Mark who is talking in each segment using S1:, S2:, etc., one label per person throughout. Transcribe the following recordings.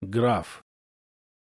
S1: граф.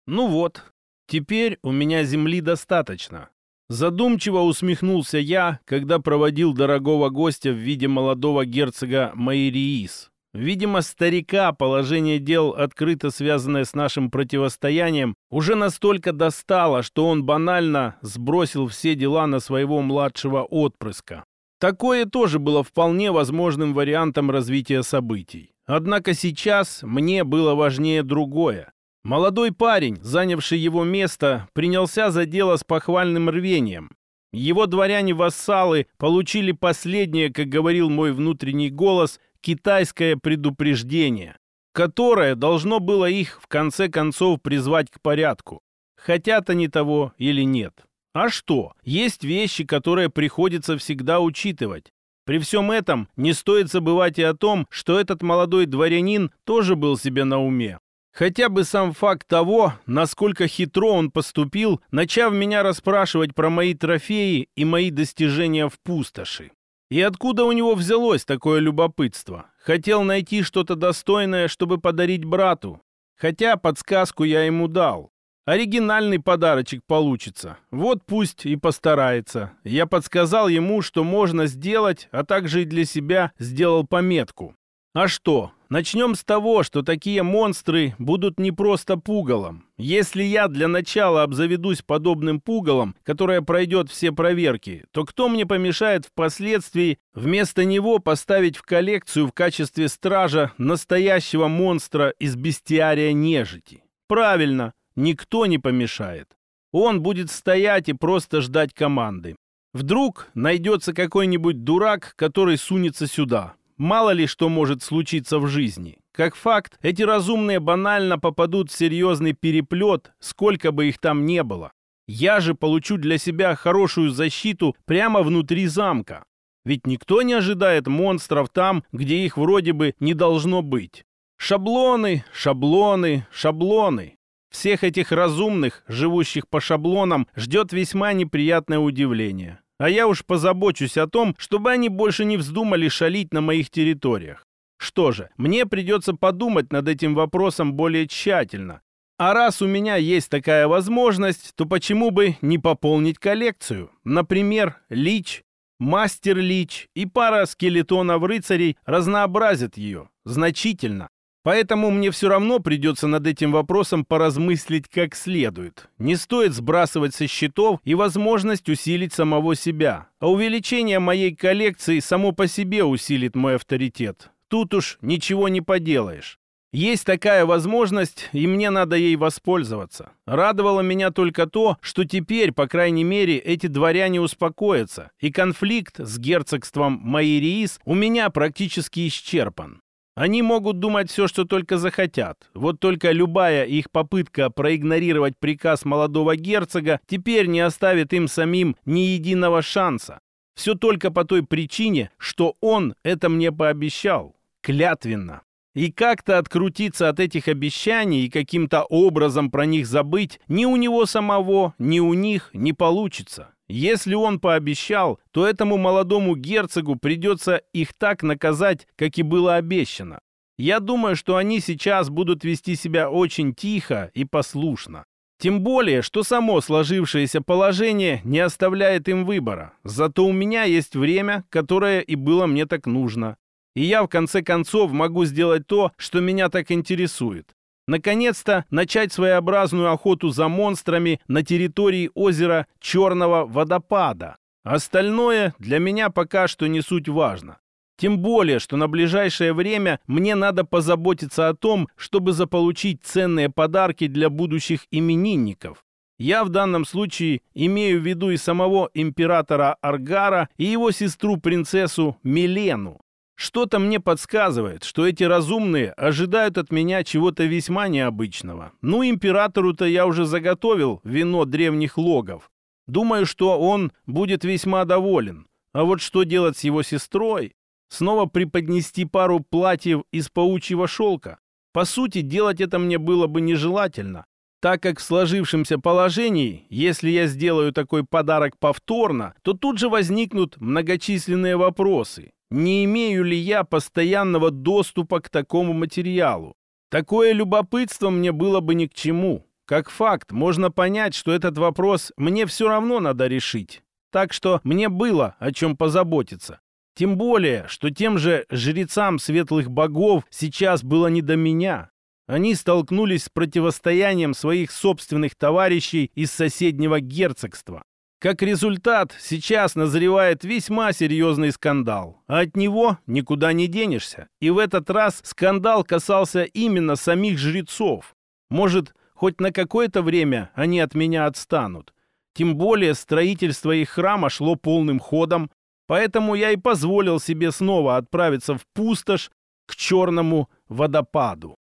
S1: Ну вот, теперь у меня земли достаточно. Задумчиво усмехнулся я, когда проводил дорогого гостя в виде молодого герцога Майриис. Видимо, старика положение дел, открыто связанное с нашим противостоянием, уже настолько достало, что он банально сбросил все дела на своего младшего отпрыска. Такое тоже было вполне возможным вариантом развития событий. Однако сейчас мне было важнее другое. Молодой парень, занявший его место, принялся за дело с похвальным рвением. Его дворяне-вассалы получили последнее, как говорил мой внутренний голос – китайское предупреждение, которое должно было их в конце концов призвать к порядку. Хотят они того или нет. А что? Есть вещи, которые приходится всегда учитывать. При всем этом не стоит забывать и о том, что этот молодой дворянин тоже был себе на уме. Хотя бы сам факт того, насколько хитро он поступил, начав меня расспрашивать про мои трофеи и мои достижения в пустоши. И откуда у него взялось такое любопытство? Хотел найти что-то достойное, чтобы подарить брату. Хотя подсказку я ему дал. Оригинальный подарочек получится. Вот пусть и постарается. Я подсказал ему, что можно сделать, а также и для себя сделал пометку. А что? Начнем с того, что такие монстры будут не просто пугалом. Если я для начала обзаведусь подобным пугалом, которое пройдет все проверки, то кто мне помешает впоследствии вместо него поставить в коллекцию в качестве стража настоящего монстра из бестиария нежити? Правильно, никто не помешает. Он будет стоять и просто ждать команды. Вдруг найдется какой-нибудь дурак, который сунется сюда, Мало ли что может случиться в жизни. Как факт, эти разумные банально попадут в серьезный переплет, сколько бы их там не было. Я же получу для себя хорошую защиту прямо внутри замка. Ведь никто не ожидает монстров там, где их вроде бы не должно быть. Шаблоны, шаблоны, шаблоны. Всех этих разумных, живущих по шаблонам, ждет весьма неприятное удивление. А я уж позабочусь о том, чтобы они больше не вздумали шалить на моих территориях. Что же, мне придется подумать над этим вопросом более тщательно. А раз у меня есть такая возможность, то почему бы не пополнить коллекцию? Например, Лич, Мастер Лич и пара скелетонов рыцарей разнообразят ее значительно. Поэтому мне все равно придется над этим вопросом поразмыслить как следует. Не стоит сбрасывать со счетов и возможность усилить самого себя. А увеличение моей коллекции само по себе усилит мой авторитет. Тут уж ничего не поделаешь. Есть такая возможность, и мне надо ей воспользоваться. Радовало меня только то, что теперь, по крайней мере, эти дворяне успокоятся, и конфликт с герцогством Майриис у меня практически исчерпан. Они могут думать все, что только захотят. Вот только любая их попытка проигнорировать приказ молодого герцога теперь не оставит им самим ни единого шанса. Все только по той причине, что он это мне пообещал. Клятвенно. И как-то открутиться от этих обещаний и каким-то образом про них забыть ни у него самого, ни у них не получится. Если он пообещал, то этому молодому герцогу придется их так наказать, как и было обещано. Я думаю, что они сейчас будут вести себя очень тихо и послушно. Тем более, что само сложившееся положение не оставляет им выбора. Зато у меня есть время, которое и было мне так нужно. И я в конце концов могу сделать то, что меня так интересует. Наконец-то начать своеобразную охоту за монстрами на территории озера Черного водопада. Остальное для меня пока что не суть важно. Тем более, что на ближайшее время мне надо позаботиться о том, чтобы заполучить ценные подарки для будущих именинников. Я в данном случае имею в виду и самого императора Аргара, и его сестру-принцессу Милену. Что-то мне подсказывает, что эти разумные ожидают от меня чего-то весьма необычного. Ну, императору-то я уже заготовил вино древних логов. Думаю, что он будет весьма доволен. А вот что делать с его сестрой? Снова преподнести пару платьев из паучьего шелка? По сути, делать это мне было бы нежелательно, так как в сложившемся положении, если я сделаю такой подарок повторно, то тут же возникнут многочисленные вопросы. Не имею ли я постоянного доступа к такому материалу? Такое любопытство мне было бы ни к чему. Как факт, можно понять, что этот вопрос мне все равно надо решить. Так что мне было о чем позаботиться. Тем более, что тем же жрецам светлых богов сейчас было не до меня. Они столкнулись с противостоянием своих собственных товарищей из соседнего герцогства. Как результат, сейчас назревает весьма серьезный скандал, а от него никуда не денешься. И в этот раз скандал касался именно самих жрецов. Может, хоть на какое-то время они от меня отстанут. Тем более строительство их храма шло полным ходом, поэтому я и позволил себе снова отправиться в пустошь к черному водопаду.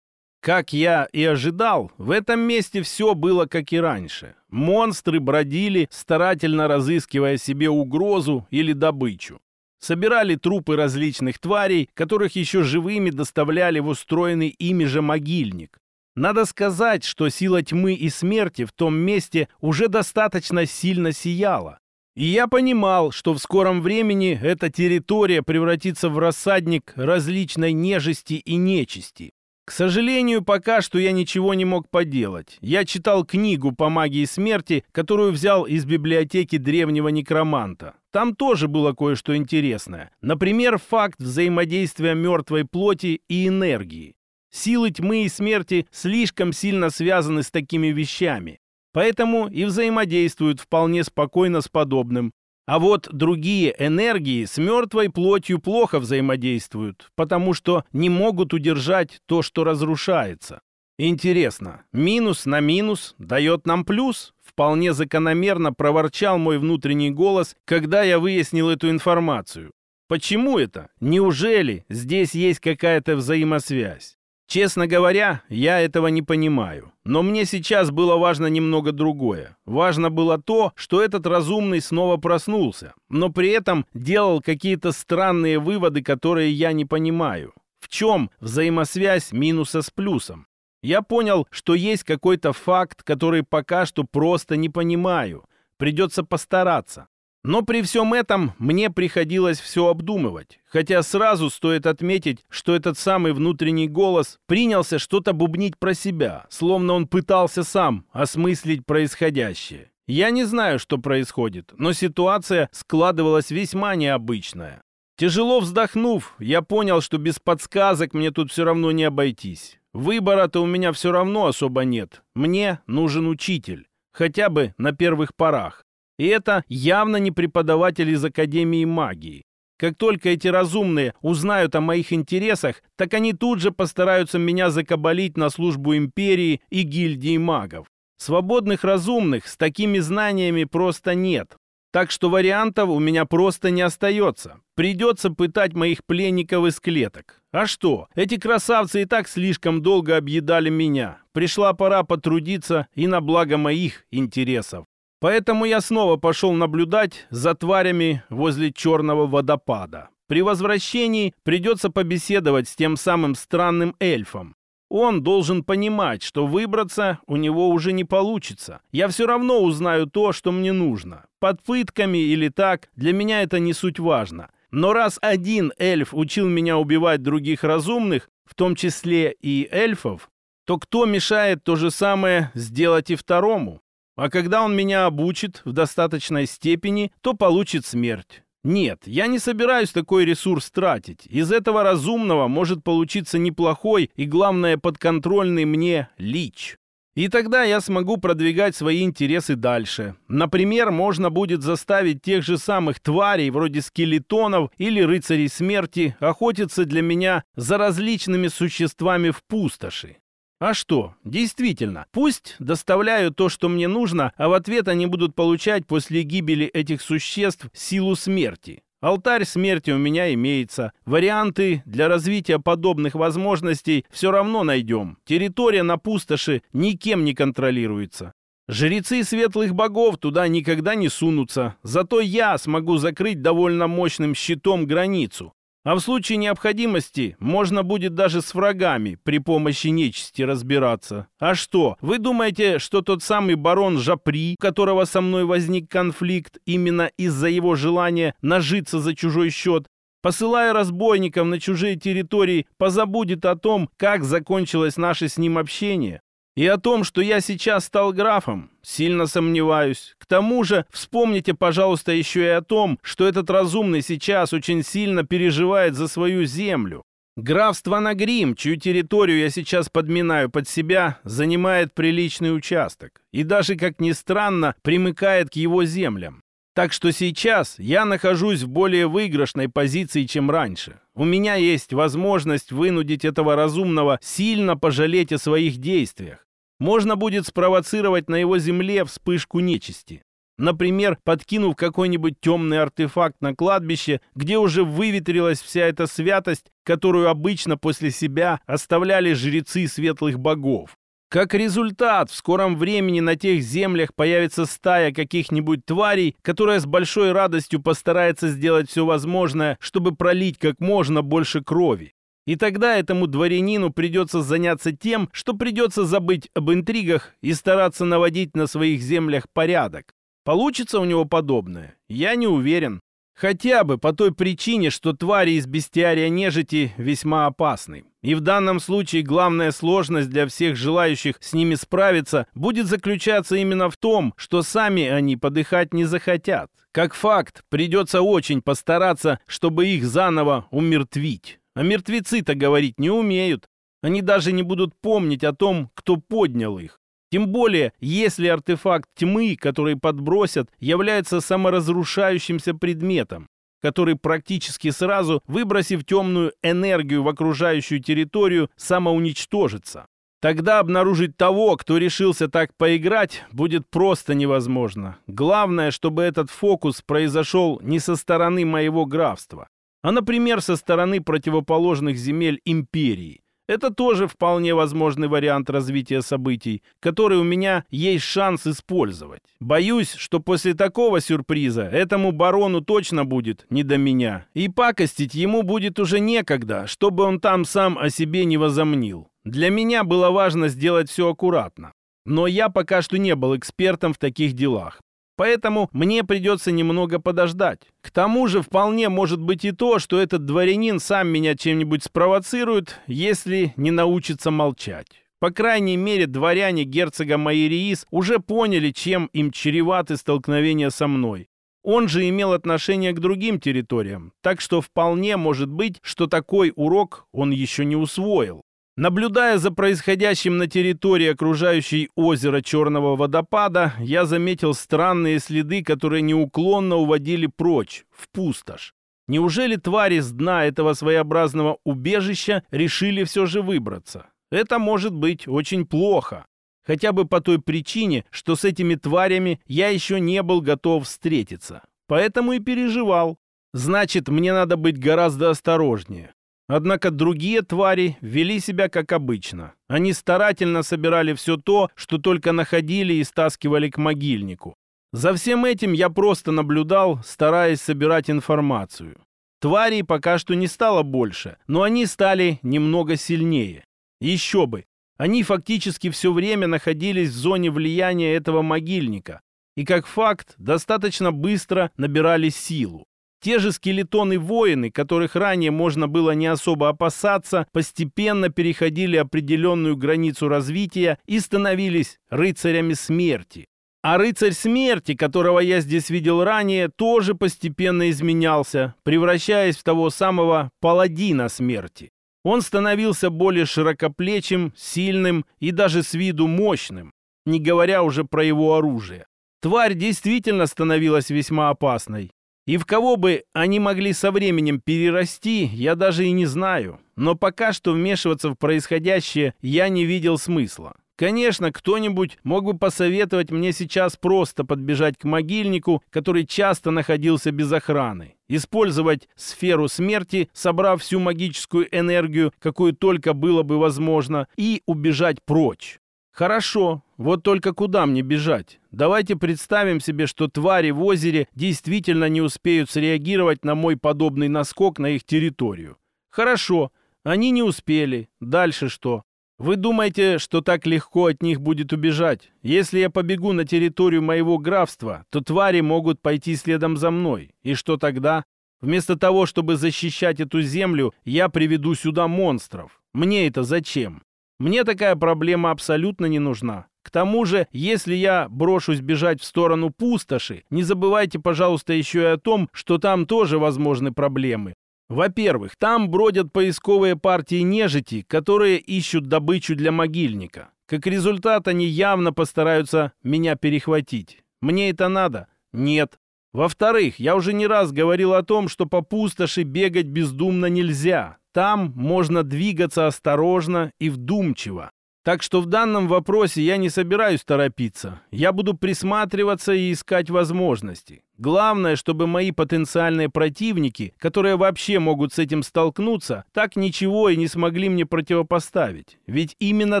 S1: Как я и ожидал, в этом месте все было как и раньше. Монстры бродили, старательно разыскивая себе угрозу или добычу. Собирали трупы различных тварей, которых еще живыми доставляли в устроенный ими же могильник. Надо сказать, что сила тьмы и смерти в том месте уже достаточно сильно сияла. И я понимал, что в скором времени эта территория превратится в рассадник различной нежести и нечисти. К сожалению, пока что я ничего не мог поделать. Я читал книгу по магии смерти, которую взял из библиотеки древнего некроманта. Там тоже было кое-что интересное. Например, факт взаимодействия мертвой плоти и энергии. Силы тьмы и смерти слишком сильно связаны с такими вещами. Поэтому и взаимодействуют вполне спокойно с подобным. А вот другие энергии с мертвой плотью плохо взаимодействуют, потому что не могут удержать то, что разрушается. Интересно, минус на минус дает нам плюс? Вполне закономерно проворчал мой внутренний голос, когда я выяснил эту информацию. Почему это? Неужели здесь есть какая-то взаимосвязь? Честно говоря, я этого не понимаю. Но мне сейчас было важно немного другое. Важно было то, что этот разумный снова проснулся, но при этом делал какие-то странные выводы, которые я не понимаю. В чем взаимосвязь минуса с плюсом? Я понял, что есть какой-то факт, который пока что просто не понимаю. Придется постараться. Но при всем этом мне приходилось все обдумывать. Хотя сразу стоит отметить, что этот самый внутренний голос принялся что-то бубнить про себя, словно он пытался сам осмыслить происходящее. Я не знаю, что происходит, но ситуация складывалась весьма необычная. Тяжело вздохнув, я понял, что без подсказок мне тут все равно не обойтись. Выбора-то у меня все равно особо нет. Мне нужен учитель. Хотя бы на первых порах. И это явно не преподаватель из Академии магии. Как только эти разумные узнают о моих интересах, так они тут же постараются меня закабалить на службу империи и гильдии магов. Свободных разумных с такими знаниями просто нет. Так что вариантов у меня просто не остается. Придется пытать моих пленников из клеток. А что, эти красавцы и так слишком долго объедали меня. Пришла пора потрудиться и на благо моих интересов. Поэтому я снова пошел наблюдать за тварями возле черного водопада. При возвращении придется побеседовать с тем самым странным эльфом. Он должен понимать, что выбраться у него уже не получится. Я все равно узнаю то, что мне нужно. Под пытками или так, для меня это не суть важно. Но раз один эльф учил меня убивать других разумных, в том числе и эльфов, то кто мешает то же самое сделать и второму? А когда он меня обучит в достаточной степени, то получит смерть. Нет, я не собираюсь такой ресурс тратить. Из этого разумного может получиться неплохой и, главное, подконтрольный мне лич. И тогда я смогу продвигать свои интересы дальше. Например, можно будет заставить тех же самых тварей, вроде скелетонов или рыцарей смерти, охотиться для меня за различными существами в пустоши. А что, действительно, пусть доставляют то, что мне нужно, а в ответ они будут получать после гибели этих существ силу смерти. Алтарь смерти у меня имеется. Варианты для развития подобных возможностей все равно найдем. Территория на пустоши никем не контролируется. Жрецы светлых богов туда никогда не сунутся. Зато я смогу закрыть довольно мощным щитом границу. А в случае необходимости можно будет даже с врагами при помощи нечисти разбираться. А что, вы думаете, что тот самый барон Жапри, у которого со мной возник конфликт именно из-за его желания нажиться за чужой счет, посылая разбойников на чужие территории, позабудет о том, как закончилось наше с ним общение? И о том, что я сейчас стал графом, сильно сомневаюсь. К тому же, вспомните, пожалуйста, еще и о том, что этот разумный сейчас очень сильно переживает за свою землю. Графство Нагрим, чью территорию я сейчас подминаю под себя, занимает приличный участок и даже, как ни странно, примыкает к его землям. Так что сейчас я нахожусь в более выигрышной позиции, чем раньше. У меня есть возможность вынудить этого разумного сильно пожалеть о своих действиях. Можно будет спровоцировать на его земле вспышку нечисти. Например, подкинув какой-нибудь темный артефакт на кладбище, где уже выветрилась вся эта святость, которую обычно после себя оставляли жрецы светлых богов. Как результат, в скором времени на тех землях появится стая каких-нибудь тварей, которая с большой радостью постарается сделать все возможное, чтобы пролить как можно больше крови. И тогда этому дворянину придется заняться тем, что придется забыть об интригах и стараться наводить на своих землях порядок. Получится у него подобное? Я не уверен. Хотя бы по той причине, что твари из бестиария нежити весьма опасны. И в данном случае главная сложность для всех желающих с ними справиться будет заключаться именно в том, что сами они подыхать не захотят. Как факт, придется очень постараться, чтобы их заново умертвить. А мертвецы-то говорить не умеют. Они даже не будут помнить о том, кто поднял их. Тем более, если артефакт тьмы, который подбросят, является саморазрушающимся предметом, который практически сразу, выбросив темную энергию в окружающую территорию, самоуничтожится. Тогда обнаружить того, кто решился так поиграть, будет просто невозможно. Главное, чтобы этот фокус произошел не со стороны моего графства, а, например, со стороны противоположных земель империи. Это тоже вполне возможный вариант развития событий, который у меня есть шанс использовать. Боюсь, что после такого сюрприза этому барону точно будет не до меня. И пакостить ему будет уже некогда, чтобы он там сам о себе не возомнил. Для меня было важно сделать все аккуратно. Но я пока что не был экспертом в таких делах. Поэтому мне придется немного подождать. К тому же вполне может быть и то, что этот дворянин сам меня чем-нибудь спровоцирует, если не научится молчать. По крайней мере, дворяне герцога Майериис уже поняли, чем им чреваты столкновения со мной. Он же имел отношение к другим территориям, так что вполне может быть, что такой урок он еще не усвоил. Наблюдая за происходящим на территории окружающей озера Черного водопада, я заметил странные следы, которые неуклонно уводили прочь, в пустошь. Неужели твари с дна этого своеобразного убежища решили все же выбраться? Это может быть очень плохо. Хотя бы по той причине, что с этими тварями я еще не был готов встретиться. Поэтому и переживал. Значит, мне надо быть гораздо осторожнее. Однако другие твари вели себя как обычно. Они старательно собирали все то, что только находили и стаскивали к могильнику. За всем этим я просто наблюдал, стараясь собирать информацию. Тварей пока что не стало больше, но они стали немного сильнее. Еще бы, они фактически все время находились в зоне влияния этого могильника и, как факт, достаточно быстро набирали силу. Те же скелетоны-воины, которых ранее можно было не особо опасаться, постепенно переходили определенную границу развития и становились рыцарями смерти. А рыцарь смерти, которого я здесь видел ранее, тоже постепенно изменялся, превращаясь в того самого паладина смерти. Он становился более широкоплечим, сильным и даже с виду мощным, не говоря уже про его оружие. Тварь действительно становилась весьма опасной. И в кого бы они могли со временем перерасти, я даже и не знаю. Но пока что вмешиваться в происходящее я не видел смысла. Конечно, кто-нибудь мог бы посоветовать мне сейчас просто подбежать к могильнику, который часто находился без охраны, использовать сферу смерти, собрав всю магическую энергию, какую только было бы возможно, и убежать прочь. Хорошо, вот только куда мне бежать? Давайте представим себе, что твари в озере действительно не успеют среагировать на мой подобный наскок на их территорию. Хорошо, они не успели. Дальше что? Вы думаете, что так легко от них будет убежать? Если я побегу на территорию моего графства, то твари могут пойти следом за мной. И что тогда? Вместо того, чтобы защищать эту землю, я приведу сюда монстров. Мне это зачем? Мне такая проблема абсолютно не нужна. К тому же, если я брошусь бежать в сторону пустоши, не забывайте, пожалуйста, еще и о том, что там тоже возможны проблемы. Во-первых, там бродят поисковые партии нежити, которые ищут добычу для могильника. Как результат, они явно постараются меня перехватить. Мне это надо? Нет. Во-вторых, я уже не раз говорил о том, что по пустоши бегать бездумно нельзя. Там можно двигаться осторожно и вдумчиво. Так что в данном вопросе я не собираюсь торопиться. Я буду присматриваться и искать возможности. Главное, чтобы мои потенциальные противники, которые вообще могут с этим столкнуться, так ничего и не смогли мне противопоставить. Ведь именно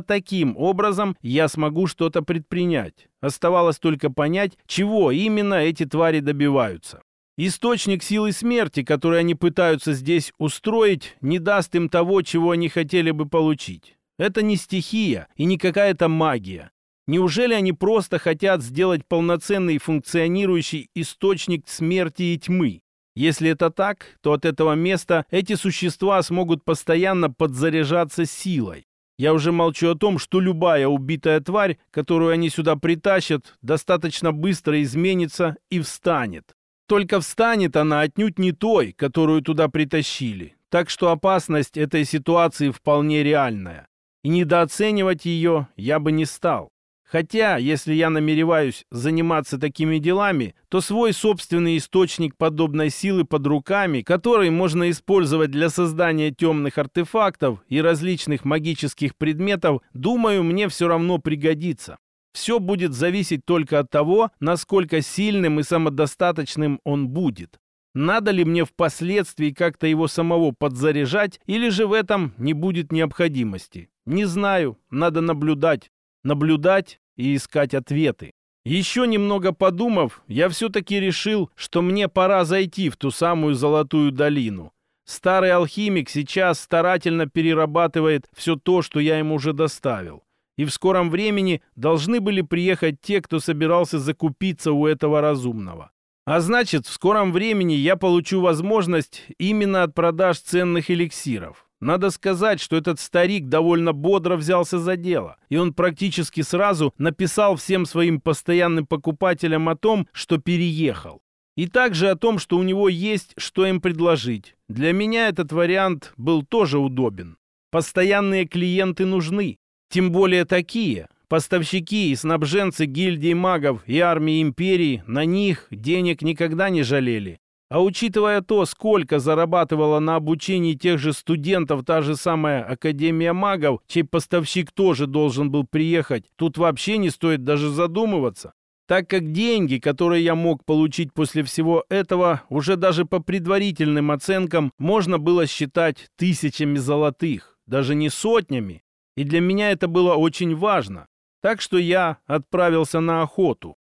S1: таким образом я смогу что-то предпринять. Оставалось только понять, чего именно эти твари добиваются. Источник силы смерти, который они пытаются здесь устроить, не даст им того, чего они хотели бы получить. Это не стихия и не какая-то магия. Неужели они просто хотят сделать полноценный функционирующий источник смерти и тьмы? Если это так, то от этого места эти существа смогут постоянно подзаряжаться силой. Я уже молчу о том, что любая убитая тварь, которую они сюда притащат, достаточно быстро изменится и встанет. Только встанет она отнюдь не той, которую туда притащили. Так что опасность этой ситуации вполне реальная и недооценивать ее я бы не стал. Хотя, если я намереваюсь заниматься такими делами, то свой собственный источник подобной силы под руками, который можно использовать для создания темных артефактов и различных магических предметов, думаю, мне все равно пригодится. Все будет зависеть только от того, насколько сильным и самодостаточным он будет. Надо ли мне впоследствии как-то его самого подзаряжать, или же в этом не будет необходимости? Не знаю, надо наблюдать. Наблюдать и искать ответы. Еще немного подумав, я все-таки решил, что мне пора зайти в ту самую Золотую долину. Старый алхимик сейчас старательно перерабатывает все то, что я ему уже доставил. И в скором времени должны были приехать те, кто собирался закупиться у этого разумного. А значит, в скором времени я получу возможность именно от продаж ценных эликсиров. Надо сказать, что этот старик довольно бодро взялся за дело, и он практически сразу написал всем своим постоянным покупателям о том, что переехал. И также о том, что у него есть, что им предложить. Для меня этот вариант был тоже удобен. Постоянные клиенты нужны, тем более такие. Поставщики и снабженцы гильдии магов и армии империи на них денег никогда не жалели. А учитывая то, сколько зарабатывала на обучении тех же студентов та же самая Академия магов, чей поставщик тоже должен был приехать, тут вообще не стоит даже задумываться. Так как деньги, которые я мог получить после всего этого, уже даже по предварительным оценкам можно было считать тысячами золотых, даже не сотнями. И для меня это было очень важно. Так что я отправился на охоту.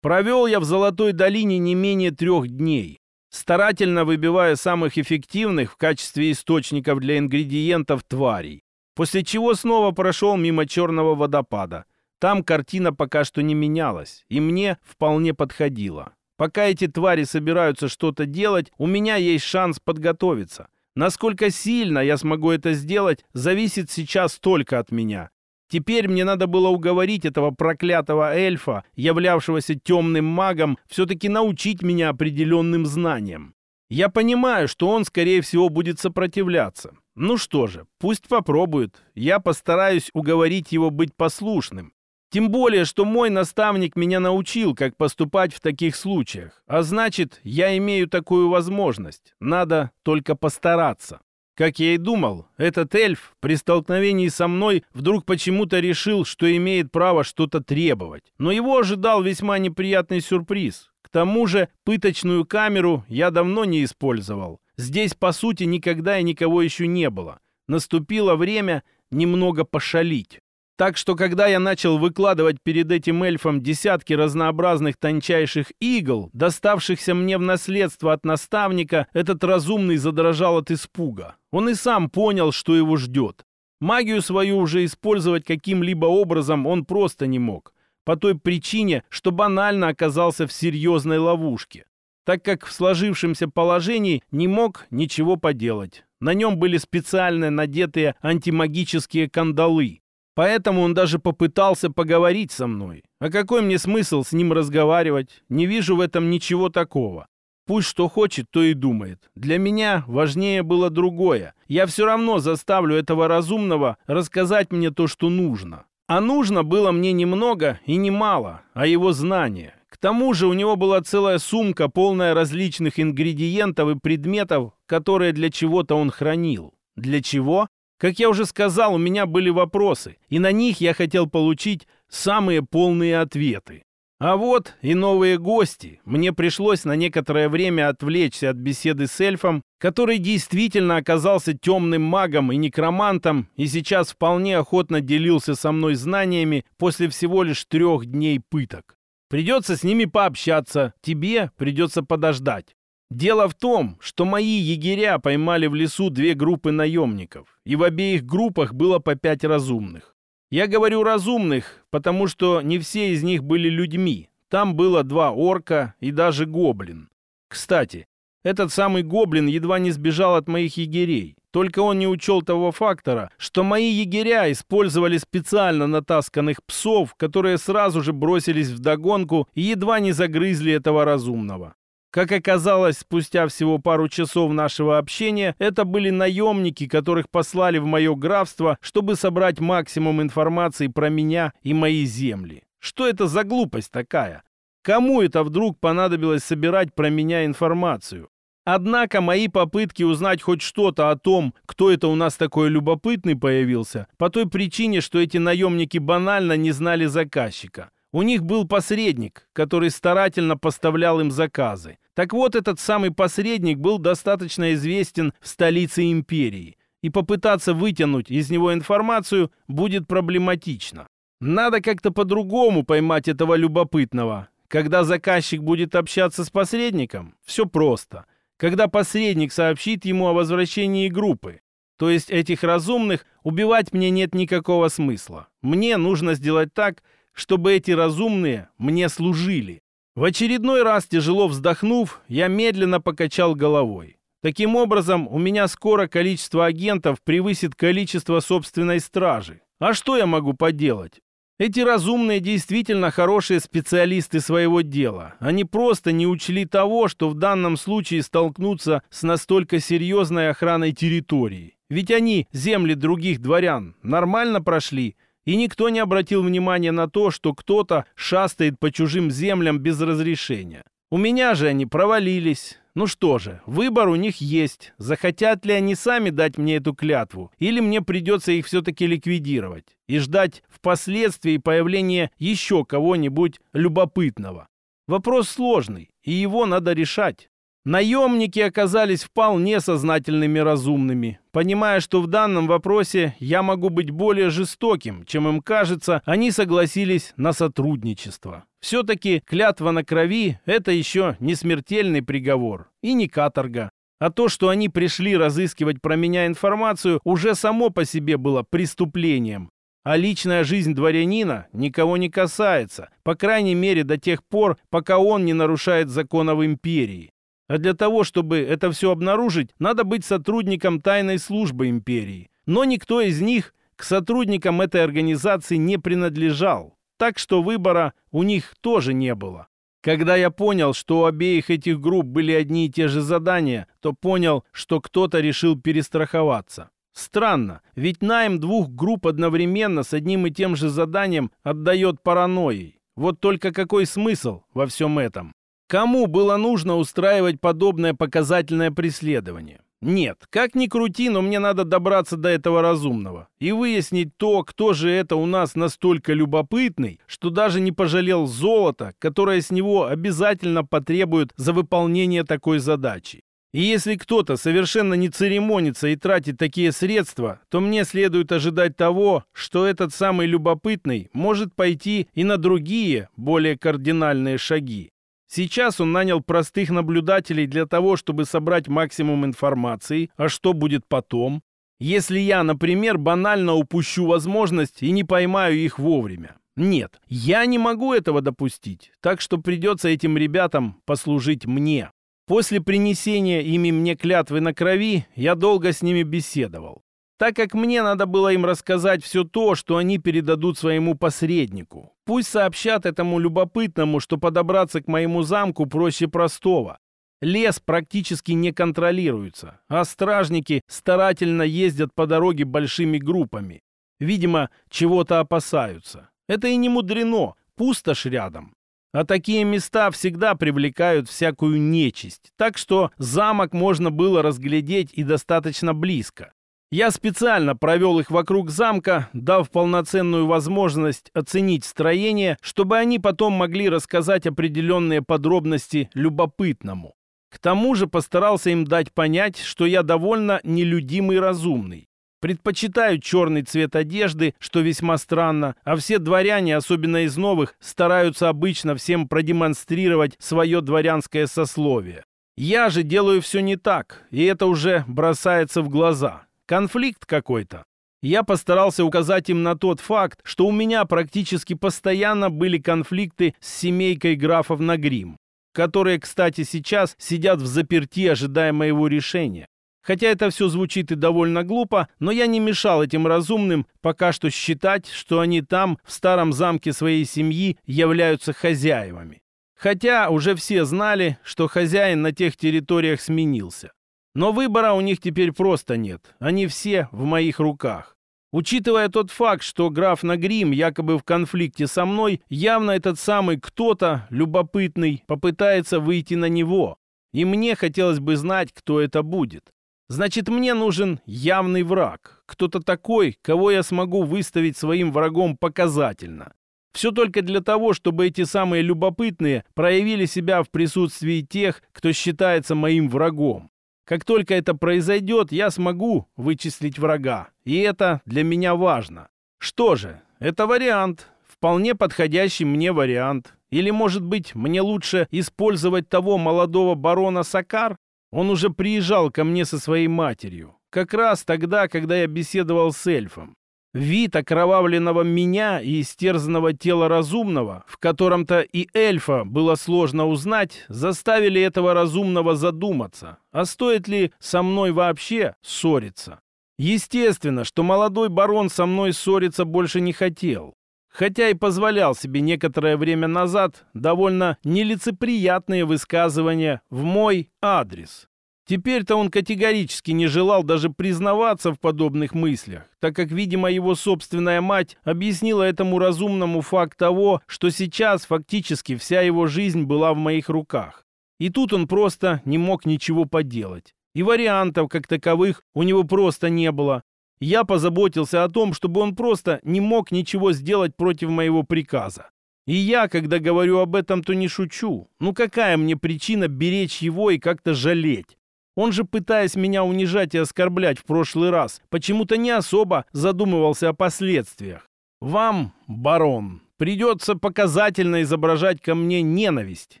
S1: Провел я в Золотой долине не менее трех дней старательно выбивая самых эффективных в качестве источников для ингредиентов тварей. После чего снова прошел мимо черного водопада. Там картина пока что не менялась, и мне вполне подходила. Пока эти твари собираются что-то делать, у меня есть шанс подготовиться. Насколько сильно я смогу это сделать, зависит сейчас только от меня. Теперь мне надо было уговорить этого проклятого эльфа, являвшегося темным магом, все-таки научить меня определенным знаниям. Я понимаю, что он, скорее всего, будет сопротивляться. Ну что же, пусть попробует. Я постараюсь уговорить его быть послушным. Тем более, что мой наставник меня научил, как поступать в таких случаях. А значит, я имею такую возможность. Надо только постараться. Как я и думал, этот эльф при столкновении со мной вдруг почему-то решил, что имеет право что-то требовать. Но его ожидал весьма неприятный сюрприз. К тому же пыточную камеру я давно не использовал. Здесь, по сути, никогда и никого еще не было. Наступило время немного пошалить. Так что, когда я начал выкладывать перед этим эльфом десятки разнообразных тончайших игл, доставшихся мне в наследство от наставника, этот разумный задрожал от испуга. Он и сам понял, что его ждет. Магию свою уже использовать каким-либо образом он просто не мог. По той причине, что банально оказался в серьезной ловушке. так как в сложившемся положении не мог ничего поделать. На нем были специально надетые антимагические кандалы. Поэтому он даже попытался поговорить со мной. А какой мне смысл с ним разговаривать? Не вижу в этом ничего такого. Пусть что хочет, то и думает. Для меня важнее было другое. Я все равно заставлю этого разумного рассказать мне то, что нужно. А нужно было мне немного и немало, а его знания. К тому же у него была целая сумка, полная различных ингредиентов и предметов, которые для чего-то он хранил. Для чего? Как я уже сказал, у меня были вопросы, и на них я хотел получить самые полные ответы. А вот и новые гости. Мне пришлось на некоторое время отвлечься от беседы с эльфом, который действительно оказался темным магом и некромантом, и сейчас вполне охотно делился со мной знаниями после всего лишь трех дней пыток. Придется с ними пообщаться, тебе придется подождать. Дело в том, что мои егеря поймали в лесу две группы наемников, и в обеих группах было по пять разумных. Я говорю разумных, потому что не все из них были людьми. Там было два орка и даже гоблин. Кстати, этот самый гоблин едва не сбежал от моих егерей. Только он не учел того фактора, что мои егеря использовали специально натасканных псов, которые сразу же бросились в догонку и едва не загрызли этого разумного. Как оказалось, спустя всего пару часов нашего общения, это были наемники, которых послали в мое графство, чтобы собрать максимум информации про меня и мои земли. Что это за глупость такая? Кому это вдруг понадобилось собирать про меня информацию? Однако мои попытки узнать хоть что-то о том, кто это у нас такой любопытный появился, по той причине, что эти наемники банально не знали заказчика. У них был посредник, который старательно поставлял им заказы. Так вот, этот самый посредник был достаточно известен в столице империи, и попытаться вытянуть из него информацию будет проблематично. Надо как-то по-другому поймать этого любопытного. Когда заказчик будет общаться с посредником, все просто. Когда посредник сообщит ему о возвращении группы, то есть этих разумных, убивать мне нет никакого смысла. Мне нужно сделать так, чтобы эти разумные мне служили. В очередной раз, тяжело вздохнув, я медленно покачал головой. Таким образом, у меня скоро количество агентов превысит количество собственной стражи. А что я могу поделать? Эти разумные действительно хорошие специалисты своего дела. Они просто не учли того, что в данном случае столкнутся с настолько серьезной охраной территории. Ведь они земли других дворян нормально прошли, и никто не обратил внимания на то, что кто-то шастает по чужим землям без разрешения. У меня же они провалились. Ну что же, выбор у них есть. Захотят ли они сами дать мне эту клятву, или мне придется их все-таки ликвидировать и ждать впоследствии появления еще кого-нибудь любопытного. Вопрос сложный, и его надо решать. Наемники оказались вполне сознательными разумными. Понимая, что в данном вопросе я могу быть более жестоким, чем им кажется, они согласились на сотрудничество. Все-таки клятва на крови – это еще не смертельный приговор и не каторга. А то, что они пришли разыскивать про меня информацию, уже само по себе было преступлением. А личная жизнь дворянина никого не касается, по крайней мере до тех пор, пока он не нарушает законов империи. А для того, чтобы это все обнаружить, надо быть сотрудником тайной службы империи. Но никто из них к сотрудникам этой организации не принадлежал. Так что выбора у них тоже не было. Когда я понял, что у обеих этих групп были одни и те же задания, то понял, что кто-то решил перестраховаться. Странно, ведь найм двух групп одновременно с одним и тем же заданием отдает паранойей. Вот только какой смысл во всем этом? Кому было нужно устраивать подобное показательное преследование? Нет, как ни крути, но мне надо добраться до этого разумного и выяснить то, кто же это у нас настолько любопытный, что даже не пожалел золота, которое с него обязательно потребуют за выполнение такой задачи. И если кто-то совершенно не церемонится и тратит такие средства, то мне следует ожидать того, что этот самый любопытный может пойти и на другие, более кардинальные шаги. Сейчас он нанял простых наблюдателей для того, чтобы собрать максимум информации, а что будет потом, если я, например, банально упущу возможность и не поймаю их вовремя. Нет, я не могу этого допустить, так что придется этим ребятам послужить мне. После принесения ими мне клятвы на крови, я долго с ними беседовал, так как мне надо было им рассказать все то, что они передадут своему посреднику. Пусть сообщат этому любопытному, что подобраться к моему замку проще простого. Лес практически не контролируется, а стражники старательно ездят по дороге большими группами. Видимо, чего-то опасаются. Это и не мудрено, пустошь рядом. А такие места всегда привлекают всякую нечисть, так что замок можно было разглядеть и достаточно близко. Я специально провел их вокруг замка, дав полноценную возможность оценить строение, чтобы они потом могли рассказать определенные подробности любопытному. К тому же постарался им дать понять, что я довольно нелюдимый разумный. Предпочитают черный цвет одежды, что весьма странно, а все дворяне, особенно из новых, стараются обычно всем продемонстрировать свое дворянское сословие. Я же делаю все не так, и это уже бросается в глаза. Конфликт какой-то. Я постарался указать им на тот факт, что у меня практически постоянно были конфликты с семейкой графов Нагрим, которые, кстати, сейчас сидят в заперти, ожидая моего решения. Хотя это все звучит и довольно глупо, но я не мешал этим разумным пока что считать, что они там, в старом замке своей семьи, являются хозяевами. Хотя уже все знали, что хозяин на тех территориях сменился. Но выбора у них теперь просто нет. Они все в моих руках. Учитывая тот факт, что граф Нагрим якобы в конфликте со мной, явно этот самый кто-то, любопытный, попытается выйти на него. И мне хотелось бы знать, кто это будет. Значит, мне нужен явный враг. Кто-то такой, кого я смогу выставить своим врагом показательно. Все только для того, чтобы эти самые любопытные проявили себя в присутствии тех, кто считается моим врагом. Как только это произойдет, я смогу вычислить врага. И это для меня важно. Что же, это вариант. Вполне подходящий мне вариант. Или, может быть, мне лучше использовать того молодого барона Сакар? Он уже приезжал ко мне со своей матерью. Как раз тогда, когда я беседовал с эльфом. Вид окровавленного меня и истерзанного тела разумного, в котором-то и эльфа было сложно узнать, заставили этого разумного задуматься, а стоит ли со мной вообще ссориться. Естественно, что молодой барон со мной ссориться больше не хотел, хотя и позволял себе некоторое время назад довольно нелицеприятные высказывания в мой адрес. Теперь-то он категорически не желал даже признаваться в подобных мыслях, так как, видимо, его собственная мать объяснила этому разумному факт того, что сейчас фактически вся его жизнь была в моих руках. И тут он просто не мог ничего поделать. И вариантов как таковых у него просто не было. Я позаботился о том, чтобы он просто не мог ничего сделать против моего приказа. И я, когда говорю об этом, то не шучу. Ну какая мне причина беречь его и как-то жалеть? Он же, пытаясь меня унижать и оскорблять в прошлый раз, почему-то не особо задумывался о последствиях. Вам, барон, придется показательно изображать ко мне ненависть.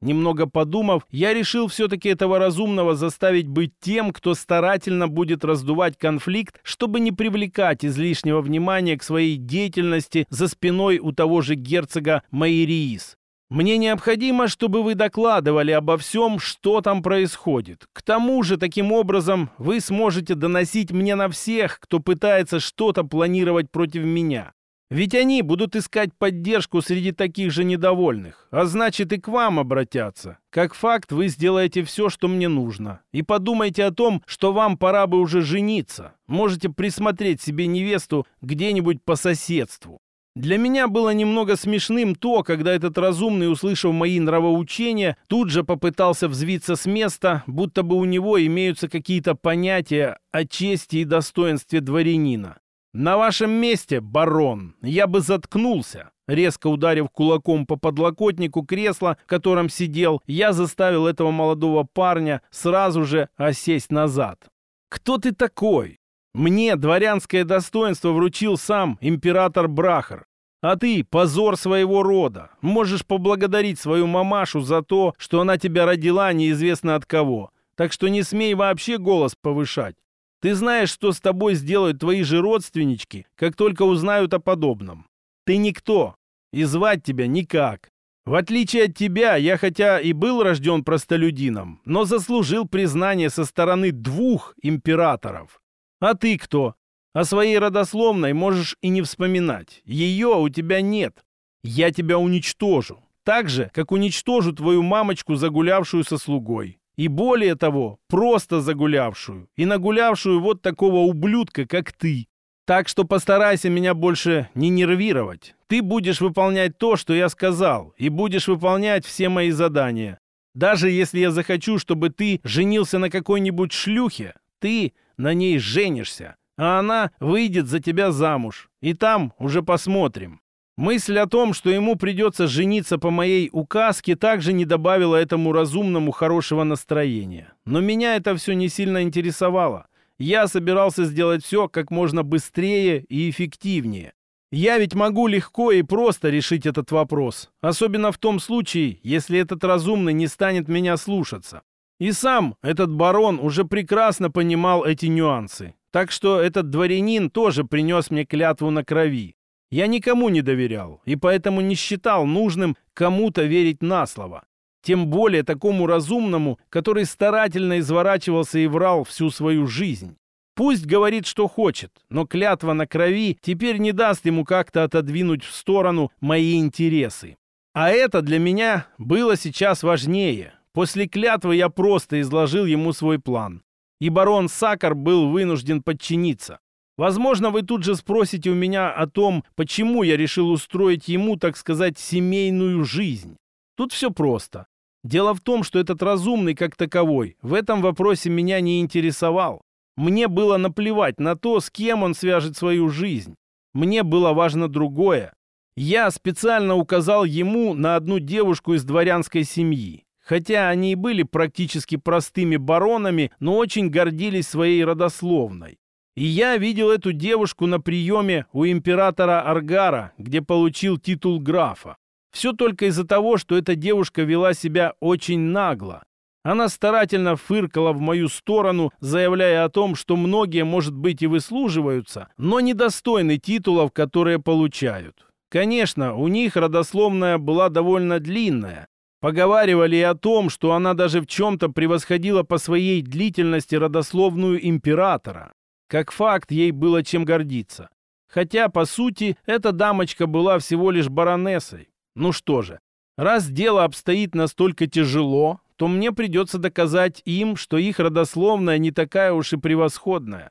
S1: Немного подумав, я решил все-таки этого разумного заставить быть тем, кто старательно будет раздувать конфликт, чтобы не привлекать излишнего внимания к своей деятельности за спиной у того же герцога Майриис. Мне необходимо, чтобы вы докладывали обо всем, что там происходит. К тому же, таким образом, вы сможете доносить мне на всех, кто пытается что-то планировать против меня. Ведь они будут искать поддержку среди таких же недовольных, а значит и к вам обратятся. Как факт, вы сделаете все, что мне нужно. И подумайте о том, что вам пора бы уже жениться. Можете присмотреть себе невесту где-нибудь по соседству. Для меня было немного смешным то, когда этот разумный, услышав мои нравоучения, тут же попытался взвиться с места, будто бы у него имеются какие-то понятия о чести и достоинстве дворянина. «На вашем месте, барон, я бы заткнулся». Резко ударив кулаком по подлокотнику кресла, в котором сидел, я заставил этого молодого парня сразу же осесть назад. «Кто ты такой? Мне дворянское достоинство вручил сам император Брахар. А ты, позор своего рода, можешь поблагодарить свою мамашу за то, что она тебя родила неизвестно от кого. Так что не смей вообще голос повышать. Ты знаешь, что с тобой сделают твои же родственнички, как только узнают о подобном. Ты никто, и звать тебя никак. В отличие от тебя, я хотя и был рожден простолюдином, но заслужил признание со стороны двух императоров. А ты кто? О своей родословной можешь и не вспоминать. Ее у тебя нет. Я тебя уничтожу. Так же, как уничтожу твою мамочку, загулявшую со слугой. И более того, просто загулявшую. И нагулявшую вот такого ублюдка, как ты. Так что постарайся меня больше не нервировать. Ты будешь выполнять то, что я сказал, и будешь выполнять все мои задания. Даже если я захочу, чтобы ты женился на какой-нибудь шлюхе, ты на ней женишься, а она выйдет за тебя замуж. И там уже посмотрим. Мысль о том, что ему придется жениться по моей указке, также не добавила этому разумному хорошего настроения. Но меня это все не сильно интересовало. Я собирался сделать все как можно быстрее и эффективнее. Я ведь могу легко и просто решить этот вопрос, особенно в том случае, если этот разумный не станет меня слушаться. И сам этот барон уже прекрасно понимал эти нюансы, так что этот дворянин тоже принес мне клятву на крови. Я никому не доверял, и поэтому не считал нужным кому-то верить на слово. Тем более такому разумному, который старательно изворачивался и врал всю свою жизнь. Пусть говорит, что хочет, но клятва на крови теперь не даст ему как-то отодвинуть в сторону мои интересы. А это для меня было сейчас важнее. После клятвы я просто изложил ему свой план. И барон Сакар был вынужден подчиниться. Возможно, вы тут же спросите у меня о том, почему я решил устроить ему, так сказать, семейную жизнь. Тут все просто. Дело в том, что этот разумный как таковой в этом вопросе меня не интересовал. Мне было наплевать на то, с кем он свяжет свою жизнь. Мне было важно другое. Я специально указал ему на одну девушку из дворянской семьи. Хотя они и были практически простыми баронами, но очень гордились своей родословной. И я видел эту девушку на приеме у императора Аргара, где получил титул графа. Все только из-за того, что эта девушка вела себя очень нагло. Она старательно фыркала в мою сторону, заявляя о том, что многие, может быть, и выслуживаются, но недостойны титулов, которые получают. Конечно, у них родословная была довольно длинная. Поговаривали и о том, что она даже в чем-то превосходила по своей длительности родословную императора. Как факт, ей было чем гордиться. Хотя, по сути, эта дамочка была всего лишь баронессой. Ну что же, раз дело обстоит настолько тяжело, то мне придется доказать им, что их родословная не такая уж и превосходная.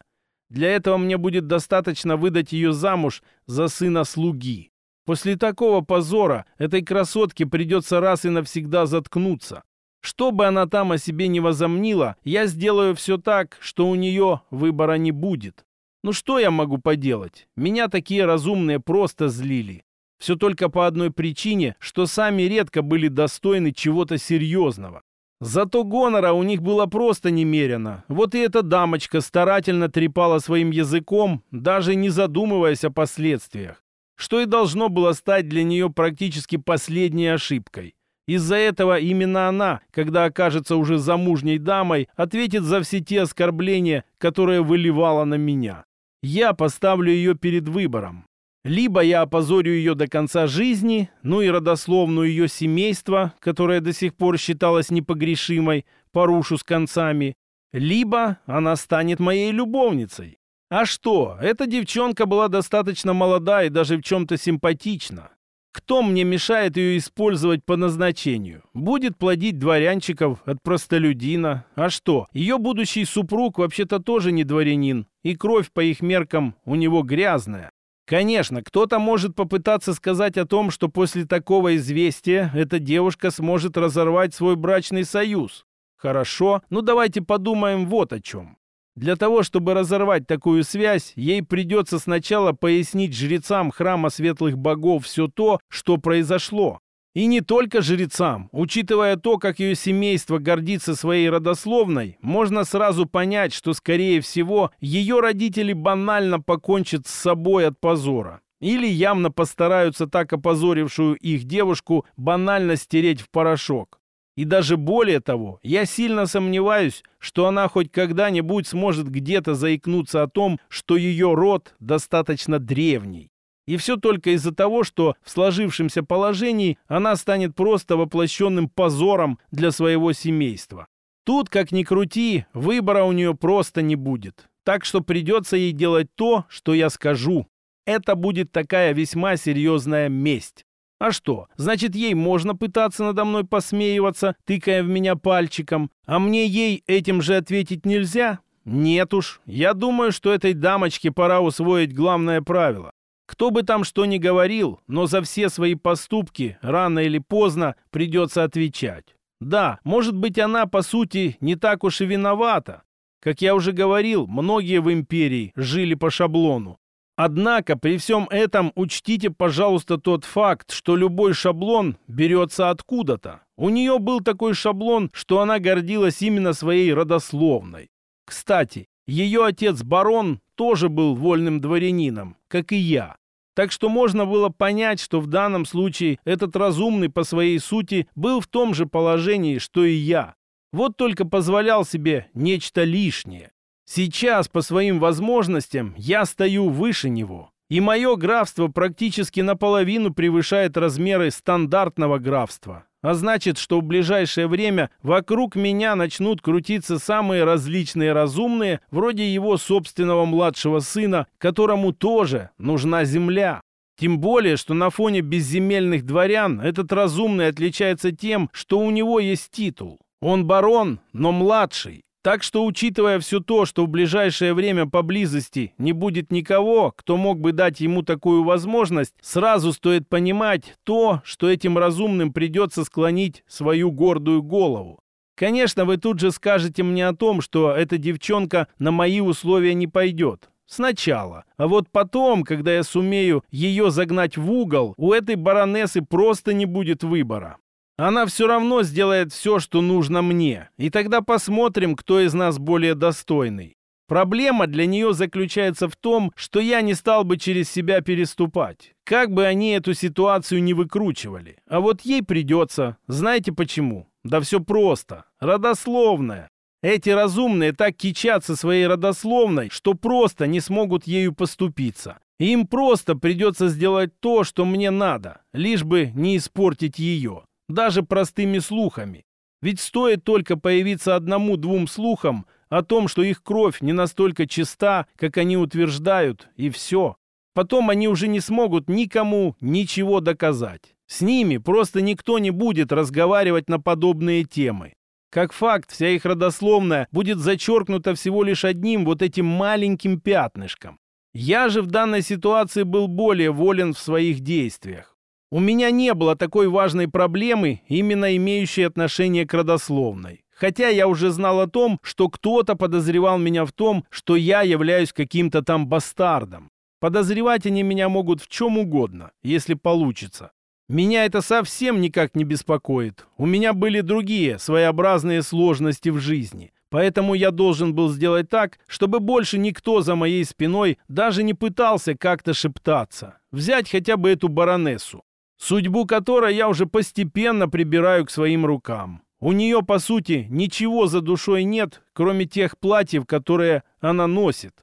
S1: Для этого мне будет достаточно выдать ее замуж за сына слуги. После такого позора этой красотке придется раз и навсегда заткнуться. Что бы она там о себе не возомнила, я сделаю все так, что у нее выбора не будет. Ну что я могу поделать? Меня такие разумные просто злили. Все только по одной причине, что сами редко были достойны чего-то серьезного. Зато гонора у них было просто немерено. Вот и эта дамочка старательно трепала своим языком, даже не задумываясь о последствиях. Что и должно было стать для нее практически последней ошибкой. Из-за этого именно она, когда окажется уже замужней дамой, ответит за все те оскорбления, которые выливала на меня. Я поставлю ее перед выбором. Либо я опозорю ее до конца жизни, ну и родословную ее семейства, которое до сих пор считалось непогрешимой, порушу с концами, либо она станет моей любовницей. А что, эта девчонка была достаточно молода и даже в чем-то симпатична. Кто мне мешает ее использовать по назначению? Будет плодить дворянчиков от простолюдина. А что, ее будущий супруг вообще-то тоже не дворянин, и кровь по их меркам у него грязная. Конечно, кто-то может попытаться сказать о том, что после такого известия эта девушка сможет разорвать свой брачный союз. Хорошо, ну давайте подумаем вот о чем. Для того, чтобы разорвать такую связь, ей придется сначала пояснить жрецам храма светлых богов все то, что произошло. И не только жрецам. Учитывая то, как ее семейство гордится своей родословной, можно сразу понять, что, скорее всего, ее родители банально покончат с собой от позора. Или явно постараются так опозорившую их девушку банально стереть в порошок. И даже более того, я сильно сомневаюсь, что она хоть когда-нибудь сможет где-то заикнуться о том, что ее род достаточно древний. И все только из-за того, что в сложившемся положении она станет просто воплощенным позором для своего семейства. Тут, как ни крути, выбора у нее просто не будет. Так что придется ей делать то, что я скажу. Это будет такая весьма серьезная месть. А что, значит, ей можно пытаться надо мной посмеиваться, тыкая в меня пальчиком, а мне ей этим же ответить нельзя? Нет уж, я думаю, что этой дамочке пора усвоить главное правило. Кто бы там что ни говорил, но за все свои поступки рано или поздно придется отвечать. Да, может быть, она, по сути, не так уж и виновата. Как я уже говорил, многие в империи жили по шаблону. Однако при всем этом учтите, пожалуйста, тот факт, что любой шаблон берется откуда-то. У нее был такой шаблон, что она гордилась именно своей родословной. Кстати, ее отец барон тоже был вольным дворянином, как и я. Так что можно было понять, что в данном случае этот разумный по своей сути был в том же положении, что и я. Вот только позволял себе нечто лишнее. Сейчас, по своим возможностям, я стою выше него. И мое графство практически наполовину превышает размеры стандартного графства. А значит, что в ближайшее время вокруг меня начнут крутиться самые различные разумные, вроде его собственного младшего сына, которому тоже нужна земля. Тем более, что на фоне безземельных дворян этот разумный отличается тем, что у него есть титул. Он барон, но младший. Так что, учитывая все то, что в ближайшее время поблизости не будет никого, кто мог бы дать ему такую возможность, сразу стоит понимать то, что этим разумным придется склонить свою гордую голову. Конечно, вы тут же скажете мне о том, что эта девчонка на мои условия не пойдет. Сначала. А вот потом, когда я сумею ее загнать в угол, у этой баронессы просто не будет выбора. Она все равно сделает все, что нужно мне, и тогда посмотрим, кто из нас более достойный. Проблема для нее заключается в том, что я не стал бы через себя переступать. Как бы они эту ситуацию не выкручивали. А вот ей придется. Знаете почему? Да все просто. Родословная. Эти разумные так кичатся своей родословной, что просто не смогут ею поступиться. Им просто придется сделать то, что мне надо, лишь бы не испортить ее даже простыми слухами. Ведь стоит только появиться одному-двум слухам о том, что их кровь не настолько чиста, как они утверждают, и все. Потом они уже не смогут никому ничего доказать. С ними просто никто не будет разговаривать на подобные темы. Как факт, вся их родословная будет зачеркнута всего лишь одним вот этим маленьким пятнышком. Я же в данной ситуации был более волен в своих действиях. У меня не было такой важной проблемы, именно имеющей отношение к родословной. Хотя я уже знал о том, что кто-то подозревал меня в том, что я являюсь каким-то там бастардом. Подозревать они меня могут в чем угодно, если получится. Меня это совсем никак не беспокоит. У меня были другие своеобразные сложности в жизни. Поэтому я должен был сделать так, чтобы больше никто за моей спиной даже не пытался как-то шептаться. Взять хотя бы эту баронессу судьбу которой я уже постепенно прибираю к своим рукам. У нее, по сути, ничего за душой нет, кроме тех платьев, которые она носит.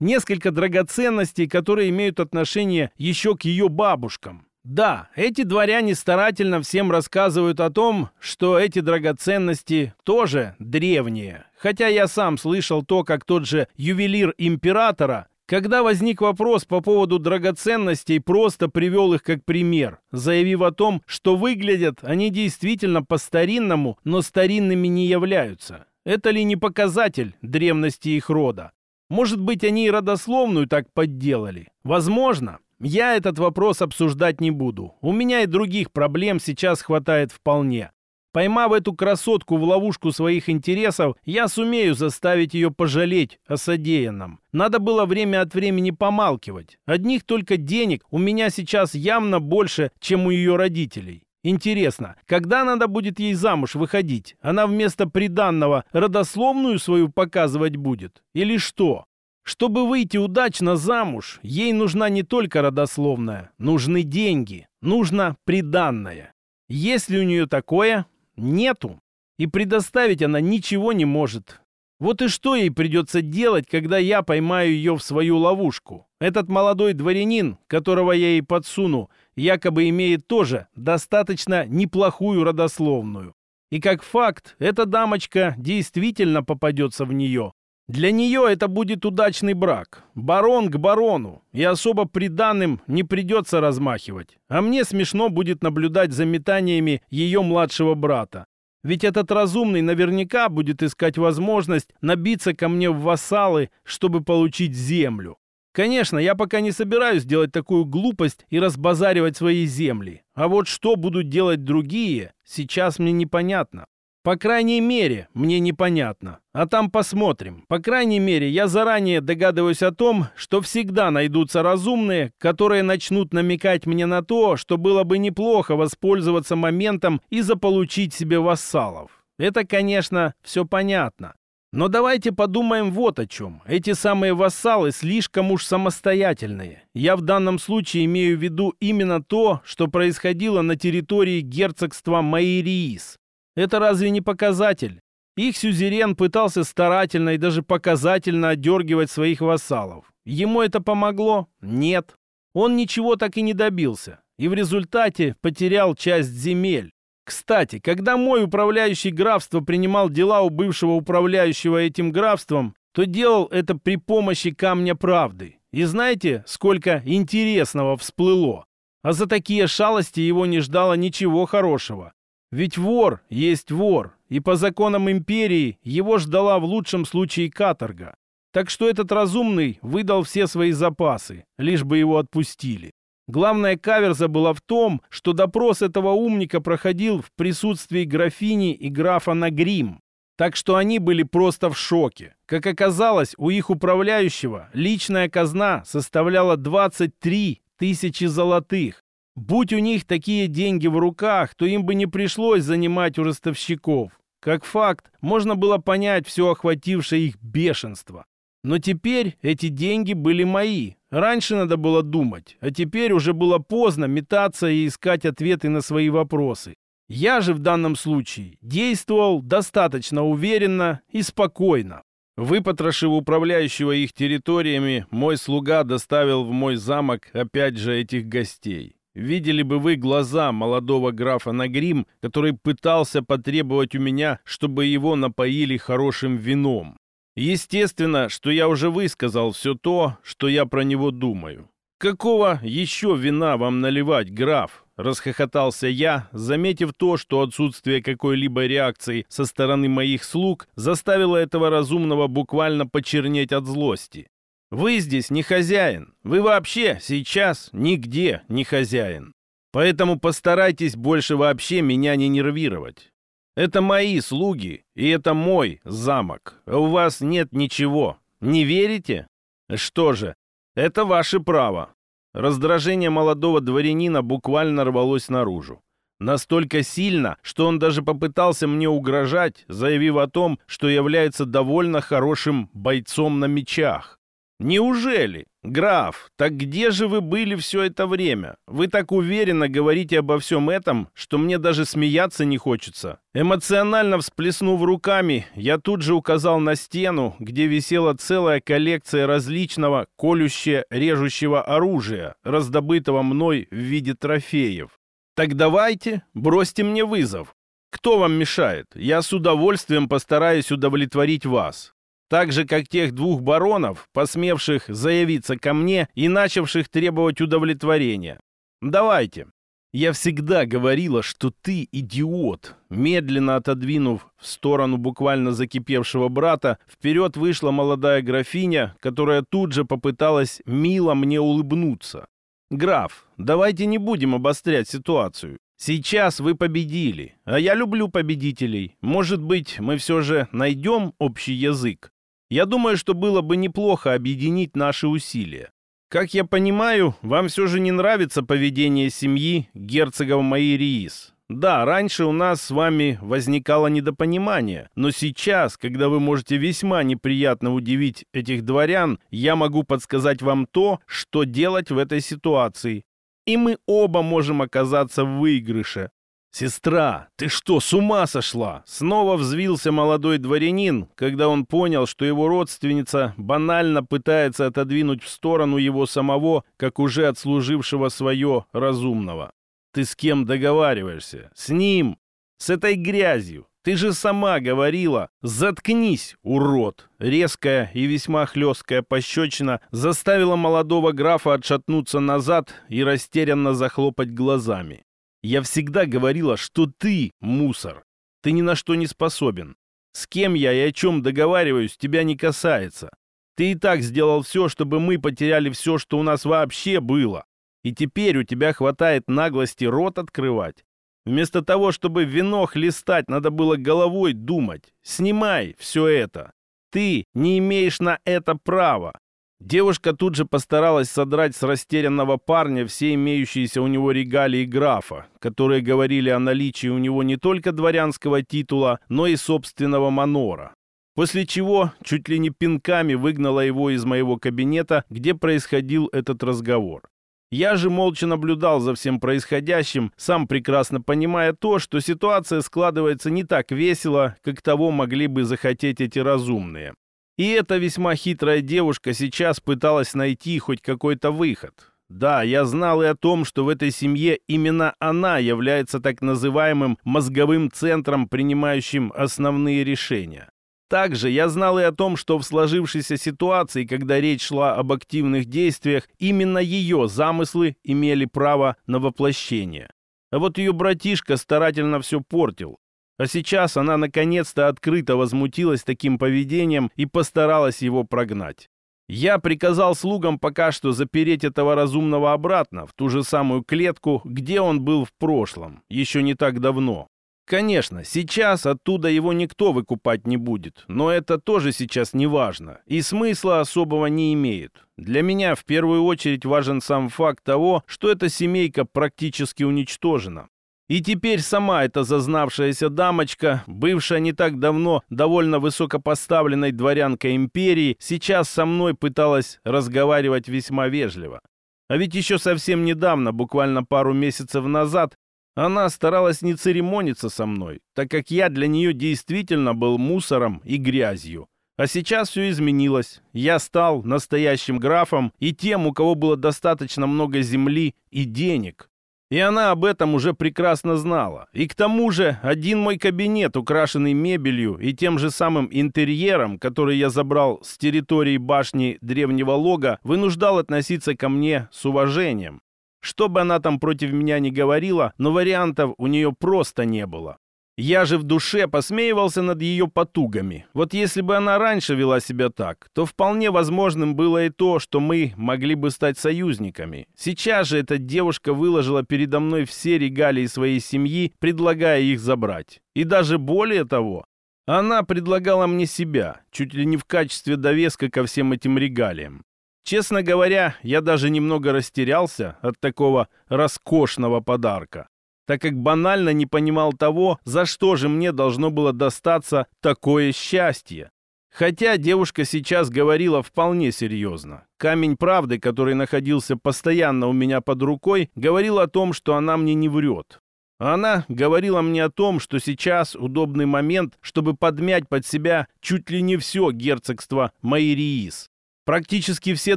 S1: Несколько драгоценностей, которые имеют отношение еще к ее бабушкам. Да, эти дворяне старательно всем рассказывают о том, что эти драгоценности тоже древние. Хотя я сам слышал то, как тот же ювелир императора когда возник вопрос по поводу драгоценностей, просто привел их как пример, заявив о том, что выглядят они действительно по-старинному, но старинными не являются. Это ли не показатель древности их рода? Может быть, они и родословную так подделали? Возможно. Я этот вопрос обсуждать не буду. У меня и других проблем сейчас хватает вполне. Поймав эту красотку в ловушку своих интересов, я сумею заставить ее пожалеть о содеянном. Надо было время от времени помалкивать. Одних только денег у меня сейчас явно больше, чем у ее родителей. Интересно, когда надо будет ей замуж выходить? Она вместо приданного родословную свою показывать будет? Или что? Чтобы выйти удачно замуж, ей нужна не только родословная, нужны деньги, нужно приданное. Есть ли у нее такое, нету. И предоставить она ничего не может. Вот и что ей придется делать, когда я поймаю ее в свою ловушку? Этот молодой дворянин, которого я ей подсуну, якобы имеет тоже достаточно неплохую родословную. И как факт, эта дамочка действительно попадется в нее. Для нее это будет удачный брак. Барон к барону. И особо приданным не придется размахивать. А мне смешно будет наблюдать за метаниями ее младшего брата. Ведь этот разумный наверняка будет искать возможность набиться ко мне в вассалы, чтобы получить землю. Конечно, я пока не собираюсь делать такую глупость и разбазаривать свои земли. А вот что будут делать другие, сейчас мне непонятно. По крайней мере, мне непонятно. А там посмотрим. По крайней мере, я заранее догадываюсь о том, что всегда найдутся разумные, которые начнут намекать мне на то, что было бы неплохо воспользоваться моментом и заполучить себе вассалов. Это, конечно, все понятно. Но давайте подумаем вот о чем. Эти самые вассалы слишком уж самостоятельные. Я в данном случае имею в виду именно то, что происходило на территории герцогства Майриис. Это разве не показатель? Их сюзерен пытался старательно и даже показательно отдергивать своих вассалов. Ему это помогло? Нет. Он ничего так и не добился. И в результате потерял часть земель. Кстати, когда мой управляющий графство принимал дела у бывшего управляющего этим графством, то делал это при помощи камня правды. И знаете, сколько интересного всплыло? А за такие шалости его не ждало ничего хорошего. Ведь вор есть вор, и по законам империи его ждала в лучшем случае каторга. Так что этот разумный выдал все свои запасы, лишь бы его отпустили. Главная каверза была в том, что допрос этого умника проходил в присутствии графини и графа Нагрим. Так что они были просто в шоке. Как оказалось, у их управляющего личная казна составляла 23 тысячи золотых, Будь у них такие деньги в руках, то им бы не пришлось занимать у ростовщиков. Как факт, можно было понять все охватившее их бешенство. Но теперь эти деньги были мои. Раньше надо было думать, а теперь уже было поздно метаться и искать ответы на свои вопросы. Я же в данном случае действовал достаточно уверенно и спокойно. Выпотрошив управляющего их территориями, мой слуга доставил в мой замок опять же этих гостей. Видели бы вы глаза молодого графа Нагрим, который пытался потребовать у меня, чтобы его напоили хорошим вином. Естественно, что я уже высказал все то, что я про него думаю. «Какого еще вина вам наливать, граф?» — расхохотался я, заметив то, что отсутствие какой-либо реакции со стороны моих слуг заставило этого разумного буквально почернеть от злости. Вы здесь не хозяин. Вы вообще сейчас нигде не хозяин. Поэтому постарайтесь больше вообще меня не нервировать. Это мои слуги, и это мой замок. У вас нет ничего. Не верите? Что же, это ваше право. Раздражение молодого дворянина буквально рвалось наружу. Настолько сильно, что он даже попытался мне угрожать, заявив о том, что является довольно хорошим бойцом на мечах. «Неужели? Граф, так где же вы были все это время? Вы так уверенно говорите обо всем этом, что мне даже смеяться не хочется». Эмоционально всплеснув руками, я тут же указал на стену, где висела целая коллекция различного колюще-режущего оружия, раздобытого мной в виде трофеев. «Так давайте, бросьте мне вызов. Кто вам мешает? Я с удовольствием постараюсь удовлетворить вас так же, как тех двух баронов, посмевших заявиться ко мне и начавших требовать удовлетворения. Давайте. Я всегда говорила, что ты идиот. Медленно отодвинув в сторону буквально закипевшего брата, вперед вышла молодая графиня, которая тут же попыталась мило мне улыбнуться. «Граф, давайте не будем обострять ситуацию. Сейчас вы победили, а я люблю победителей. Может быть, мы все же найдем общий язык?» Я думаю, что было бы неплохо объединить наши усилия. Как я понимаю, вам все же не нравится поведение семьи герцогов Майриис. Да, раньше у нас с вами возникало недопонимание, но сейчас, когда вы можете весьма неприятно удивить этих дворян, я могу подсказать вам то, что делать в этой ситуации. И мы оба можем оказаться в выигрыше. «Сестра, ты что, с ума сошла?» Снова взвился молодой дворянин, когда он понял, что его родственница банально пытается отодвинуть в сторону его самого, как уже отслужившего свое разумного. «Ты с кем договариваешься? С ним? С этой грязью? Ты же сама говорила, заткнись, урод!» Резкая и весьма хлесткая пощечина заставила молодого графа отшатнуться назад и растерянно захлопать глазами. Я всегда говорила, что ты мусор. Ты ни на что не способен. С кем я и о чем договариваюсь, тебя не касается. Ты и так сделал все, чтобы мы потеряли все, что у нас вообще было. И теперь у тебя хватает наглости рот открывать. Вместо того, чтобы вино хлестать, надо было головой думать. Снимай все это. Ты не имеешь на это права. Девушка тут же постаралась содрать с растерянного парня все имеющиеся у него регалии графа, которые говорили о наличии у него не только дворянского титула, но и собственного манора. После чего чуть ли не пинками выгнала его из моего кабинета, где происходил этот разговор. Я же молча наблюдал за всем происходящим, сам прекрасно понимая то, что ситуация складывается не так весело, как того могли бы захотеть эти разумные. И эта весьма хитрая девушка сейчас пыталась найти хоть какой-то выход. Да, я знал и о том, что в этой семье именно она является так называемым мозговым центром, принимающим основные решения. Также я знал и о том, что в сложившейся ситуации, когда речь шла об активных действиях, именно ее замыслы имели право на воплощение. А вот ее братишка старательно все портил, а сейчас она наконец-то открыто возмутилась таким поведением и постаралась его прогнать. Я приказал слугам пока что запереть этого разумного обратно, в ту же самую клетку, где он был в прошлом, еще не так давно. Конечно, сейчас оттуда его никто выкупать не будет, но это тоже сейчас не важно и смысла особого не имеет. Для меня в первую очередь важен сам факт того, что эта семейка практически уничтожена. И теперь сама эта зазнавшаяся дамочка, бывшая не так давно довольно высокопоставленной дворянкой империи, сейчас со мной пыталась разговаривать весьма вежливо. А ведь еще совсем недавно, буквально пару месяцев назад, она старалась не церемониться со мной, так как я для нее действительно был мусором и грязью. А сейчас все изменилось. Я стал настоящим графом и тем, у кого было достаточно много земли и денег. И она об этом уже прекрасно знала. И к тому же один мой кабинет, украшенный мебелью и тем же самым интерьером, который я забрал с территории башни древнего лога, вынуждал относиться ко мне с уважением. Что бы она там против меня ни говорила, но вариантов у нее просто не было. Я же в душе посмеивался над ее потугами. Вот если бы она раньше вела себя так, то вполне возможным было и то, что мы могли бы стать союзниками. Сейчас же эта девушка выложила передо мной все регалии своей семьи, предлагая их забрать. И даже более того, она предлагала мне себя, чуть ли не в качестве довеска ко всем этим регалиям. Честно говоря, я даже немного растерялся от такого роскошного подарка так как банально не понимал того, за что же мне должно было достаться такое счастье. Хотя девушка сейчас говорила вполне серьезно. Камень правды, который находился постоянно у меня под рукой, говорил о том, что она мне не врет. Она говорила мне о том, что сейчас удобный момент, чтобы подмять под себя чуть ли не все герцогство Майриис. Практически все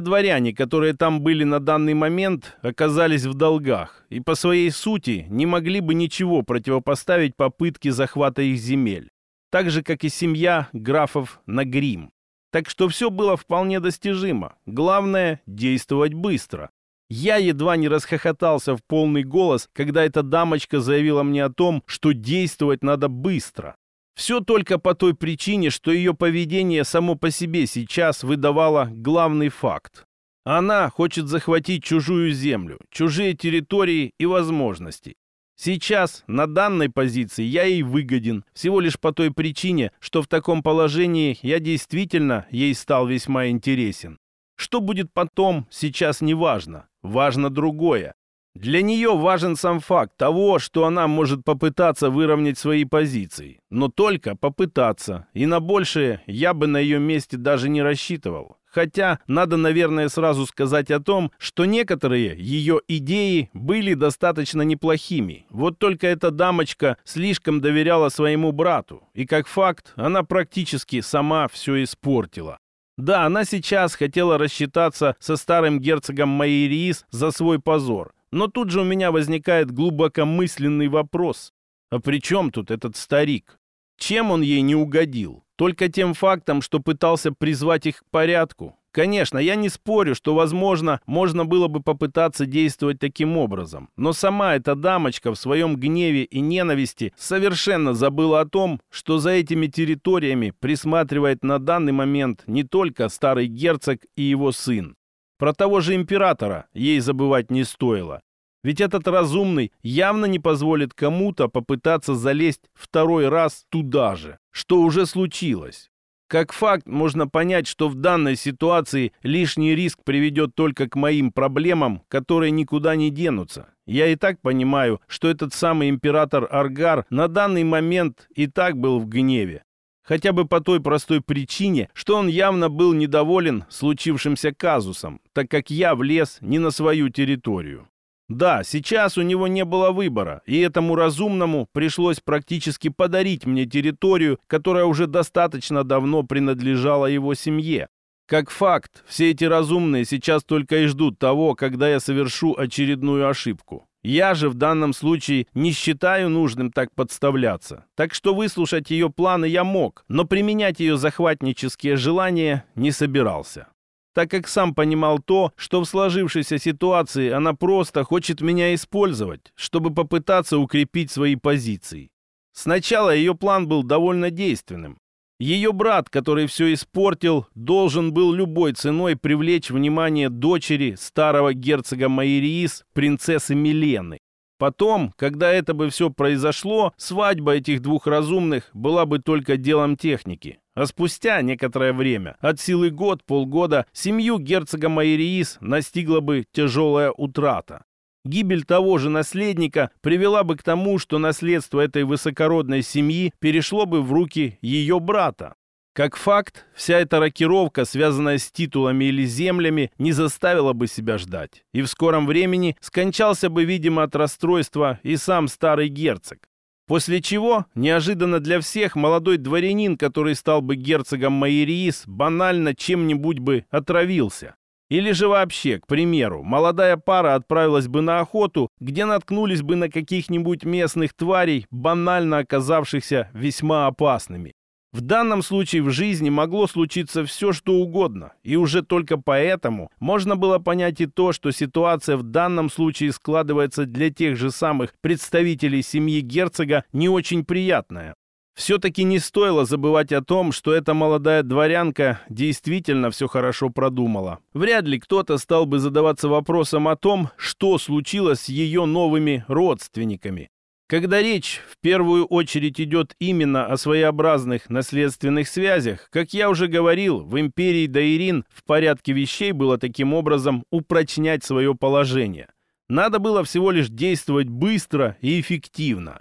S1: дворяне, которые там были на данный момент, оказались в долгах и по своей сути не могли бы ничего противопоставить попытке захвата их земель, так же, как и семья графов Нагрим. Так что все было вполне достижимо. Главное — действовать быстро. Я едва не расхохотался в полный голос, когда эта дамочка заявила мне о том, что действовать надо быстро. Все только по той причине, что ее поведение само по себе сейчас выдавало главный факт. Она хочет захватить чужую землю, чужие территории и возможности. Сейчас, на данной позиции, я ей выгоден, всего лишь по той причине, что в таком положении я действительно ей стал весьма интересен. Что будет потом, сейчас не важно. Важно другое. Для нее важен сам факт того, что она может попытаться выровнять свои позиции. Но только попытаться. И на большее я бы на ее месте даже не рассчитывал. Хотя надо, наверное, сразу сказать о том, что некоторые ее идеи были достаточно неплохими. Вот только эта дамочка слишком доверяла своему брату. И как факт, она практически сама все испортила. Да, она сейчас хотела рассчитаться со старым герцогом Майериис за свой позор. Но тут же у меня возникает глубокомысленный вопрос. А при чем тут этот старик? Чем он ей не угодил? Только тем фактом, что пытался призвать их к порядку. Конечно, я не спорю, что, возможно, можно было бы попытаться действовать таким образом. Но сама эта дамочка в своем гневе и ненависти совершенно забыла о том, что за этими территориями присматривает на данный момент не только старый герцог и его сын. Про того же императора ей забывать не стоило. Ведь этот разумный явно не позволит кому-то попытаться залезть второй раз туда же, что уже случилось. Как факт, можно понять, что в данной ситуации лишний риск приведет только к моим проблемам, которые никуда не денутся. Я и так понимаю, что этот самый император Аргар на данный момент и так был в гневе. Хотя бы по той простой причине, что он явно был недоволен случившимся казусом, так как я влез не на свою территорию. Да, сейчас у него не было выбора, и этому разумному пришлось практически подарить мне территорию, которая уже достаточно давно принадлежала его семье. Как факт, все эти разумные сейчас только и ждут того, когда я совершу очередную ошибку. Я же в данном случае не считаю нужным так подставляться. Так что выслушать ее планы я мог, но применять ее захватнические желания не собирался так как сам понимал то, что в сложившейся ситуации она просто хочет меня использовать, чтобы попытаться укрепить свои позиции. Сначала ее план был довольно действенным. Ее брат, который все испортил, должен был любой ценой привлечь внимание дочери старого герцога Майриис, принцессы Милены. Потом, когда это бы все произошло, свадьба этих двух разумных была бы только делом техники. А спустя некоторое время, от силы год, полгода, семью герцога Майриис настигла бы тяжелая утрата. Гибель того же наследника привела бы к тому, что наследство этой высокородной семьи перешло бы в руки ее брата. Как факт, вся эта рокировка, связанная с титулами или землями, не заставила бы себя ждать. И в скором времени скончался бы, видимо, от расстройства и сам старый герцог. После чего, неожиданно для всех, молодой дворянин, который стал бы герцогом Майериис, банально чем-нибудь бы отравился. Или же вообще, к примеру, молодая пара отправилась бы на охоту, где наткнулись бы на каких-нибудь местных тварей, банально оказавшихся весьма опасными. В данном случае в жизни могло случиться все, что угодно, и уже только поэтому можно было понять и то, что ситуация в данном случае складывается для тех же самых представителей семьи герцога не очень приятная. Все-таки не стоило забывать о том, что эта молодая дворянка действительно все хорошо продумала. Вряд ли кто-то стал бы задаваться вопросом о том, что случилось с ее новыми родственниками. Когда речь в первую очередь идет именно о своеобразных наследственных связях, как я уже говорил, в империи Даирин в порядке вещей было таким образом упрочнять свое положение. Надо было всего лишь действовать быстро и эффективно.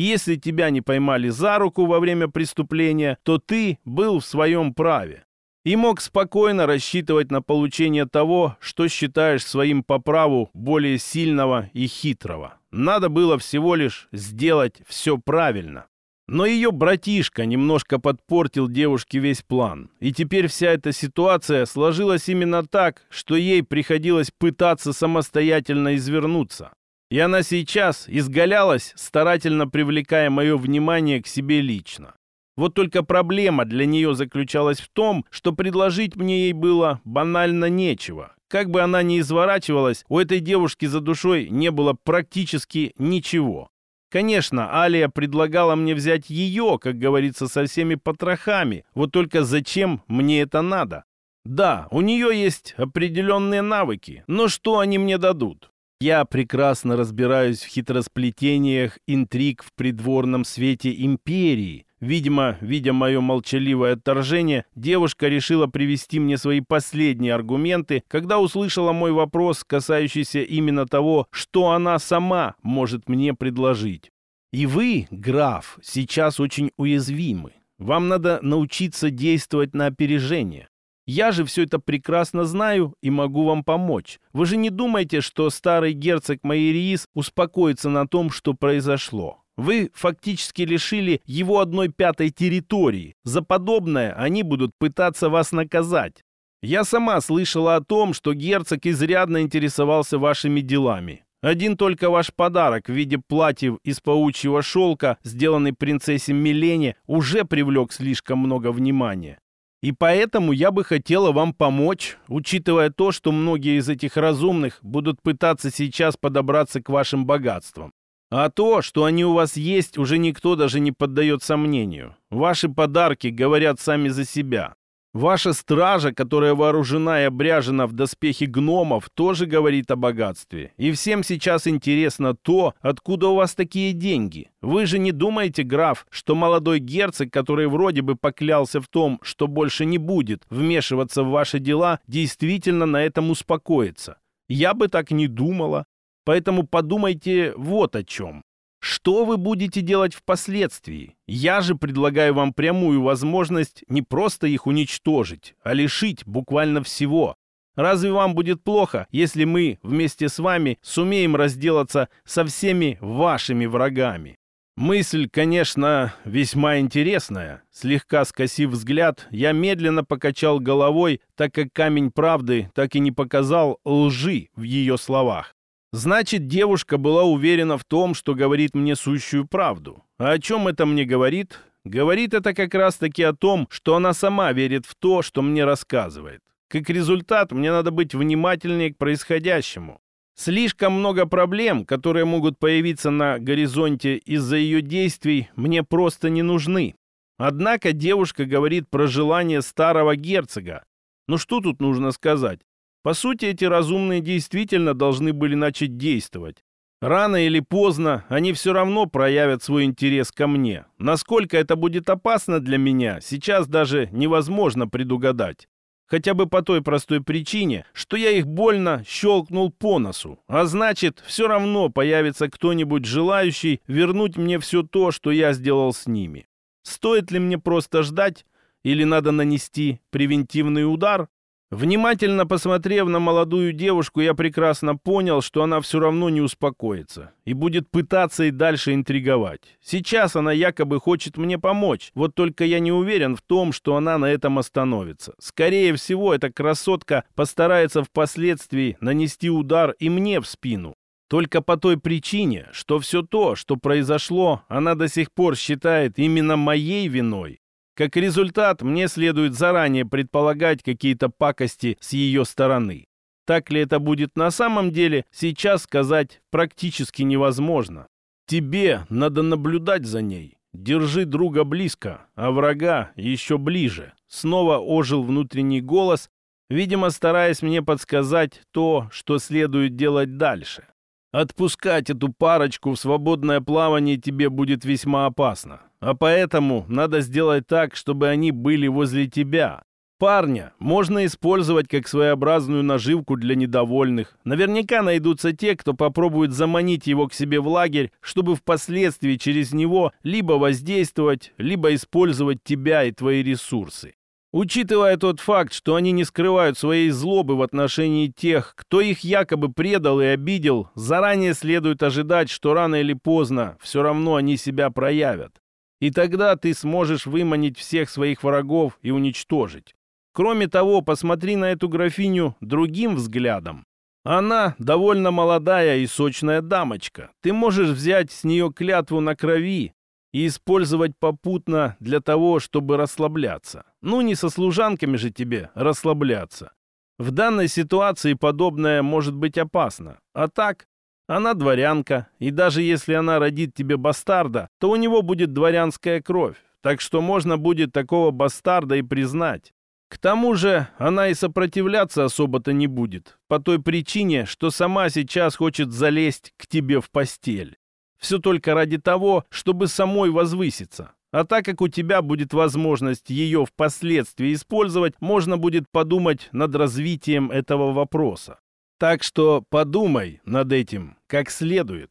S1: Если тебя не поймали за руку во время преступления, то ты был в своем праве и мог спокойно рассчитывать на получение того, что считаешь своим по праву более сильного и хитрого. Надо было всего лишь сделать все правильно. Но ее братишка немножко подпортил девушке весь план. И теперь вся эта ситуация сложилась именно так, что ей приходилось пытаться самостоятельно извернуться. И она сейчас изгалялась, старательно привлекая мое внимание к себе лично. Вот только проблема для нее заключалась в том, что предложить мне ей было банально нечего. Как бы она ни изворачивалась, у этой девушки за душой не было практически ничего. Конечно, Алия предлагала мне взять ее, как говорится, со всеми потрохами. Вот только зачем мне это надо? Да, у нее есть определенные навыки, но что они мне дадут? Я прекрасно разбираюсь в хитросплетениях интриг в придворном свете империи, Видимо, видя мое молчаливое отторжение, девушка решила привести мне свои последние аргументы, когда услышала мой вопрос, касающийся именно того, что она сама может мне предложить. И вы, граф, сейчас очень уязвимы. Вам надо научиться действовать на опережение. Я же все это прекрасно знаю и могу вам помочь. Вы же не думаете, что старый герцог Майериис успокоится на том, что произошло? Вы фактически лишили его одной пятой территории. За подобное они будут пытаться вас наказать. Я сама слышала о том, что герцог изрядно интересовался вашими делами. Один только ваш подарок в виде платьев из паучьего шелка, сделанный принцессе Милене, уже привлек слишком много внимания. И поэтому я бы хотела вам помочь, учитывая то, что многие из этих разумных будут пытаться сейчас подобраться к вашим богатствам. А то, что они у вас есть, уже никто даже не поддает сомнению. Ваши подарки говорят сами за себя. Ваша стража, которая вооружена и обряжена в доспехи гномов, тоже говорит о богатстве. И всем сейчас интересно то, откуда у вас такие деньги. Вы же не думаете, граф, что молодой герцог, который вроде бы поклялся в том, что больше не будет вмешиваться в ваши дела, действительно на этом успокоится? Я бы так не думала. Поэтому подумайте вот о чем. Что вы будете делать впоследствии? Я же предлагаю вам прямую возможность не просто их уничтожить, а лишить буквально всего. Разве вам будет плохо, если мы вместе с вами сумеем разделаться со всеми вашими врагами? Мысль, конечно, весьма интересная. Слегка скосив взгляд, я медленно покачал головой, так как камень правды так и не показал лжи в ее словах. Значит, девушка была уверена в том, что говорит мне сущую правду. А о чем это мне говорит? Говорит это как раз-таки о том, что она сама верит в то, что мне рассказывает. Как результат, мне надо быть внимательнее к происходящему. Слишком много проблем, которые могут появиться на горизонте из-за ее действий, мне просто не нужны. Однако девушка говорит про желание старого герцога. Ну что тут нужно сказать? По сути, эти разумные действительно должны были начать действовать. Рано или поздно они все равно проявят свой интерес ко мне. Насколько это будет опасно для меня, сейчас даже невозможно предугадать. Хотя бы по той простой причине, что я их больно щелкнул по носу. А значит, все равно появится кто-нибудь желающий вернуть мне все то, что я сделал с ними. Стоит ли мне просто ждать? Или надо нанести превентивный удар? Внимательно посмотрев на молодую девушку, я прекрасно понял, что она все равно не успокоится и будет пытаться и дальше интриговать. Сейчас она якобы хочет мне помочь, вот только я не уверен в том, что она на этом остановится. Скорее всего, эта красотка постарается впоследствии нанести удар и мне в спину. Только по той причине, что все то, что произошло, она до сих пор считает именно моей виной. Как результат, мне следует заранее предполагать какие-то пакости с ее стороны. Так ли это будет на самом деле, сейчас сказать практически невозможно. Тебе надо наблюдать за ней. Держи друга близко, а врага еще ближе. Снова ожил внутренний голос, видимо, стараясь мне подсказать то, что следует делать дальше. Отпускать эту парочку в свободное плавание тебе будет весьма опасно. А поэтому надо сделать так, чтобы они были возле тебя. Парня можно использовать как своеобразную наживку для недовольных. Наверняка найдутся те, кто попробует заманить его к себе в лагерь, чтобы впоследствии через него либо воздействовать, либо использовать тебя и твои ресурсы. Учитывая тот факт, что они не скрывают своей злобы в отношении тех, кто их якобы предал и обидел, заранее следует ожидать, что рано или поздно все равно они себя проявят. И тогда ты сможешь выманить всех своих врагов и уничтожить. Кроме того, посмотри на эту графиню другим взглядом. Она довольно молодая и сочная дамочка. Ты можешь взять с нее клятву на крови и использовать попутно для того, чтобы расслабляться. Ну, не со служанками же тебе расслабляться. В данной ситуации подобное может быть опасно. А так, она дворянка, и даже если она родит тебе бастарда, то у него будет дворянская кровь, так что можно будет такого бастарда и признать. К тому же она и сопротивляться особо-то не будет, по той причине, что сама сейчас хочет залезть к тебе в постель. Все только ради того, чтобы самой возвыситься. А так как у тебя будет возможность ее впоследствии использовать, можно будет подумать над развитием этого вопроса. Так что подумай над этим как следует.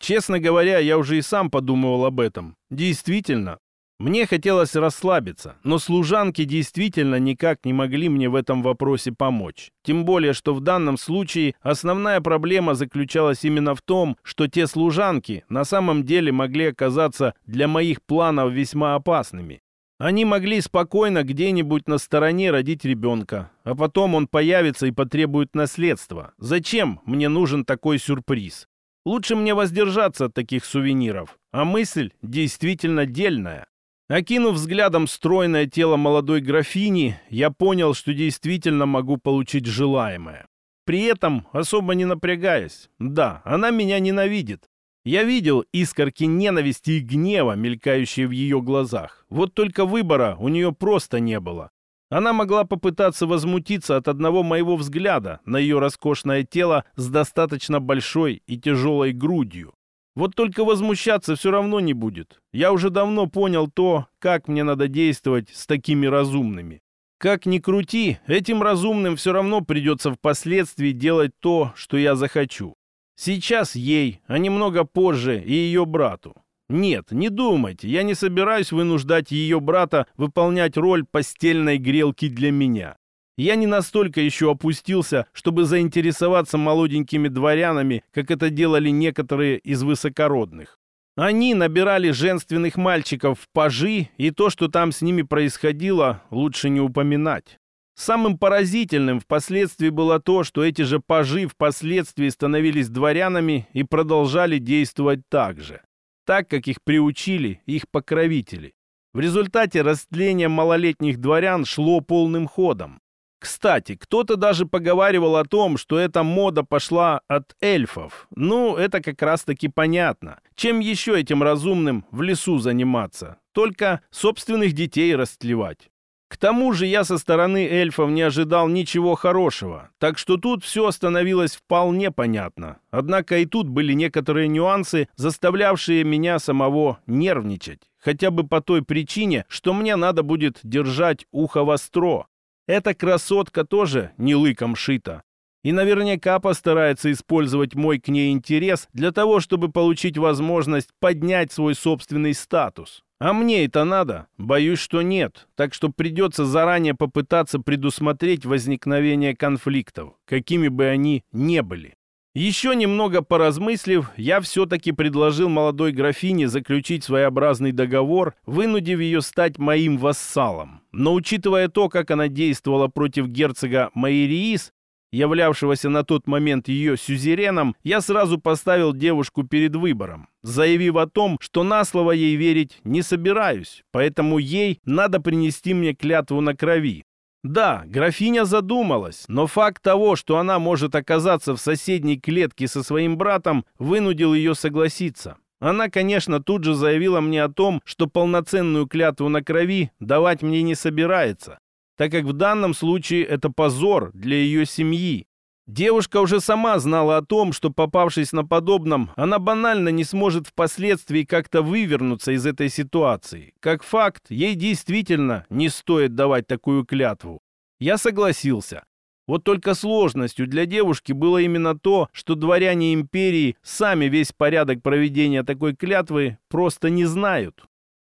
S1: Честно говоря, я уже и сам подумывал об этом. Действительно, Мне хотелось расслабиться, но служанки действительно никак не могли мне в этом вопросе помочь. Тем более, что в данном случае основная проблема заключалась именно в том, что те служанки на самом деле могли оказаться для моих планов весьма опасными. Они могли спокойно где-нибудь на стороне родить ребенка, а потом он появится и потребует наследства. Зачем мне нужен такой сюрприз? Лучше мне воздержаться от таких сувениров, а мысль действительно дельная. Окинув взглядом стройное тело молодой графини, я понял, что действительно могу получить желаемое. При этом особо не напрягаясь. Да, она меня ненавидит. Я видел искорки ненависти и гнева, мелькающие в ее глазах. Вот только выбора у нее просто не было. Она могла попытаться возмутиться от одного моего взгляда на ее роскошное тело с достаточно большой и тяжелой грудью. Вот только возмущаться все равно не будет. Я уже давно понял то, как мне надо действовать с такими разумными. Как ни крути, этим разумным все равно придется впоследствии делать то, что я захочу. Сейчас ей, а немного позже и ее брату. Нет, не думайте, я не собираюсь вынуждать ее брата выполнять роль постельной грелки для меня. Я не настолько еще опустился, чтобы заинтересоваться молоденькими дворянами, как это делали некоторые из высокородных. Они набирали женственных мальчиков в пажи, и то, что там с ними происходило, лучше не упоминать. Самым поразительным впоследствии было то, что эти же пажи впоследствии становились дворянами и продолжали действовать так же, так как их приучили их покровители. В результате растление малолетних дворян шло полным ходом. Кстати, кто-то даже поговаривал о том, что эта мода пошла от эльфов. Ну, это как раз-таки понятно. Чем еще этим разумным в лесу заниматься? Только собственных детей растлевать. К тому же я со стороны эльфов не ожидал ничего хорошего, так что тут все становилось вполне понятно. Однако и тут были некоторые нюансы, заставлявшие меня самого нервничать. Хотя бы по той причине, что мне надо будет держать ухо востро, эта красотка тоже не лыком шита. И наверняка постарается использовать мой к ней интерес для того, чтобы получить возможность поднять свой собственный статус. А мне это надо? Боюсь, что нет. Так что придется заранее попытаться предусмотреть возникновение конфликтов, какими бы они ни были. Еще немного поразмыслив, я все-таки предложил молодой графине заключить своеобразный договор, вынудив ее стать моим вассалом. Но учитывая то, как она действовала против герцога Майриис, являвшегося на тот момент ее сюзереном, я сразу поставил девушку перед выбором, заявив о том, что на слово ей верить не собираюсь, поэтому ей надо принести мне клятву на крови, да, графиня задумалась, но факт того, что она может оказаться в соседней клетке со своим братом, вынудил ее согласиться. Она, конечно, тут же заявила мне о том, что полноценную клятву на крови давать мне не собирается, так как в данном случае это позор для ее семьи. Девушка уже сама знала о том, что, попавшись на подобном, она банально не сможет впоследствии как-то вывернуться из этой ситуации. Как факт, ей действительно не стоит давать такую клятву. Я согласился. Вот только сложностью для девушки было именно то, что дворяне империи сами весь порядок проведения такой клятвы просто не знают.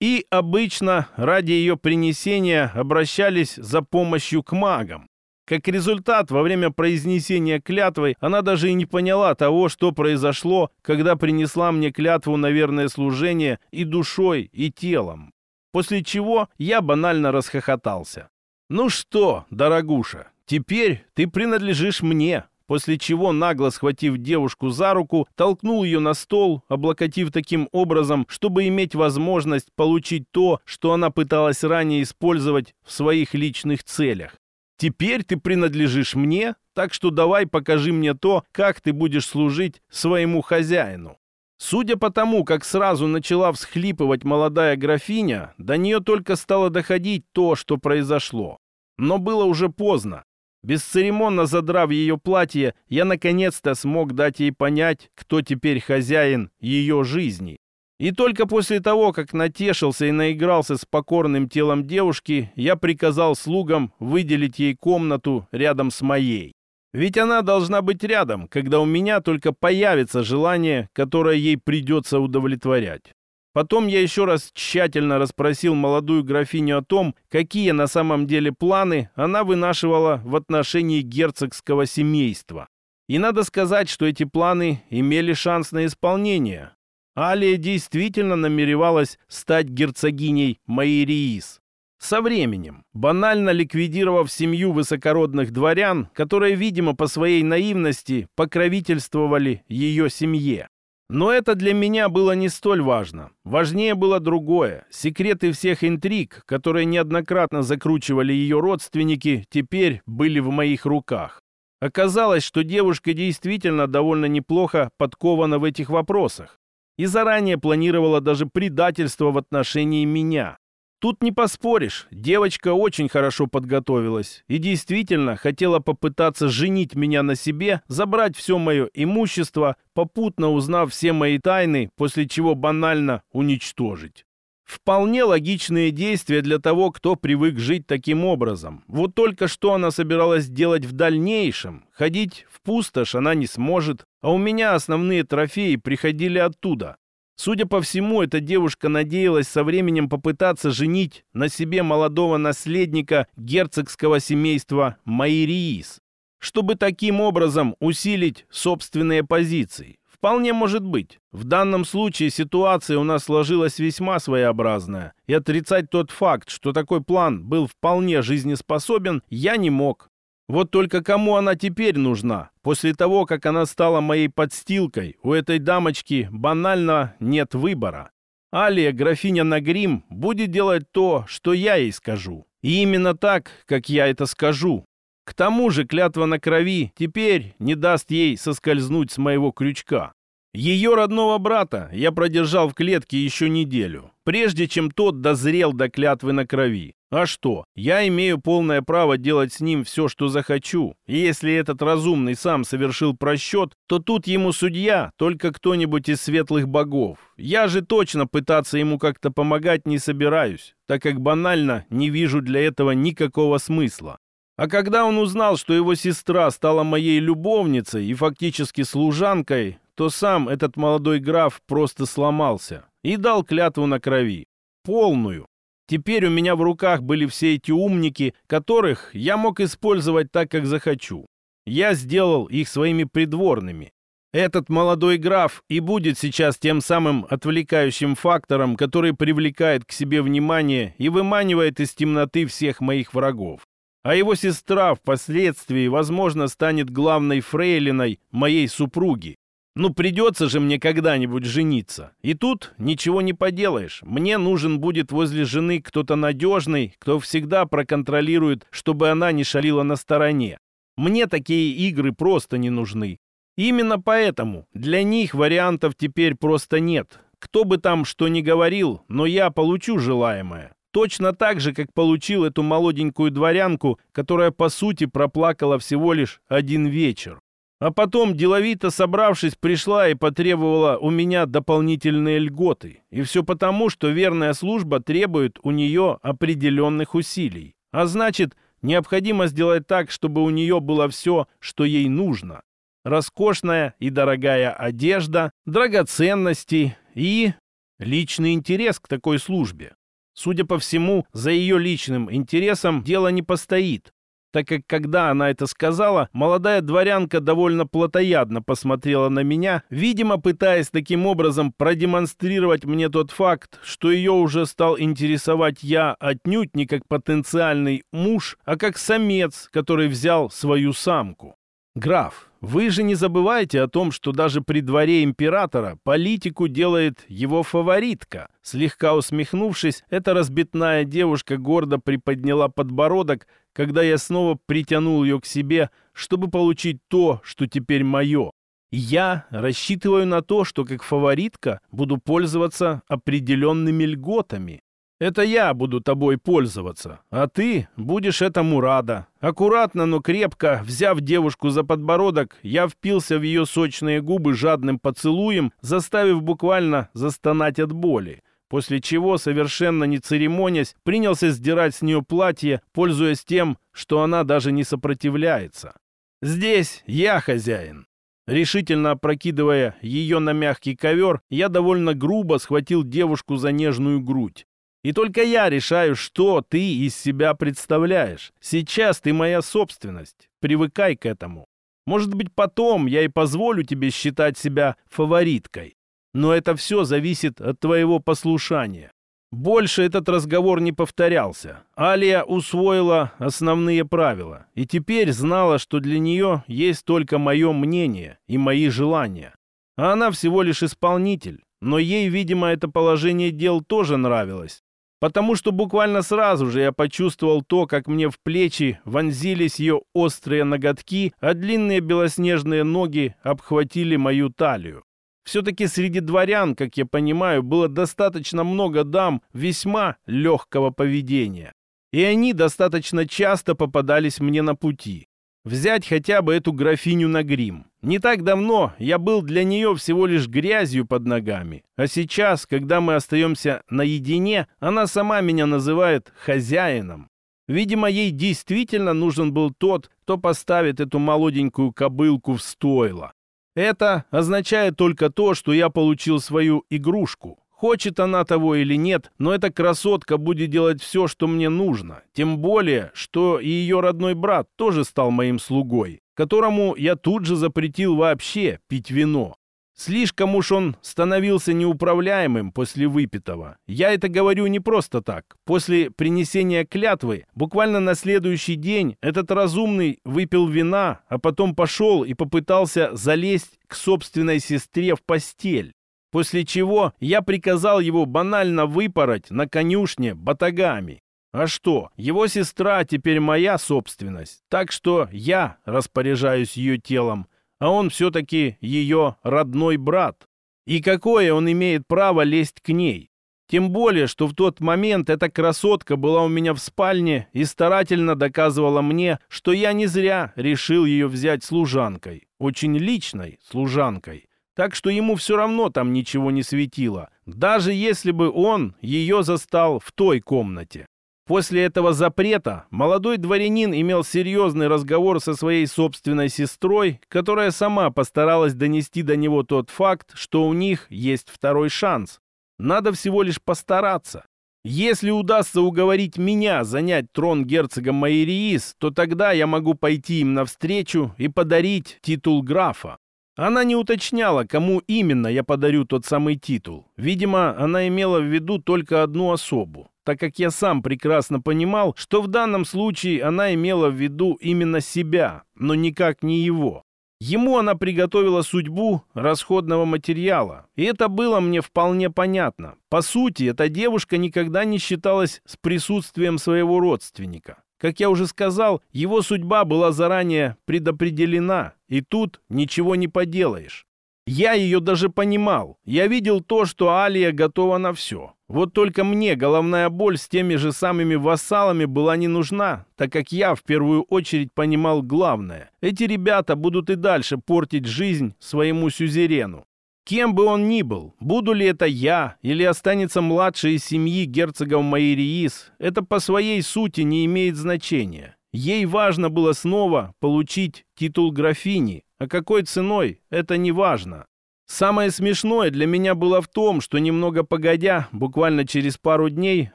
S1: И обычно ради ее принесения обращались за помощью к магам. Как результат, во время произнесения клятвы она даже и не поняла того, что произошло, когда принесла мне клятву на верное служение и душой, и телом. После чего я банально расхохотался. «Ну что, дорогуша, теперь ты принадлежишь мне», после чего, нагло схватив девушку за руку, толкнул ее на стол, облокотив таким образом, чтобы иметь возможность получить то, что она пыталась ранее использовать в своих личных целях. Теперь ты принадлежишь мне, так что давай покажи мне то, как ты будешь служить своему хозяину». Судя по тому, как сразу начала всхлипывать молодая графиня, до нее только стало доходить то, что произошло. Но было уже поздно. Бесцеремонно задрав ее платье, я наконец-то смог дать ей понять, кто теперь хозяин ее жизни. И только после того, как натешился и наигрался с покорным телом девушки, я приказал слугам выделить ей комнату рядом с моей. Ведь она должна быть рядом, когда у меня только появится желание, которое ей придется удовлетворять. Потом я еще раз тщательно расспросил молодую графиню о том, какие на самом деле планы она вынашивала в отношении герцогского семейства. И надо сказать, что эти планы имели шанс на исполнение. Алия действительно намеревалась стать герцогиней Майриис. Со временем, банально ликвидировав семью высокородных дворян, которые, видимо, по своей наивности покровительствовали ее семье. Но это для меня было не столь важно. Важнее было другое. Секреты всех интриг, которые неоднократно закручивали ее родственники, теперь были в моих руках. Оказалось, что девушка действительно довольно неплохо подкована в этих вопросах и заранее планировала даже предательство в отношении меня. Тут не поспоришь, девочка очень хорошо подготовилась и действительно хотела попытаться женить меня на себе, забрать все мое имущество, попутно узнав все мои тайны, после чего банально уничтожить. Вполне логичные действия для того, кто привык жить таким образом. Вот только что она собиралась делать в дальнейшем. Ходить в пустошь она не сможет, а у меня основные трофеи приходили оттуда. Судя по всему, эта девушка надеялась со временем попытаться женить на себе молодого наследника герцогского семейства Майриис, чтобы таким образом усилить собственные позиции. Вполне может быть. В данном случае ситуация у нас сложилась весьма своеобразная, и отрицать тот факт, что такой план был вполне жизнеспособен, я не мог. Вот только кому она теперь нужна? После того, как она стала моей подстилкой, у этой дамочки банально нет выбора. Алия, графиня Нагрим, будет делать то, что я ей скажу. И именно так, как я это скажу. К тому же клятва на крови теперь не даст ей соскользнуть с моего крючка. Ее родного брата я продержал в клетке еще неделю, прежде чем тот дозрел до клятвы на крови. А что? Я имею полное право делать с ним все, что захочу. И если этот разумный сам совершил просчет, то тут ему судья только кто-нибудь из светлых богов. Я же точно пытаться ему как-то помогать не собираюсь, так как банально не вижу для этого никакого смысла. А когда он узнал, что его сестра стала моей любовницей и фактически служанкой, то сам этот молодой граф просто сломался и дал клятву на крови. Полную. Теперь у меня в руках были все эти умники, которых я мог использовать так, как захочу. Я сделал их своими придворными. Этот молодой граф и будет сейчас тем самым отвлекающим фактором, который привлекает к себе внимание и выманивает из темноты всех моих врагов. А его сестра впоследствии, возможно, станет главной фрейлиной моей супруги. Ну, придется же мне когда-нибудь жениться. И тут ничего не поделаешь. Мне нужен будет возле жены кто-то надежный, кто всегда проконтролирует, чтобы она не шалила на стороне. Мне такие игры просто не нужны. Именно поэтому для них вариантов теперь просто нет. Кто бы там что ни говорил, но я получу желаемое. Точно так же, как получил эту молоденькую дворянку, которая, по сути, проплакала всего лишь один вечер. А потом, деловито собравшись, пришла и потребовала у меня дополнительные льготы. И все потому, что верная служба требует у нее определенных усилий. А значит, необходимо сделать так, чтобы у нее было все, что ей нужно. Роскошная и дорогая одежда, драгоценности и личный интерес к такой службе. Судя по всему, за ее личным интересом дело не постоит так как когда она это сказала, молодая дворянка довольно плотоядно посмотрела на меня, видимо, пытаясь таким образом продемонстрировать мне тот факт, что ее уже стал интересовать я отнюдь не как потенциальный муж, а как самец, который взял свою самку. «Граф, вы же не забывайте о том, что даже при дворе императора политику делает его фаворитка». Слегка усмехнувшись, эта разбитная девушка гордо приподняла подбородок, когда я снова притянул ее к себе, чтобы получить то, что теперь мое. Я рассчитываю на то, что как фаворитка буду пользоваться определенными льготами. Это я буду тобой пользоваться, а ты будешь этому рада. Аккуратно, но крепко, взяв девушку за подбородок, я впился в ее сочные губы жадным поцелуем, заставив буквально застонать от боли после чего, совершенно не церемонясь, принялся сдирать с нее платье, пользуясь тем, что она даже не сопротивляется. «Здесь я хозяин». Решительно опрокидывая ее на мягкий ковер, я довольно грубо схватил девушку за нежную грудь. И только я решаю, что ты из себя представляешь. Сейчас ты моя собственность. Привыкай к этому. Может быть, потом я и позволю тебе считать себя фавориткой. Но это все зависит от твоего послушания. Больше этот разговор не повторялся. Алия усвоила основные правила и теперь знала, что для нее есть только мое мнение и мои желания. А она всего лишь исполнитель, но ей, видимо, это положение дел тоже нравилось. Потому что буквально сразу же я почувствовал то, как мне в плечи вонзились ее острые ноготки, а длинные белоснежные ноги обхватили мою талию. Все-таки среди дворян, как я понимаю, было достаточно много дам весьма легкого поведения. И они достаточно часто попадались мне на пути. Взять хотя бы эту графиню на грим. Не так давно я был для нее всего лишь грязью под ногами. А сейчас, когда мы остаемся наедине, она сама меня называет хозяином. Видимо, ей действительно нужен был тот, кто поставит эту молоденькую кобылку в стойло. Это означает только то, что я получил свою игрушку. Хочет она того или нет, но эта красотка будет делать все, что мне нужно. Тем более, что и ее родной брат тоже стал моим слугой, которому я тут же запретил вообще пить вино. Слишком уж он становился неуправляемым после выпитого. Я это говорю не просто так. После принесения клятвы, буквально на следующий день, этот разумный выпил вина, а потом пошел и попытался залезть к собственной сестре в постель. После чего я приказал его банально выпороть на конюшне батагами. А что, его сестра теперь моя собственность, так что я распоряжаюсь ее телом, а он все-таки ее родной брат. И какое он имеет право лезть к ней? Тем более, что в тот момент эта красотка была у меня в спальне и старательно доказывала мне, что я не зря решил ее взять служанкой, очень личной служанкой. Так что ему все равно там ничего не светило, даже если бы он ее застал в той комнате. После этого запрета молодой дворянин имел серьезный разговор со своей собственной сестрой, которая сама постаралась донести до него тот факт, что у них есть второй шанс. Надо всего лишь постараться. Если удастся уговорить меня занять трон герцога Майриис, то тогда я могу пойти им навстречу и подарить титул графа. Она не уточняла, кому именно я подарю тот самый титул. Видимо, она имела в виду только одну особу так как я сам прекрасно понимал, что в данном случае она имела в виду именно себя, но никак не его. Ему она приготовила судьбу расходного материала, и это было мне вполне понятно. По сути, эта девушка никогда не считалась с присутствием своего родственника. Как я уже сказал, его судьба была заранее предопределена, и тут ничего не поделаешь. Я ее даже понимал. Я видел то, что Алия готова на все. Вот только мне головная боль с теми же самыми вассалами была не нужна, так как я в первую очередь понимал главное. Эти ребята будут и дальше портить жизнь своему сюзерену. Кем бы он ни был, буду ли это я или останется младший из семьи герцогов Майриис, это по своей сути не имеет значения. Ей важно было снова получить титул графини, а какой ценой, это не важно. Самое смешное для меня было в том, что немного погодя, буквально через пару дней,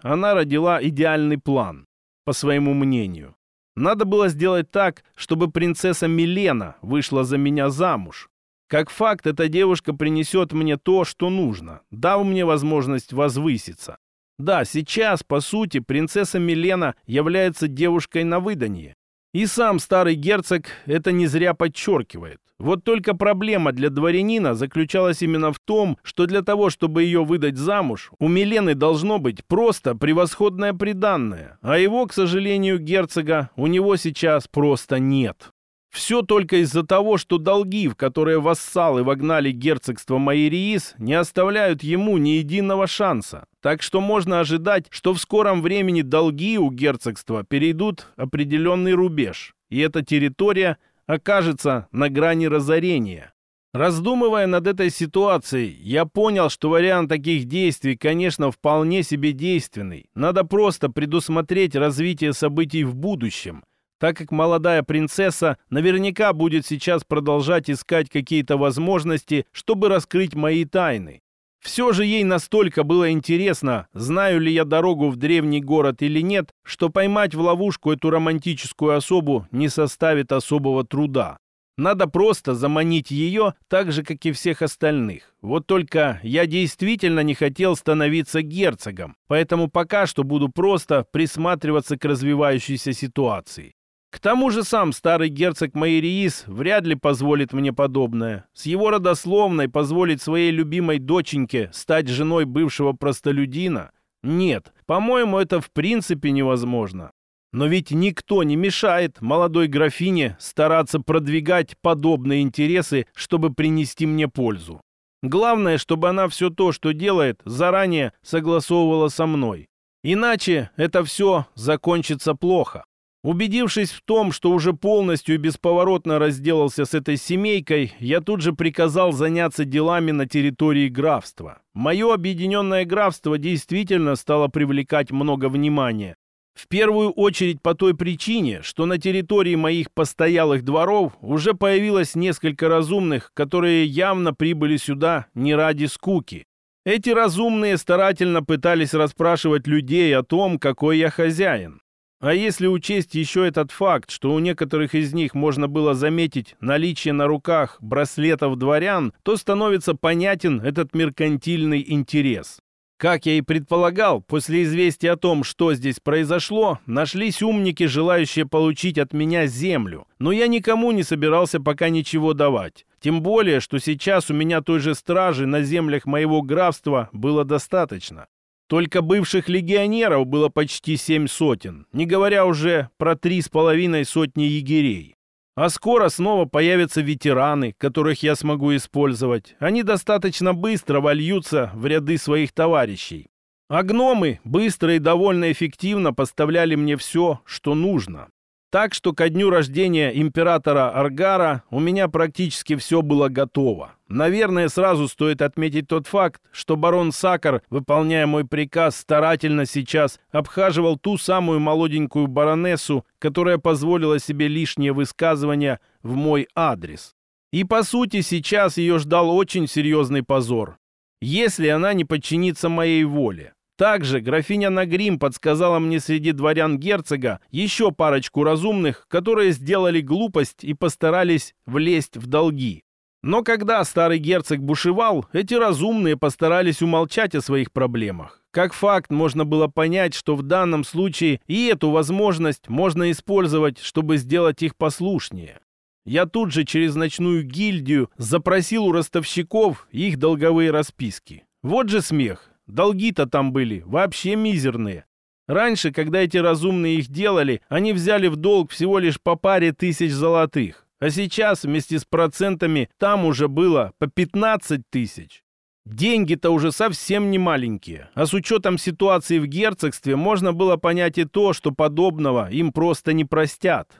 S1: она родила идеальный план, по своему мнению. Надо было сделать так, чтобы принцесса Милена вышла за меня замуж. Как факт, эта девушка принесет мне то, что нужно, дав мне возможность возвыситься. Да, сейчас, по сути, принцесса Милена является девушкой на выданье. И сам старый герцог это не зря подчеркивает. Вот только проблема для дворянина заключалась именно в том, что для того, чтобы ее выдать замуж, у Милены должно быть просто превосходное приданное, а его, к сожалению, герцога у него сейчас просто нет. Все только из-за того, что долги, в которые вассалы вогнали герцогство Майриис, не оставляют ему ни единого шанса. Так что можно ожидать, что в скором времени долги у герцогства перейдут определенный рубеж, и эта территория окажется на грани разорения. Раздумывая над этой ситуацией, я понял, что вариант таких действий, конечно, вполне себе действенный. Надо просто предусмотреть развитие событий в будущем, так как молодая принцесса наверняка будет сейчас продолжать искать какие-то возможности, чтобы раскрыть мои тайны. Все же ей настолько было интересно, знаю ли я дорогу в древний город или нет, что поймать в ловушку эту романтическую особу не составит особого труда. Надо просто заманить ее так же, как и всех остальных. Вот только я действительно не хотел становиться герцогом, поэтому пока что буду просто присматриваться к развивающейся ситуации. К тому же сам старый герцог Майриис вряд ли позволит мне подобное. С его родословной позволить своей любимой доченьке стать женой бывшего простолюдина? Нет, по-моему, это в принципе невозможно. Но ведь никто не мешает молодой графине стараться продвигать подобные интересы, чтобы принести мне пользу. Главное, чтобы она все то, что делает, заранее согласовывала со мной. Иначе это все закончится плохо. Убедившись в том, что уже полностью и бесповоротно разделался с этой семейкой, я тут же приказал заняться делами на территории графства. Мое объединенное графство действительно стало привлекать много внимания. В первую очередь по той причине, что на территории моих постоялых дворов уже появилось несколько разумных, которые явно прибыли сюда не ради скуки. Эти разумные старательно пытались расспрашивать людей о том, какой я хозяин. А если учесть еще этот факт, что у некоторых из них можно было заметить наличие на руках браслетов дворян, то становится понятен этот меркантильный интерес. Как я и предполагал, после известия о том, что здесь произошло, нашлись умники, желающие получить от меня землю. Но я никому не собирался пока ничего давать. Тем более, что сейчас у меня той же стражи на землях моего графства было достаточно. Только бывших легионеров было почти семь сотен, не говоря уже про три с половиной сотни егерей. А скоро снова появятся ветераны, которых я смогу использовать. Они достаточно быстро вольются в ряды своих товарищей. А гномы быстро и довольно эффективно поставляли мне все, что нужно. Так что ко дню рождения императора Аргара у меня практически все было готово. Наверное, сразу стоит отметить тот факт, что барон Сакар, выполняя мой приказ, старательно сейчас обхаживал ту самую молоденькую баронессу, которая позволила себе лишние высказывания в мой адрес. И, по сути, сейчас ее ждал очень серьезный позор. Если она не подчинится моей воле. Также графиня Нагрим подсказала мне среди дворян герцога еще парочку разумных, которые сделали глупость и постарались влезть в долги. Но когда старый герцог бушевал, эти разумные постарались умолчать о своих проблемах. Как факт, можно было понять, что в данном случае и эту возможность можно использовать, чтобы сделать их послушнее. Я тут же через ночную гильдию запросил у ростовщиков их долговые расписки. Вот же смех. Долги-то там были вообще мизерные. Раньше, когда эти разумные их делали, они взяли в долг всего лишь по паре тысяч золотых. А сейчас вместе с процентами там уже было по 15 тысяч. Деньги-то уже совсем не маленькие, а с учетом ситуации в герцогстве можно было понять и то, что подобного им просто не простят.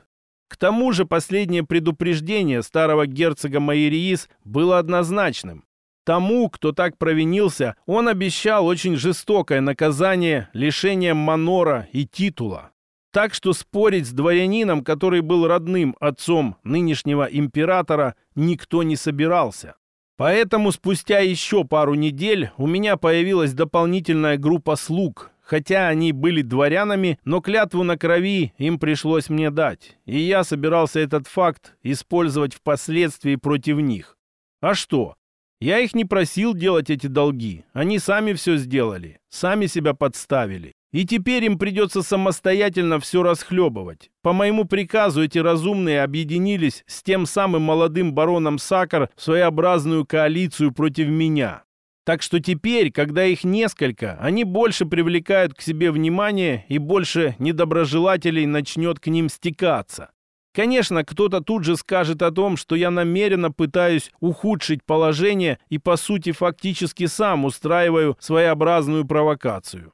S1: К тому же последнее предупреждение старого герцога Майериис было однозначным. Тому, кто так провинился, он обещал очень жестокое наказание лишением манора и титула. Так что спорить с дворянином, который был родным отцом нынешнего императора, никто не собирался. Поэтому спустя еще пару недель у меня появилась дополнительная группа слуг, хотя они были дворянами, но клятву на крови им пришлось мне дать, и я собирался этот факт использовать впоследствии против них. А что? Я их не просил делать эти долги. Они сами все сделали, сами себя подставили. И теперь им придется самостоятельно все расхлебывать. По моему приказу эти разумные объединились с тем самым молодым бароном Сакар в своеобразную коалицию против меня. Так что теперь, когда их несколько, они больше привлекают к себе внимание и больше недоброжелателей начнет к ним стекаться. Конечно, кто-то тут же скажет о том, что я намеренно пытаюсь ухудшить положение и, по сути, фактически сам устраиваю своеобразную провокацию.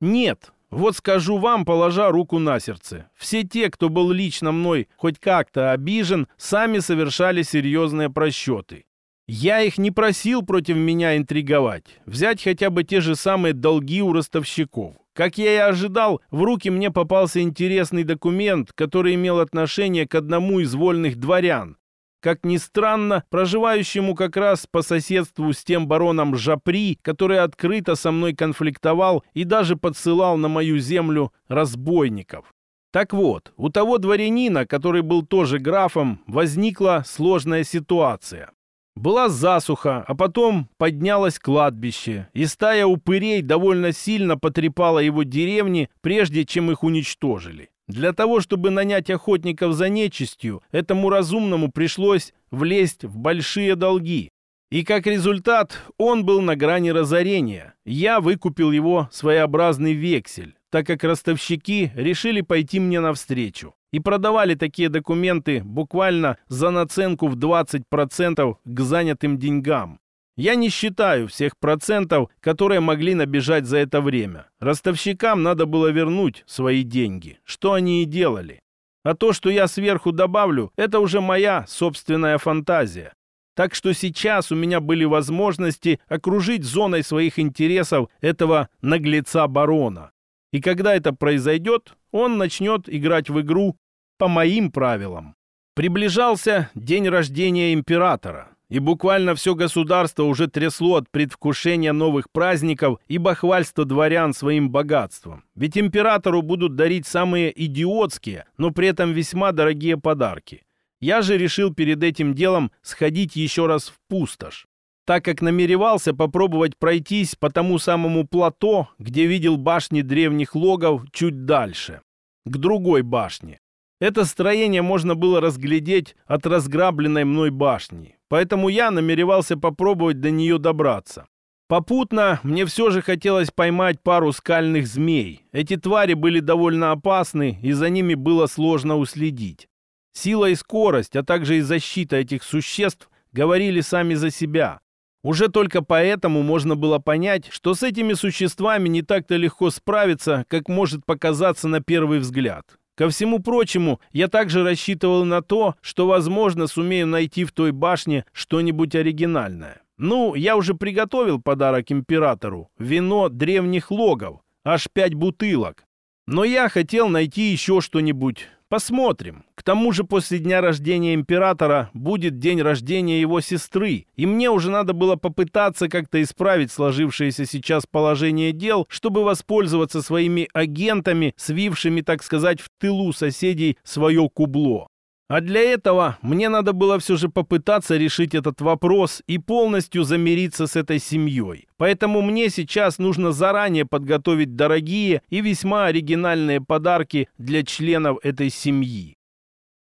S1: Нет, вот скажу вам, положа руку на сердце, все те, кто был лично мной хоть как-то обижен, сами совершали серьезные просчеты. Я их не просил против меня интриговать, взять хотя бы те же самые долги у ростовщиков. Как я и ожидал, в руки мне попался интересный документ, который имел отношение к одному из вольных дворян. Как ни странно, проживающему как раз по соседству с тем бароном Жапри, который открыто со мной конфликтовал и даже подсылал на мою землю разбойников. Так вот, у того дворянина, который был тоже графом, возникла сложная ситуация. Была засуха, а потом поднялось кладбище, и стая упырей довольно сильно потрепала его деревни, прежде чем их уничтожили. Для того, чтобы нанять охотников за нечистью, этому разумному пришлось влезть в большие долги. И как результат, он был на грани разорения. Я выкупил его своеобразный вексель так как ростовщики решили пойти мне навстречу и продавали такие документы буквально за наценку в 20% к занятым деньгам. Я не считаю всех процентов, которые могли набежать за это время. Ростовщикам надо было вернуть свои деньги, что они и делали. А то, что я сверху добавлю, это уже моя собственная фантазия. Так что сейчас у меня были возможности окружить зоной своих интересов этого наглеца-барона. И когда это произойдет, он начнет играть в игру по моим правилам. Приближался день рождения императора, и буквально все государство уже трясло от предвкушения новых праздников и бахвальства дворян своим богатством. Ведь императору будут дарить самые идиотские, но при этом весьма дорогие подарки. Я же решил перед этим делом сходить еще раз в пустошь так как намеревался попробовать пройтись по тому самому плато, где видел башни древних логов чуть дальше, к другой башне. Это строение можно было разглядеть от разграбленной мной башни, поэтому я намеревался попробовать до нее добраться. Попутно мне все же хотелось поймать пару скальных змей. Эти твари были довольно опасны, и за ними было сложно уследить. Сила и скорость, а также и защита этих существ говорили сами за себя. Уже только поэтому можно было понять, что с этими существами не так-то легко справиться, как может показаться на первый взгляд. Ко всему прочему, я также рассчитывал на то, что, возможно, сумею найти в той башне что-нибудь оригинальное. Ну, я уже приготовил подарок императору. Вино древних логов. Аж пять бутылок. Но я хотел найти еще что-нибудь. Посмотрим. К тому же после дня рождения императора будет день рождения его сестры, и мне уже надо было попытаться как-то исправить сложившееся сейчас положение дел, чтобы воспользоваться своими агентами, свившими, так сказать, в тылу соседей свое кубло. А для этого мне надо было все же попытаться решить этот вопрос и полностью замириться с этой семьей. Поэтому мне сейчас нужно заранее подготовить дорогие и весьма оригинальные подарки для членов этой семьи.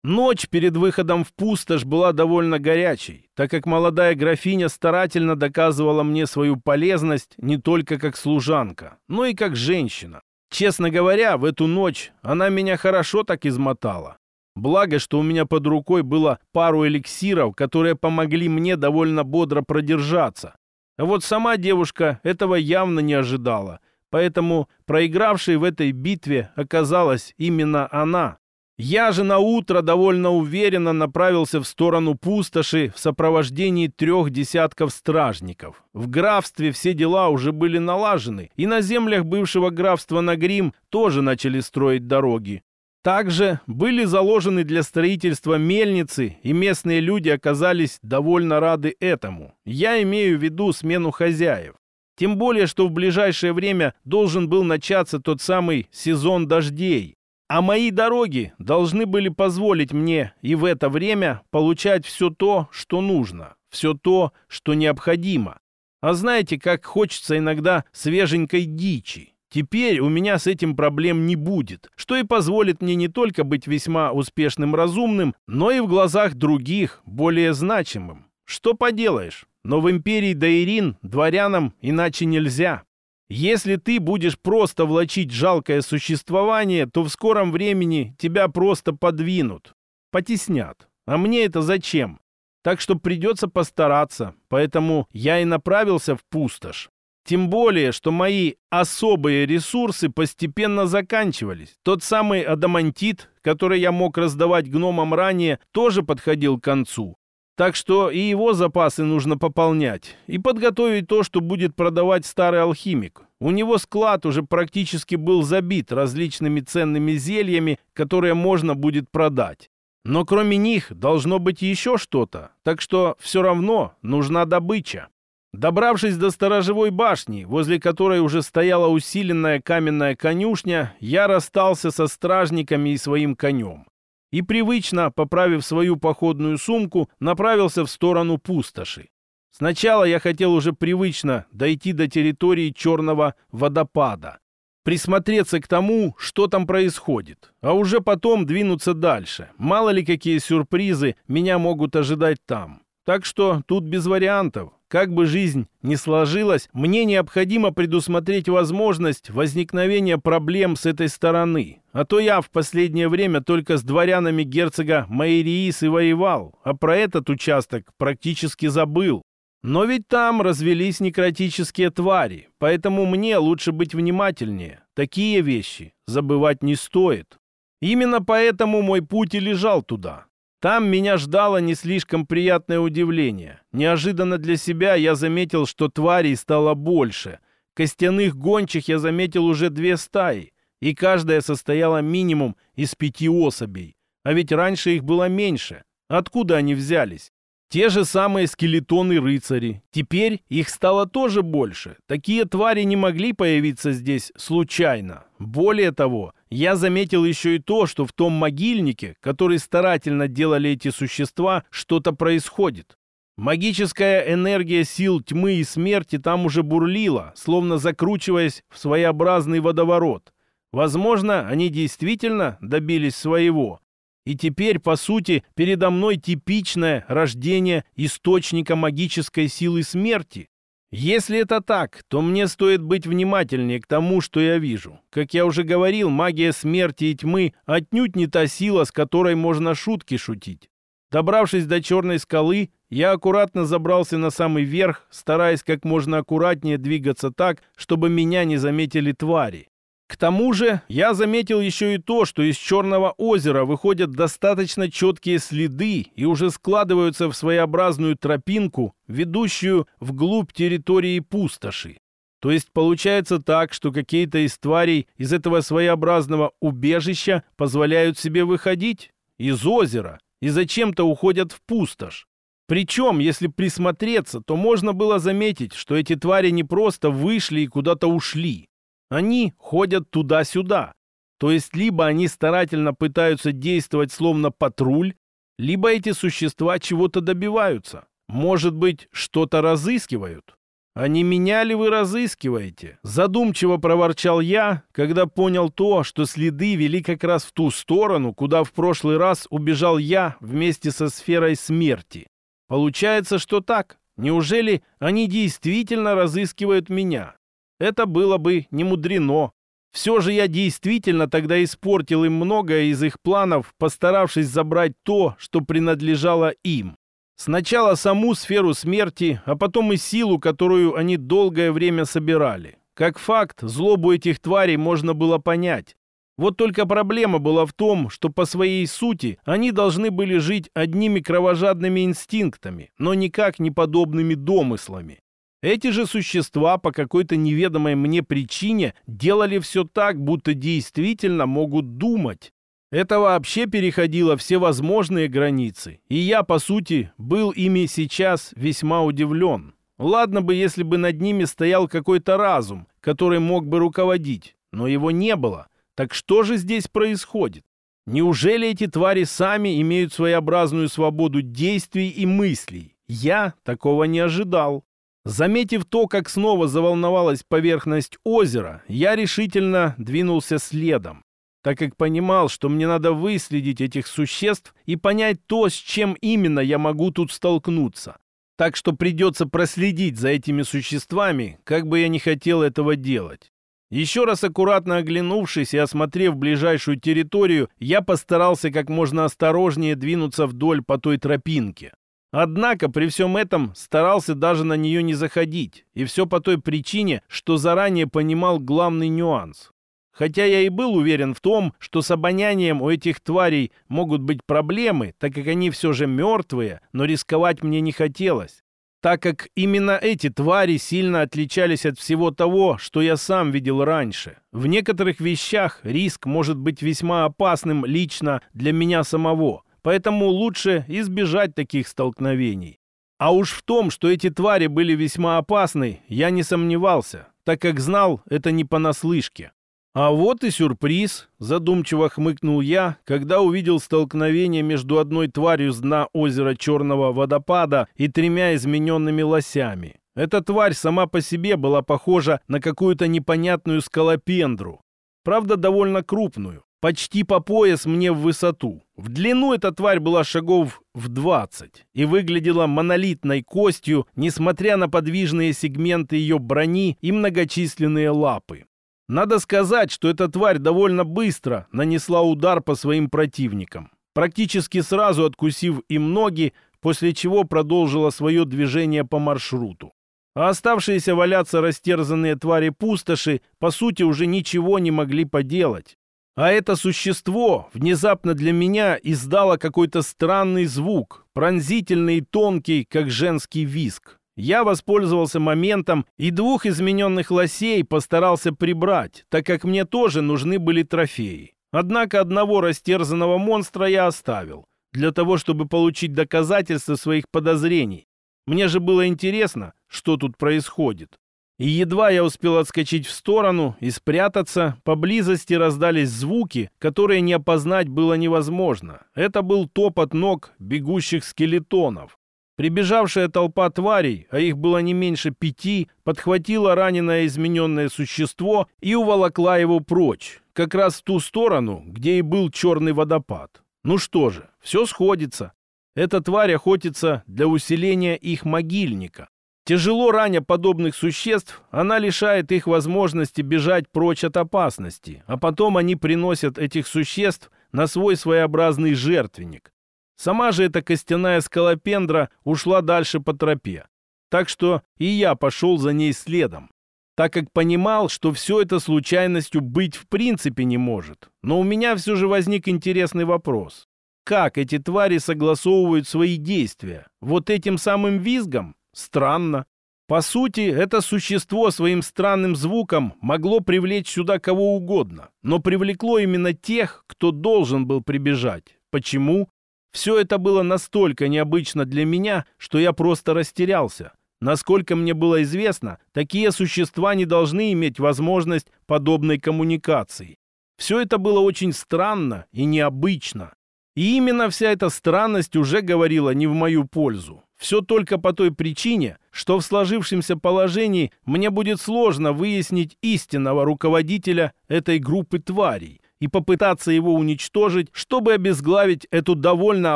S1: Ночь перед выходом в пустошь была довольно горячей, так как молодая графиня старательно доказывала мне свою полезность не только как служанка, но и как женщина. Честно говоря, в эту ночь она меня хорошо так измотала. Благо, что у меня под рукой было пару эликсиров, которые помогли мне довольно бодро продержаться. А вот сама девушка этого явно не ожидала, поэтому проигравшей в этой битве оказалась именно она. Я же на утро довольно уверенно направился в сторону пустоши в сопровождении трех десятков стражников. В графстве все дела уже были налажены, и на землях бывшего графства Нагрим тоже начали строить дороги. Также были заложены для строительства мельницы, и местные люди оказались довольно рады этому. Я имею в виду смену хозяев. Тем более, что в ближайшее время должен был начаться тот самый сезон дождей. А мои дороги должны были позволить мне и в это время получать все то, что нужно, все то, что необходимо. А знаете, как хочется иногда свеженькой дичи. Теперь у меня с этим проблем не будет, что и позволит мне не только быть весьма успешным разумным, но и в глазах других более значимым. Что поделаешь, но в империи Даирин дворянам иначе нельзя. Если ты будешь просто влачить жалкое существование, то в скором времени тебя просто подвинут, потеснят. А мне это зачем? Так что придется постараться, поэтому я и направился в пустошь. Тем более, что мои особые ресурсы постепенно заканчивались. Тот самый адамантит, который я мог раздавать гномам ранее, тоже подходил к концу. Так что и его запасы нужно пополнять и подготовить то, что будет продавать старый алхимик. У него склад уже практически был забит различными ценными зельями, которые можно будет продать. Но кроме них должно быть еще что-то, так что все равно нужна добыча. Добравшись до сторожевой башни, возле которой уже стояла усиленная каменная конюшня, я расстался со стражниками и своим конем. И привычно, поправив свою походную сумку, направился в сторону пустоши. Сначала я хотел уже привычно дойти до территории черного водопада, присмотреться к тому, что там происходит, а уже потом двинуться дальше. Мало ли какие сюрпризы меня могут ожидать там. Так что тут без вариантов. Как бы жизнь ни сложилась, мне необходимо предусмотреть возможность возникновения проблем с этой стороны. А то я в последнее время только с дворянами герцога Майриис и воевал, а про этот участок практически забыл. Но ведь там развелись некротические твари, поэтому мне лучше быть внимательнее. Такие вещи забывать не стоит. Именно поэтому мой путь и лежал туда. Там меня ждало не слишком приятное удивление. Неожиданно для себя я заметил, что тварей стало больше. Костяных гончих я заметил уже две стаи, и каждая состояла минимум из пяти особей. А ведь раньше их было меньше. Откуда они взялись? Те же самые скелетоны-рыцари. Теперь их стало тоже больше. Такие твари не могли появиться здесь случайно. Более того, я заметил еще и то, что в том могильнике, который старательно делали эти существа, что-то происходит. Магическая энергия сил тьмы и смерти там уже бурлила, словно закручиваясь в своеобразный водоворот. Возможно, они действительно добились своего. И теперь, по сути, передо мной типичное рождение источника магической силы смерти. Если это так, то мне стоит быть внимательнее к тому, что я вижу. Как я уже говорил, магия смерти и тьмы отнюдь не та сила, с которой можно шутки шутить. Добравшись до черной скалы, я аккуратно забрался на самый верх, стараясь как можно аккуратнее двигаться так, чтобы меня не заметили твари. К тому же я заметил еще и то, что из Черного озера выходят достаточно четкие следы и уже складываются в своеобразную тропинку, ведущую вглубь территории пустоши. То есть получается так, что какие-то из тварей из этого своеобразного убежища позволяют себе выходить из озера и зачем-то уходят в пустошь. Причем, если присмотреться, то можно было заметить, что эти твари не просто вышли и куда-то ушли, они ходят туда-сюда. То есть либо они старательно пытаются действовать словно патруль, либо эти существа чего-то добиваются. Может быть, что-то разыскивают. «А не меня ли вы разыскиваете?» Задумчиво проворчал я, когда понял то, что следы вели как раз в ту сторону, куда в прошлый раз убежал я вместе со сферой смерти. Получается, что так. Неужели они действительно разыскивают меня? Это было бы не мудрено. Все же я действительно тогда испортил им многое из их планов, постаравшись забрать то, что принадлежало им. Сначала саму сферу смерти, а потом и силу, которую они долгое время собирали. Как факт, злобу этих тварей можно было понять. Вот только проблема была в том, что по своей сути они должны были жить одними кровожадными инстинктами, но никак не подобными домыслами. Эти же существа по какой-то неведомой мне причине делали все так, будто действительно могут думать. Это вообще переходило все возможные границы, и я, по сути, был ими сейчас весьма удивлен. Ладно бы, если бы над ними стоял какой-то разум, который мог бы руководить, но его не было. Так что же здесь происходит? Неужели эти твари сами имеют своеобразную свободу действий и мыслей? Я такого не ожидал. Заметив то, как снова заволновалась поверхность озера, я решительно двинулся следом, так как понимал, что мне надо выследить этих существ и понять то, с чем именно я могу тут столкнуться. Так что придется проследить за этими существами, как бы я не хотел этого делать. Еще раз аккуратно оглянувшись и осмотрев ближайшую территорию, я постарался как можно осторожнее двинуться вдоль по той тропинке. Однако при всем этом старался даже на нее не заходить, и все по той причине, что заранее понимал главный нюанс. Хотя я и был уверен в том, что с обонянием у этих тварей могут быть проблемы, так как они все же мертвые, но рисковать мне не хотелось так как именно эти твари сильно отличались от всего того, что я сам видел раньше. В некоторых вещах риск может быть весьма опасным лично для меня самого, поэтому лучше избежать таких столкновений. А уж в том, что эти твари были весьма опасны, я не сомневался, так как знал это не понаслышке. «А вот и сюрприз», — задумчиво хмыкнул я, когда увидел столкновение между одной тварью с дна озера Черного водопада и тремя измененными лосями. Эта тварь сама по себе была похожа на какую-то непонятную скалопендру. Правда, довольно крупную, почти по пояс мне в высоту. В длину эта тварь была шагов в 20 и выглядела монолитной костью, несмотря на подвижные сегменты ее брони и многочисленные лапы. Надо сказать, что эта тварь довольно быстро нанесла удар по своим противникам, практически сразу откусив им ноги, после чего продолжила свое движение по маршруту. А оставшиеся валяться растерзанные твари пустоши, по сути, уже ничего не могли поделать. А это существо внезапно для меня издало какой-то странный звук, пронзительный и тонкий, как женский виск. Я воспользовался моментом и двух измененных лосей постарался прибрать, так как мне тоже нужны были трофеи. Однако одного растерзанного монстра я оставил, для того, чтобы получить доказательства своих подозрений. Мне же было интересно, что тут происходит. И едва я успел отскочить в сторону и спрятаться, поблизости раздались звуки, которые не опознать было невозможно. Это был топот ног бегущих скелетонов. Прибежавшая толпа тварей, а их было не меньше пяти, подхватила раненое измененное существо и уволокла его прочь, как раз в ту сторону, где и был черный водопад. Ну что же, все сходится. Эта тварь охотится для усиления их могильника. Тяжело раня подобных существ, она лишает их возможности бежать прочь от опасности, а потом они приносят этих существ на свой своеобразный жертвенник. Сама же эта костяная скалопендра ушла дальше по тропе. Так что и я пошел за ней следом, так как понимал, что все это случайностью быть в принципе не может. Но у меня все же возник интересный вопрос. Как эти твари согласовывают свои действия? Вот этим самым визгом? Странно. По сути, это существо своим странным звуком могло привлечь сюда кого угодно, но привлекло именно тех, кто должен был прибежать. Почему? Все это было настолько необычно для меня, что я просто растерялся. Насколько мне было известно, такие существа не должны иметь возможность подобной коммуникации. Все это было очень странно и необычно. И именно вся эта странность уже говорила не в мою пользу. Все только по той причине, что в сложившемся положении мне будет сложно выяснить истинного руководителя этой группы тварей, и попытаться его уничтожить, чтобы обезглавить эту довольно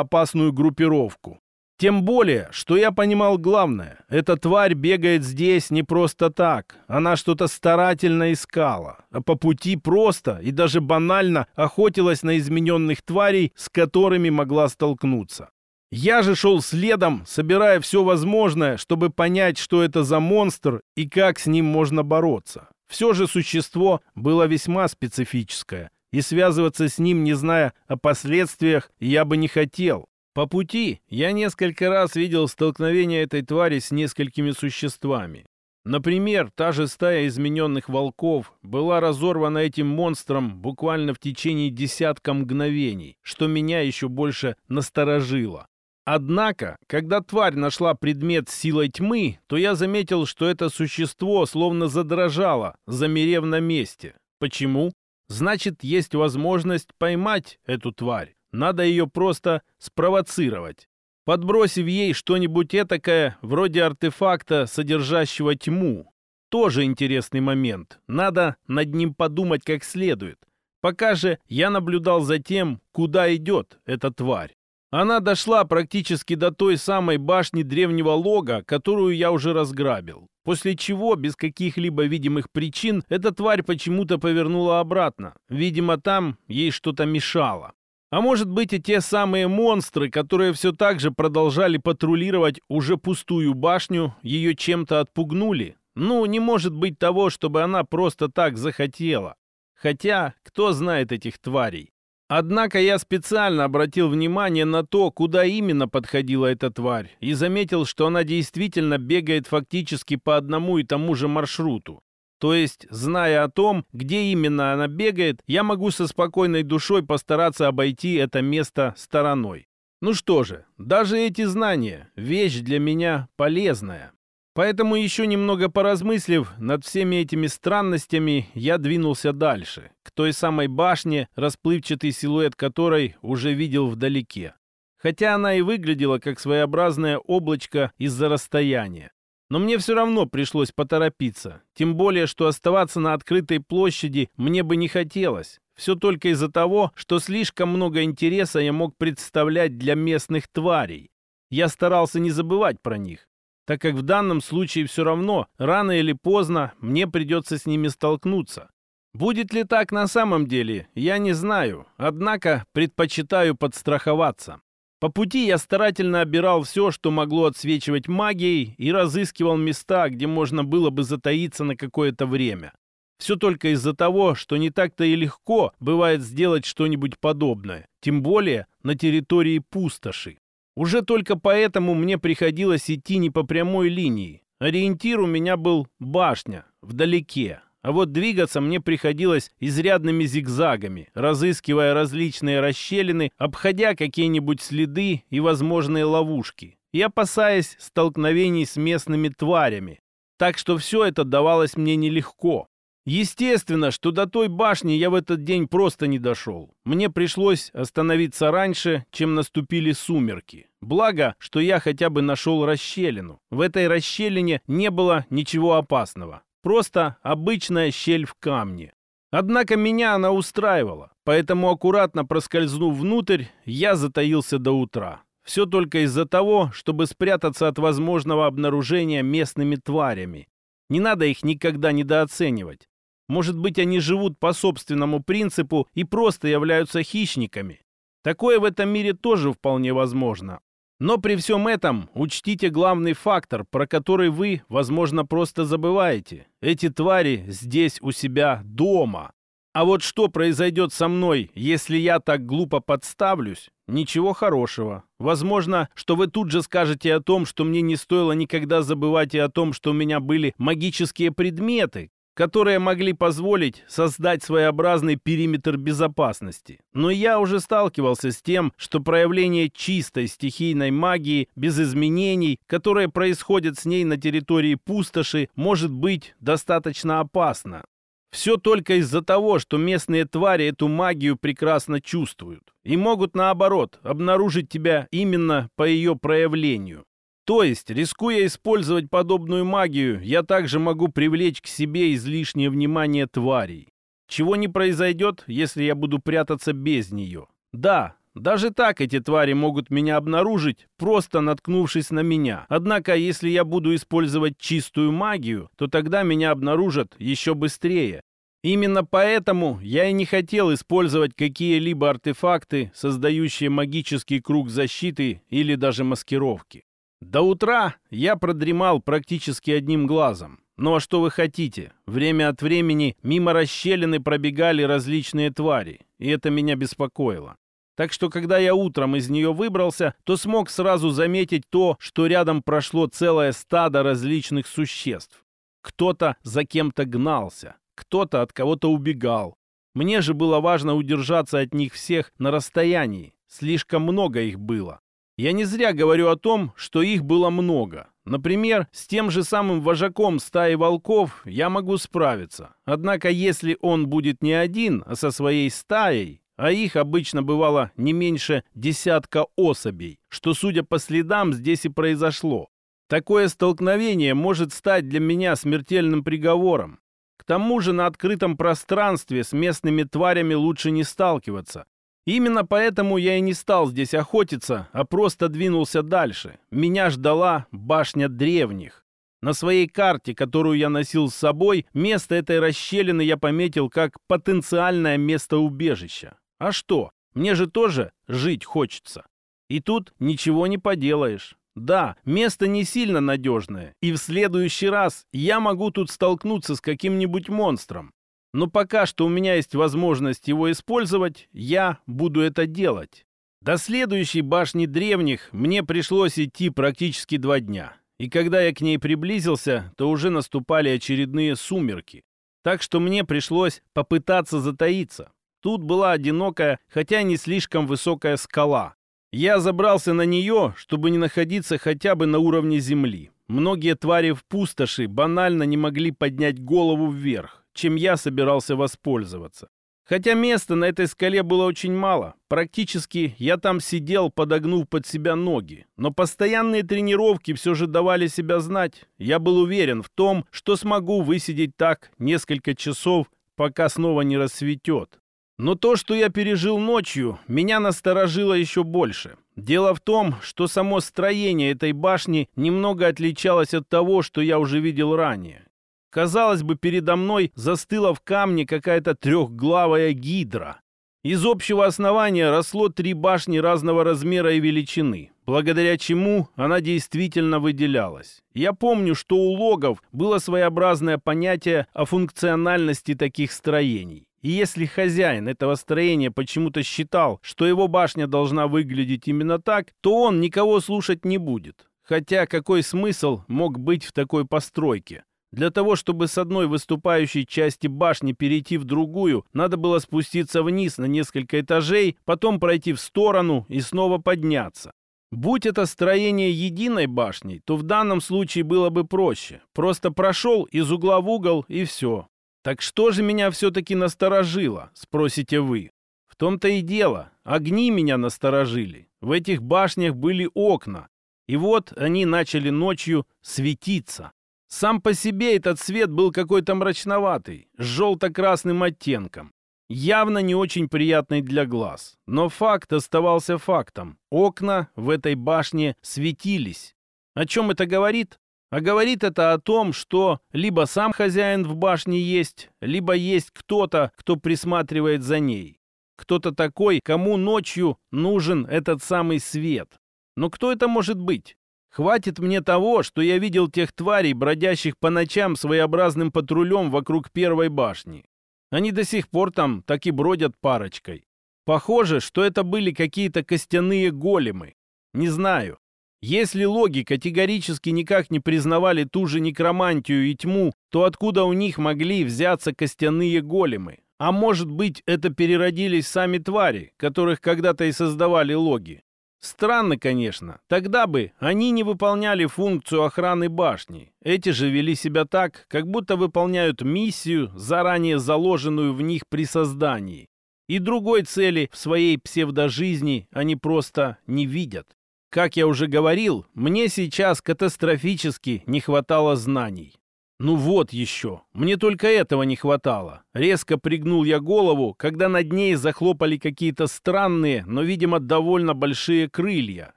S1: опасную группировку. Тем более, что я понимал главное. Эта тварь бегает здесь не просто так. Она что-то старательно искала. А по пути просто и даже банально охотилась на измененных тварей, с которыми могла столкнуться. Я же шел следом, собирая все возможное, чтобы понять, что это за монстр и как с ним можно бороться. Все же существо было весьма специфическое и связываться с ним, не зная о последствиях, я бы не хотел. По пути я несколько раз видел столкновение этой твари с несколькими существами. Например, та же стая измененных волков была разорвана этим монстром буквально в течение десятка мгновений, что меня еще больше насторожило. Однако, когда тварь нашла предмет силой тьмы, то я заметил, что это существо словно задрожало, замерев на месте. Почему? Значит, есть возможность поймать эту тварь. Надо ее просто спровоцировать. Подбросив ей что-нибудь этакое, вроде артефакта, содержащего тьму. Тоже интересный момент. Надо над ним подумать как следует. Пока же я наблюдал за тем, куда идет эта тварь. Она дошла практически до той самой башни древнего лога, которую я уже разграбил. После чего, без каких-либо видимых причин, эта тварь почему-то повернула обратно. Видимо, там ей что-то мешало. А может быть и те самые монстры, которые все так же продолжали патрулировать уже пустую башню, ее чем-то отпугнули? Ну, не может быть того, чтобы она просто так захотела. Хотя, кто знает этих тварей? Однако я специально обратил внимание на то, куда именно подходила эта тварь, и заметил, что она действительно бегает фактически по одному и тому же маршруту. То есть, зная о том, где именно она бегает, я могу со спокойной душой постараться обойти это место стороной. Ну что же, даже эти знания – вещь для меня полезная. Поэтому еще немного поразмыслив над всеми этими странностями, я двинулся дальше, к той самой башне, расплывчатый силуэт которой уже видел вдалеке. Хотя она и выглядела как своеобразное облачко из-за расстояния. Но мне все равно пришлось поторопиться, тем более, что оставаться на открытой площади мне бы не хотелось. Все только из-за того, что слишком много интереса я мог представлять для местных тварей. Я старался не забывать про них, так как в данном случае все равно, рано или поздно, мне придется с ними столкнуться. Будет ли так на самом деле, я не знаю, однако предпочитаю подстраховаться. По пути я старательно обирал все, что могло отсвечивать магией, и разыскивал места, где можно было бы затаиться на какое-то время. Все только из-за того, что не так-то и легко бывает сделать что-нибудь подобное, тем более на территории пустоши. Уже только поэтому мне приходилось идти не по прямой линии. Ориентир у меня был башня, вдалеке. А вот двигаться мне приходилось изрядными зигзагами, разыскивая различные расщелины, обходя какие-нибудь следы и возможные ловушки, и опасаясь столкновений с местными тварями. Так что все это давалось мне нелегко. Естественно, что до той башни я в этот день просто не дошел. Мне пришлось остановиться раньше, чем наступили сумерки. Благо, что я хотя бы нашел расщелину. В этой расщелине не было ничего опасного. Просто обычная щель в камне. Однако меня она устраивала, поэтому, аккуратно проскользнув внутрь, я затаился до утра. Все только из-за того, чтобы спрятаться от возможного обнаружения местными тварями. Не надо их никогда недооценивать. Может быть, они живут по собственному принципу и просто являются хищниками. Такое в этом мире тоже вполне возможно. Но при всем этом учтите главный фактор, про который вы, возможно, просто забываете. Эти твари здесь у себя дома. А вот что произойдет со мной, если я так глупо подставлюсь? Ничего хорошего. Возможно, что вы тут же скажете о том, что мне не стоило никогда забывать и о том, что у меня были магические предметы, которые могли позволить создать своеобразный периметр безопасности. Но я уже сталкивался с тем, что проявление чистой стихийной магии без изменений, которые происходят с ней на территории пустоши, может быть достаточно опасно. Все только из-за того, что местные твари эту магию прекрасно чувствуют и могут, наоборот, обнаружить тебя именно по ее проявлению. То есть, рискуя использовать подобную магию, я также могу привлечь к себе излишнее внимание тварей. Чего не произойдет, если я буду прятаться без нее. Да, даже так эти твари могут меня обнаружить, просто наткнувшись на меня. Однако, если я буду использовать чистую магию, то тогда меня обнаружат еще быстрее. Именно поэтому я и не хотел использовать какие-либо артефакты, создающие магический круг защиты или даже маскировки. До утра я продремал практически одним глазом. Ну а что вы хотите? Время от времени мимо расщелины пробегали различные твари, и это меня беспокоило. Так что, когда я утром из нее выбрался, то смог сразу заметить то, что рядом прошло целое стадо различных существ. Кто-то за кем-то гнался, кто-то от кого-то убегал. Мне же было важно удержаться от них всех на расстоянии. Слишком много их было. Я не зря говорю о том, что их было много. Например, с тем же самым вожаком стаи волков я могу справиться. Однако, если он будет не один, а со своей стаей, а их обычно бывало не меньше десятка особей, что, судя по следам, здесь и произошло. Такое столкновение может стать для меня смертельным приговором. К тому же на открытом пространстве с местными тварями лучше не сталкиваться, Именно поэтому я и не стал здесь охотиться, а просто двинулся дальше. Меня ждала башня древних. На своей карте, которую я носил с собой, место этой расщелины я пометил как потенциальное место убежища. А что? Мне же тоже жить хочется. И тут ничего не поделаешь. Да, место не сильно надежное, и в следующий раз я могу тут столкнуться с каким-нибудь монстром. Но пока что у меня есть возможность его использовать, я буду это делать. До следующей башни древних мне пришлось идти практически два дня. И когда я к ней приблизился, то уже наступали очередные сумерки. Так что мне пришлось попытаться затаиться. Тут была одинокая, хотя не слишком высокая скала. Я забрался на нее, чтобы не находиться хотя бы на уровне земли. Многие твари в пустоши банально не могли поднять голову вверх, чем я собирался воспользоваться. Хотя места на этой скале было очень мало. Практически я там сидел, подогнув под себя ноги. Но постоянные тренировки все же давали себя знать. Я был уверен в том, что смогу высидеть так несколько часов, пока снова не рассветет. Но то, что я пережил ночью, меня насторожило еще больше. Дело в том, что само строение этой башни немного отличалось от того, что я уже видел ранее. Казалось бы, передо мной застыла в камне какая-то трехглавая гидра. Из общего основания росло три башни разного размера и величины, благодаря чему она действительно выделялась. Я помню, что у логов было своеобразное понятие о функциональности таких строений. И если хозяин этого строения почему-то считал, что его башня должна выглядеть именно так, то он никого слушать не будет. Хотя какой смысл мог быть в такой постройке? Для того, чтобы с одной выступающей части башни перейти в другую, надо было спуститься вниз на несколько этажей, потом пройти в сторону и снова подняться. Будь это строение единой башней, то в данном случае было бы проще. Просто прошел из угла в угол и все. Так что же меня все-таки насторожило, спросите вы? В том-то и дело, огни меня насторожили. В этих башнях были окна. И вот они начали ночью светиться. Сам по себе этот свет был какой-то мрачноватый, с желто-красным оттенком. Явно не очень приятный для глаз. Но факт оставался фактом. Окна в этой башне светились. О чем это говорит? А говорит это о том, что либо сам хозяин в башне есть, либо есть кто-то, кто присматривает за ней. Кто-то такой, кому ночью нужен этот самый свет. Но кто это может быть? Хватит мне того, что я видел тех тварей, бродящих по ночам своеобразным патрулем вокруг первой башни. Они до сих пор там так и бродят парочкой. Похоже, что это были какие-то костяные големы. Не знаю. Если логи категорически никак не признавали ту же некромантию и тьму, то откуда у них могли взяться костяные големы? А может быть, это переродились сами твари, которых когда-то и создавали логи? Странно, конечно. Тогда бы они не выполняли функцию охраны башни. Эти же вели себя так, как будто выполняют миссию, заранее заложенную в них при создании. И другой цели в своей псевдожизни они просто не видят. Как я уже говорил, мне сейчас катастрофически не хватало знаний. Ну вот еще. Мне только этого не хватало. Резко пригнул я голову, когда над ней захлопали какие-то странные, но, видимо, довольно большие крылья,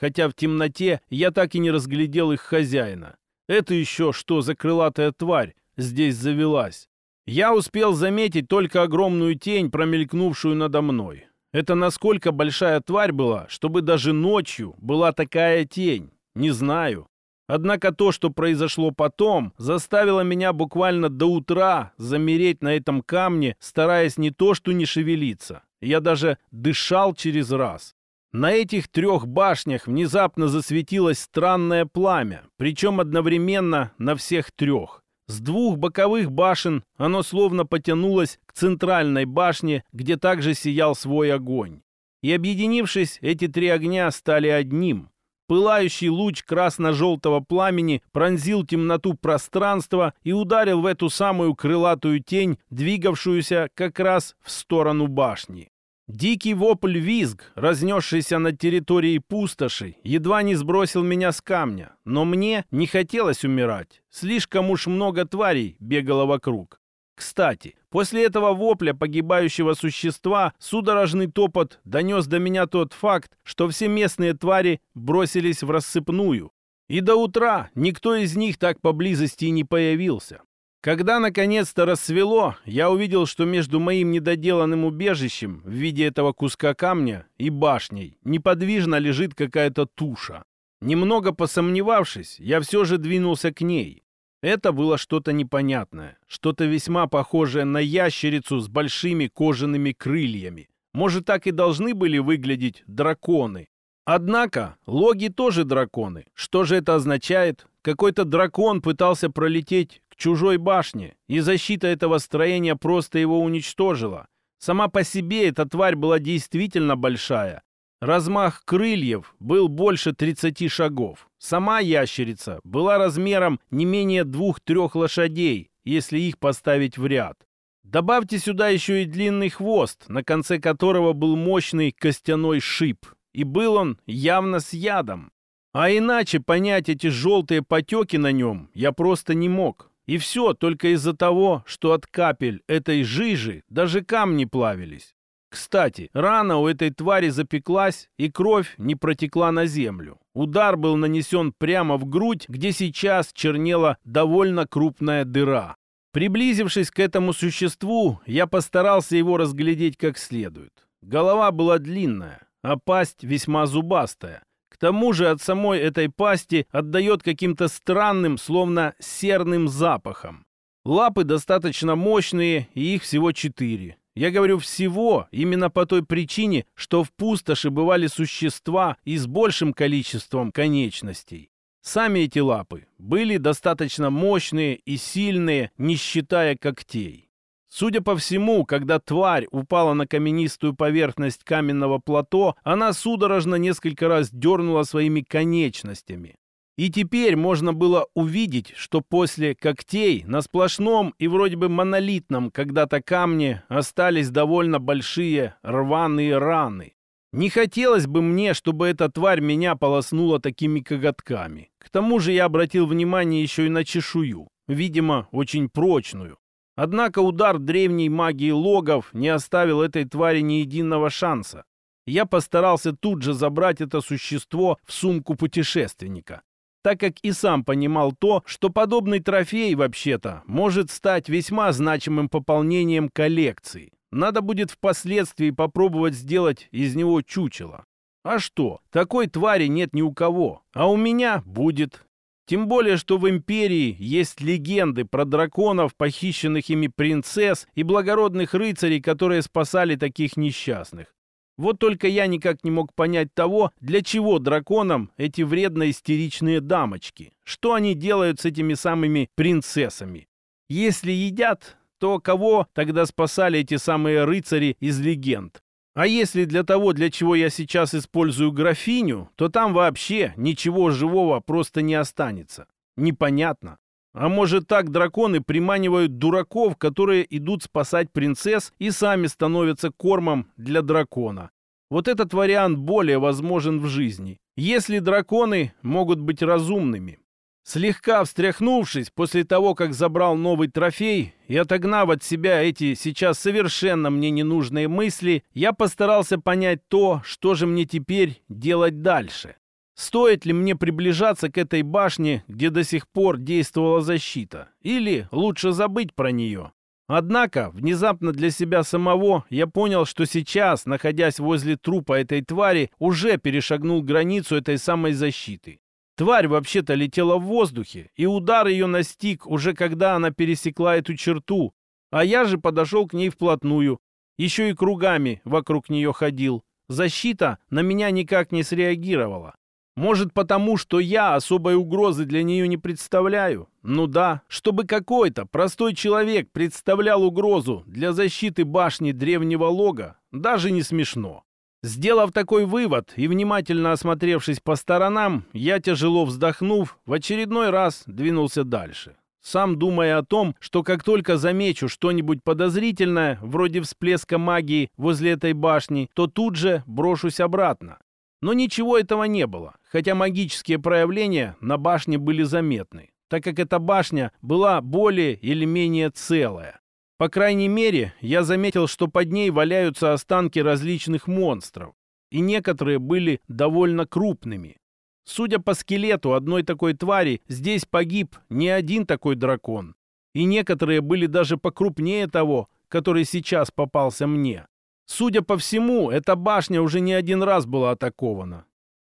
S1: хотя в темноте я так и не разглядел их хозяина. Это еще что за крылатая тварь здесь завелась? Я успел заметить только огромную тень, промелькнувшую надо мной. Это насколько большая тварь была, чтобы даже ночью была такая тень? Не знаю. Однако то, что произошло потом, заставило меня буквально до утра замереть на этом камне, стараясь не то что не шевелиться. Я даже дышал через раз. На этих трех башнях внезапно засветилось странное пламя, причем одновременно на всех трех. С двух боковых башен оно словно потянулось к центральной башне, где также сиял свой огонь. И объединившись, эти три огня стали одним. Пылающий луч красно-желтого пламени пронзил темноту пространства и ударил в эту самую крылатую тень, двигавшуюся как раз в сторону башни. Дикий вопль-визг, разнесшийся над территорией пустоши, едва не сбросил меня с камня, но мне не хотелось умирать. Слишком уж много тварей бегало вокруг. Кстати, после этого вопля погибающего существа судорожный топот донес до меня тот факт, что все местные твари бросились в рассыпную. И до утра никто из них так поблизости не появился. Когда наконец-то рассвело, я увидел, что между моим недоделанным убежищем в виде этого куска камня и башней неподвижно лежит какая-то туша. Немного посомневавшись, я все же двинулся к ней. Это было что-то непонятное, что-то весьма похожее на ящерицу с большими кожаными крыльями. Может, так и должны были выглядеть драконы. Однако логи тоже драконы. Что же это означает? Какой-то дракон пытался пролететь к чужой башне, и защита этого строения просто его уничтожила. Сама по себе эта тварь была действительно большая. Размах крыльев был больше 30 шагов. Сама ящерица была размером не менее двух-трех лошадей, если их поставить в ряд. Добавьте сюда еще и длинный хвост, на конце которого был мощный костяной шип. И был он явно с ядом. А иначе понять эти желтые потеки на нем я просто не мог. И все только из-за того, что от капель этой жижи даже камни плавились. Кстати, рана у этой твари запеклась, и кровь не протекла на землю. Удар был нанесен прямо в грудь, где сейчас чернела довольно крупная дыра. Приблизившись к этому существу, я постарался его разглядеть как следует. Голова была длинная, а пасть весьма зубастая. К тому же от самой этой пасти отдает каким-то странным, словно серным запахом. Лапы достаточно мощные, и их всего четыре. Я говорю «всего» именно по той причине, что в пустоши бывали существа и с большим количеством конечностей. Сами эти лапы были достаточно мощные и сильные, не считая когтей. Судя по всему, когда тварь упала на каменистую поверхность каменного плато, она судорожно несколько раз дернула своими конечностями. И теперь можно было увидеть, что после когтей на сплошном и вроде бы монолитном когда-то камне остались довольно большие рваные раны. Не хотелось бы мне, чтобы эта тварь меня полоснула такими коготками. К тому же я обратил внимание еще и на чешую, видимо, очень прочную. Однако удар древней магии логов не оставил этой твари ни единого шанса. Я постарался тут же забрать это существо в сумку путешественника, так как и сам понимал то, что подобный трофей, вообще-то, может стать весьма значимым пополнением коллекции. Надо будет впоследствии попробовать сделать из него чучело. А что, такой твари нет ни у кого, а у меня будет. Тем более, что в Империи есть легенды про драконов, похищенных ими принцесс и благородных рыцарей, которые спасали таких несчастных. Вот только я никак не мог понять того, для чего драконам эти вредно-истеричные дамочки. Что они делают с этими самыми принцессами? Если едят, то кого тогда спасали эти самые рыцари из легенд? А если для того, для чего я сейчас использую графиню, то там вообще ничего живого просто не останется. Непонятно. А может так драконы приманивают дураков, которые идут спасать принцесс и сами становятся кормом для дракона. Вот этот вариант более возможен в жизни. Если драконы могут быть разумными, Слегка встряхнувшись после того, как забрал новый трофей и отогнав от себя эти сейчас совершенно мне ненужные мысли, я постарался понять то, что же мне теперь делать дальше. Стоит ли мне приближаться к этой башне, где до сих пор действовала защита, или лучше забыть про нее? Однако, внезапно для себя самого, я понял, что сейчас, находясь возле трупа этой твари, уже перешагнул границу этой самой защиты. Тварь вообще-то летела в воздухе, и удар ее настиг уже когда она пересекла эту черту, а я же подошел к ней вплотную, еще и кругами вокруг нее ходил. Защита на меня никак не среагировала. Может, потому что я особой угрозы для нее не представляю? Ну да, чтобы какой-то простой человек представлял угрозу для защиты башни древнего лога, даже не смешно. Сделав такой вывод и внимательно осмотревшись по сторонам, я, тяжело вздохнув, в очередной раз двинулся дальше. Сам думая о том, что как только замечу что-нибудь подозрительное, вроде всплеска магии возле этой башни, то тут же брошусь обратно. Но ничего этого не было, хотя магические проявления на башне были заметны, так как эта башня была более или менее целая. По крайней мере, я заметил, что под ней валяются останки различных монстров, и некоторые были довольно крупными. Судя по скелету одной такой твари, здесь погиб не один такой дракон, и некоторые были даже покрупнее того, который сейчас попался мне. Судя по всему, эта башня уже не один раз была атакована.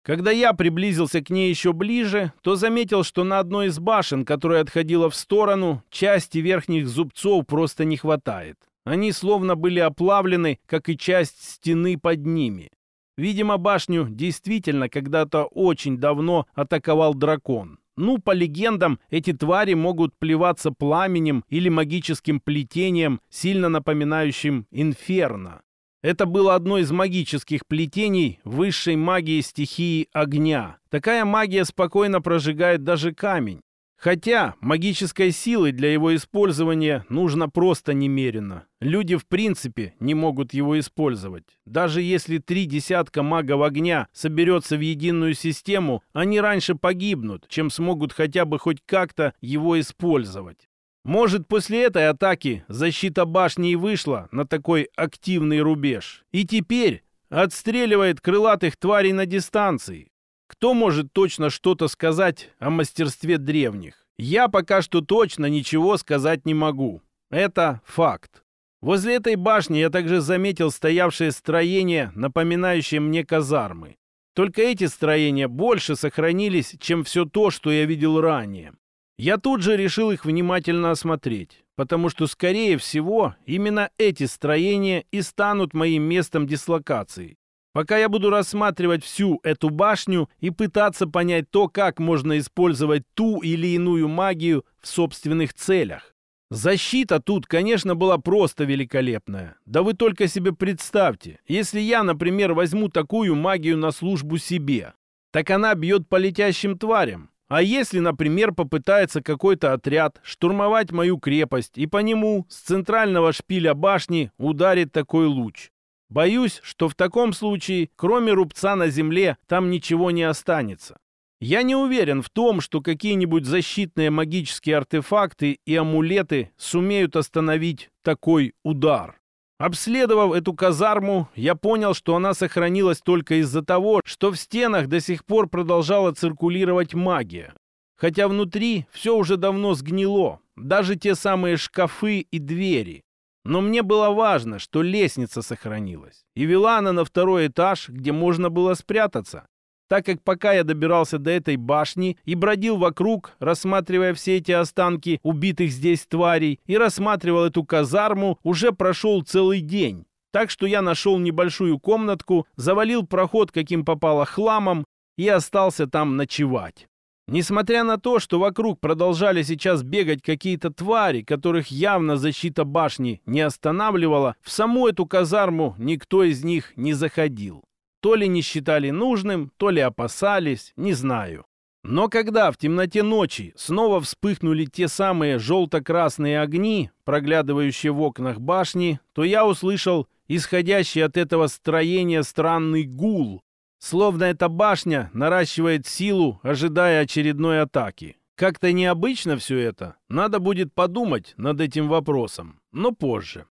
S1: Когда я приблизился к ней еще ближе, то заметил, что на одной из башен, которая отходила в сторону, части верхних зубцов просто не хватает. Они словно были оплавлены, как и часть стены под ними. Видимо, башню действительно когда-то очень давно атаковал дракон. Ну, по легендам, эти твари могут плеваться пламенем или магическим плетением, сильно напоминающим инферно. Это было одно из магических плетений высшей магии стихии огня. Такая магия спокойно прожигает даже камень. Хотя магической силы для его использования нужно просто немерено. Люди в принципе не могут его использовать. Даже если три десятка магов огня соберется в единую систему, они раньше погибнут, чем смогут хотя бы хоть как-то его использовать. Может, после этой атаки защита башни и вышла на такой активный рубеж. И теперь отстреливает крылатых тварей на дистанции. Кто может точно что-то сказать о мастерстве древних? Я пока что точно ничего сказать не могу. Это факт. Возле этой башни я также заметил стоявшее строение, напоминающее мне казармы. Только эти строения больше сохранились, чем все то, что я видел ранее. Я тут же решил их внимательно осмотреть, потому что, скорее всего, именно эти строения и станут моим местом дислокации. Пока я буду рассматривать всю эту башню и пытаться понять то, как можно использовать ту или иную магию в собственных целях. Защита тут, конечно, была просто великолепная. Да вы только себе представьте, если я, например, возьму такую магию на службу себе, так она бьет по летящим тварям. А если, например, попытается какой-то отряд штурмовать мою крепость, и по нему с центрального шпиля башни ударит такой луч, Боюсь, что в таком случае, кроме рубца на земле, там ничего не останется. Я не уверен в том, что какие-нибудь защитные магические артефакты и амулеты сумеют остановить такой удар. Обследовав эту казарму, я понял, что она сохранилась только из-за того, что в стенах до сих пор продолжала циркулировать магия. Хотя внутри все уже давно сгнило, даже те самые шкафы и двери. Но мне было важно, что лестница сохранилась. И вела она на второй этаж, где можно было спрятаться. Так как пока я добирался до этой башни и бродил вокруг, рассматривая все эти останки убитых здесь тварей, и рассматривал эту казарму, уже прошел целый день. Так что я нашел небольшую комнатку, завалил проход каким попало хламом и остался там ночевать. Несмотря на то, что вокруг продолжали сейчас бегать какие-то твари, которых явно защита башни не останавливала, в саму эту казарму никто из них не заходил. То ли не считали нужным, то ли опасались, не знаю. Но когда в темноте ночи снова вспыхнули те самые желто-красные огни, проглядывающие в окнах башни, то я услышал исходящий от этого строения странный гул, Словно эта башня наращивает силу, ожидая очередной атаки. Как-то необычно все это. Надо будет подумать над этим вопросом, но позже.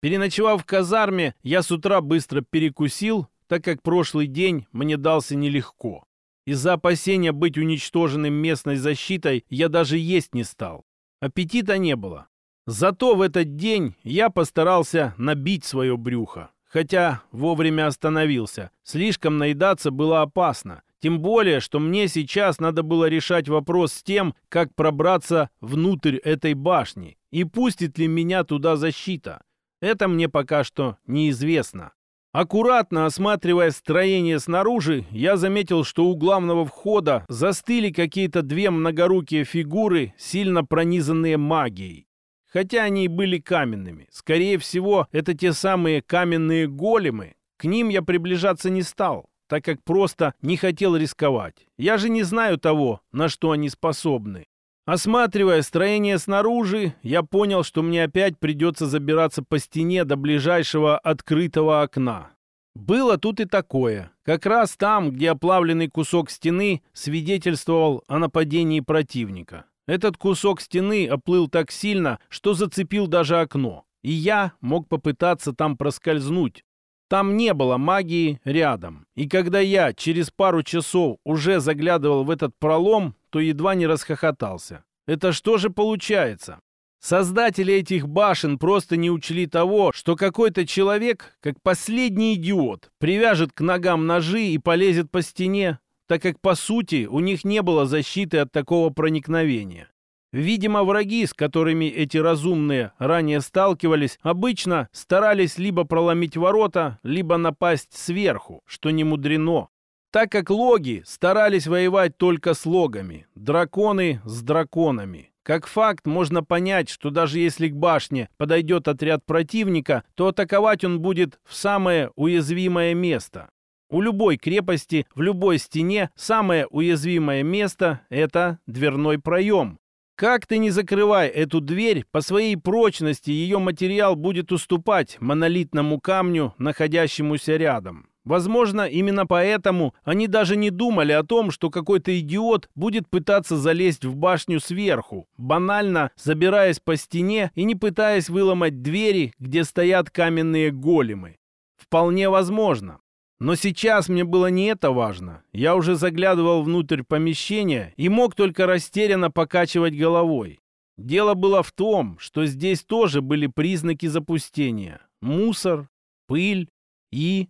S1: Переночевав в казарме, я с утра быстро перекусил, так как прошлый день мне дался нелегко. Из-за опасения быть уничтоженным местной защитой я даже есть не стал. Аппетита не было. Зато в этот день я постарался набить свое брюхо хотя вовремя остановился. Слишком наедаться было опасно. Тем более, что мне сейчас надо было решать вопрос с тем, как пробраться внутрь этой башни и пустит ли меня туда защита. Это мне пока что неизвестно. Аккуратно осматривая строение снаружи, я заметил, что у главного входа застыли какие-то две многорукие фигуры, сильно пронизанные магией хотя они и были каменными. Скорее всего, это те самые каменные големы. К ним я приближаться не стал, так как просто не хотел рисковать. Я же не знаю того, на что они способны. Осматривая строение снаружи, я понял, что мне опять придется забираться по стене до ближайшего открытого окна. Было тут и такое. Как раз там, где оплавленный кусок стены свидетельствовал о нападении противника. Этот кусок стены оплыл так сильно, что зацепил даже окно. И я мог попытаться там проскользнуть. Там не было магии рядом. И когда я через пару часов уже заглядывал в этот пролом, то едва не расхохотался. Это что же получается? Создатели этих башен просто не учли того, что какой-то человек, как последний идиот, привяжет к ногам ножи и полезет по стене, так как, по сути, у них не было защиты от такого проникновения. Видимо, враги, с которыми эти разумные ранее сталкивались, обычно старались либо проломить ворота, либо напасть сверху, что не мудрено. Так как логи старались воевать только с логами, драконы с драконами. Как факт, можно понять, что даже если к башне подойдет отряд противника, то атаковать он будет в самое уязвимое место. У любой крепости, в любой стене, самое уязвимое место – это дверной проем. Как ты не закрывай эту дверь, по своей прочности ее материал будет уступать монолитному камню, находящемуся рядом. Возможно, именно поэтому они даже не думали о том, что какой-то идиот будет пытаться залезть в башню сверху, банально забираясь по стене и не пытаясь выломать двери, где стоят каменные големы. Вполне возможно. Но сейчас мне было не это важно. Я уже заглядывал внутрь помещения и мог только растерянно покачивать головой. Дело было в том, что здесь тоже были признаки запустения. Мусор, пыль и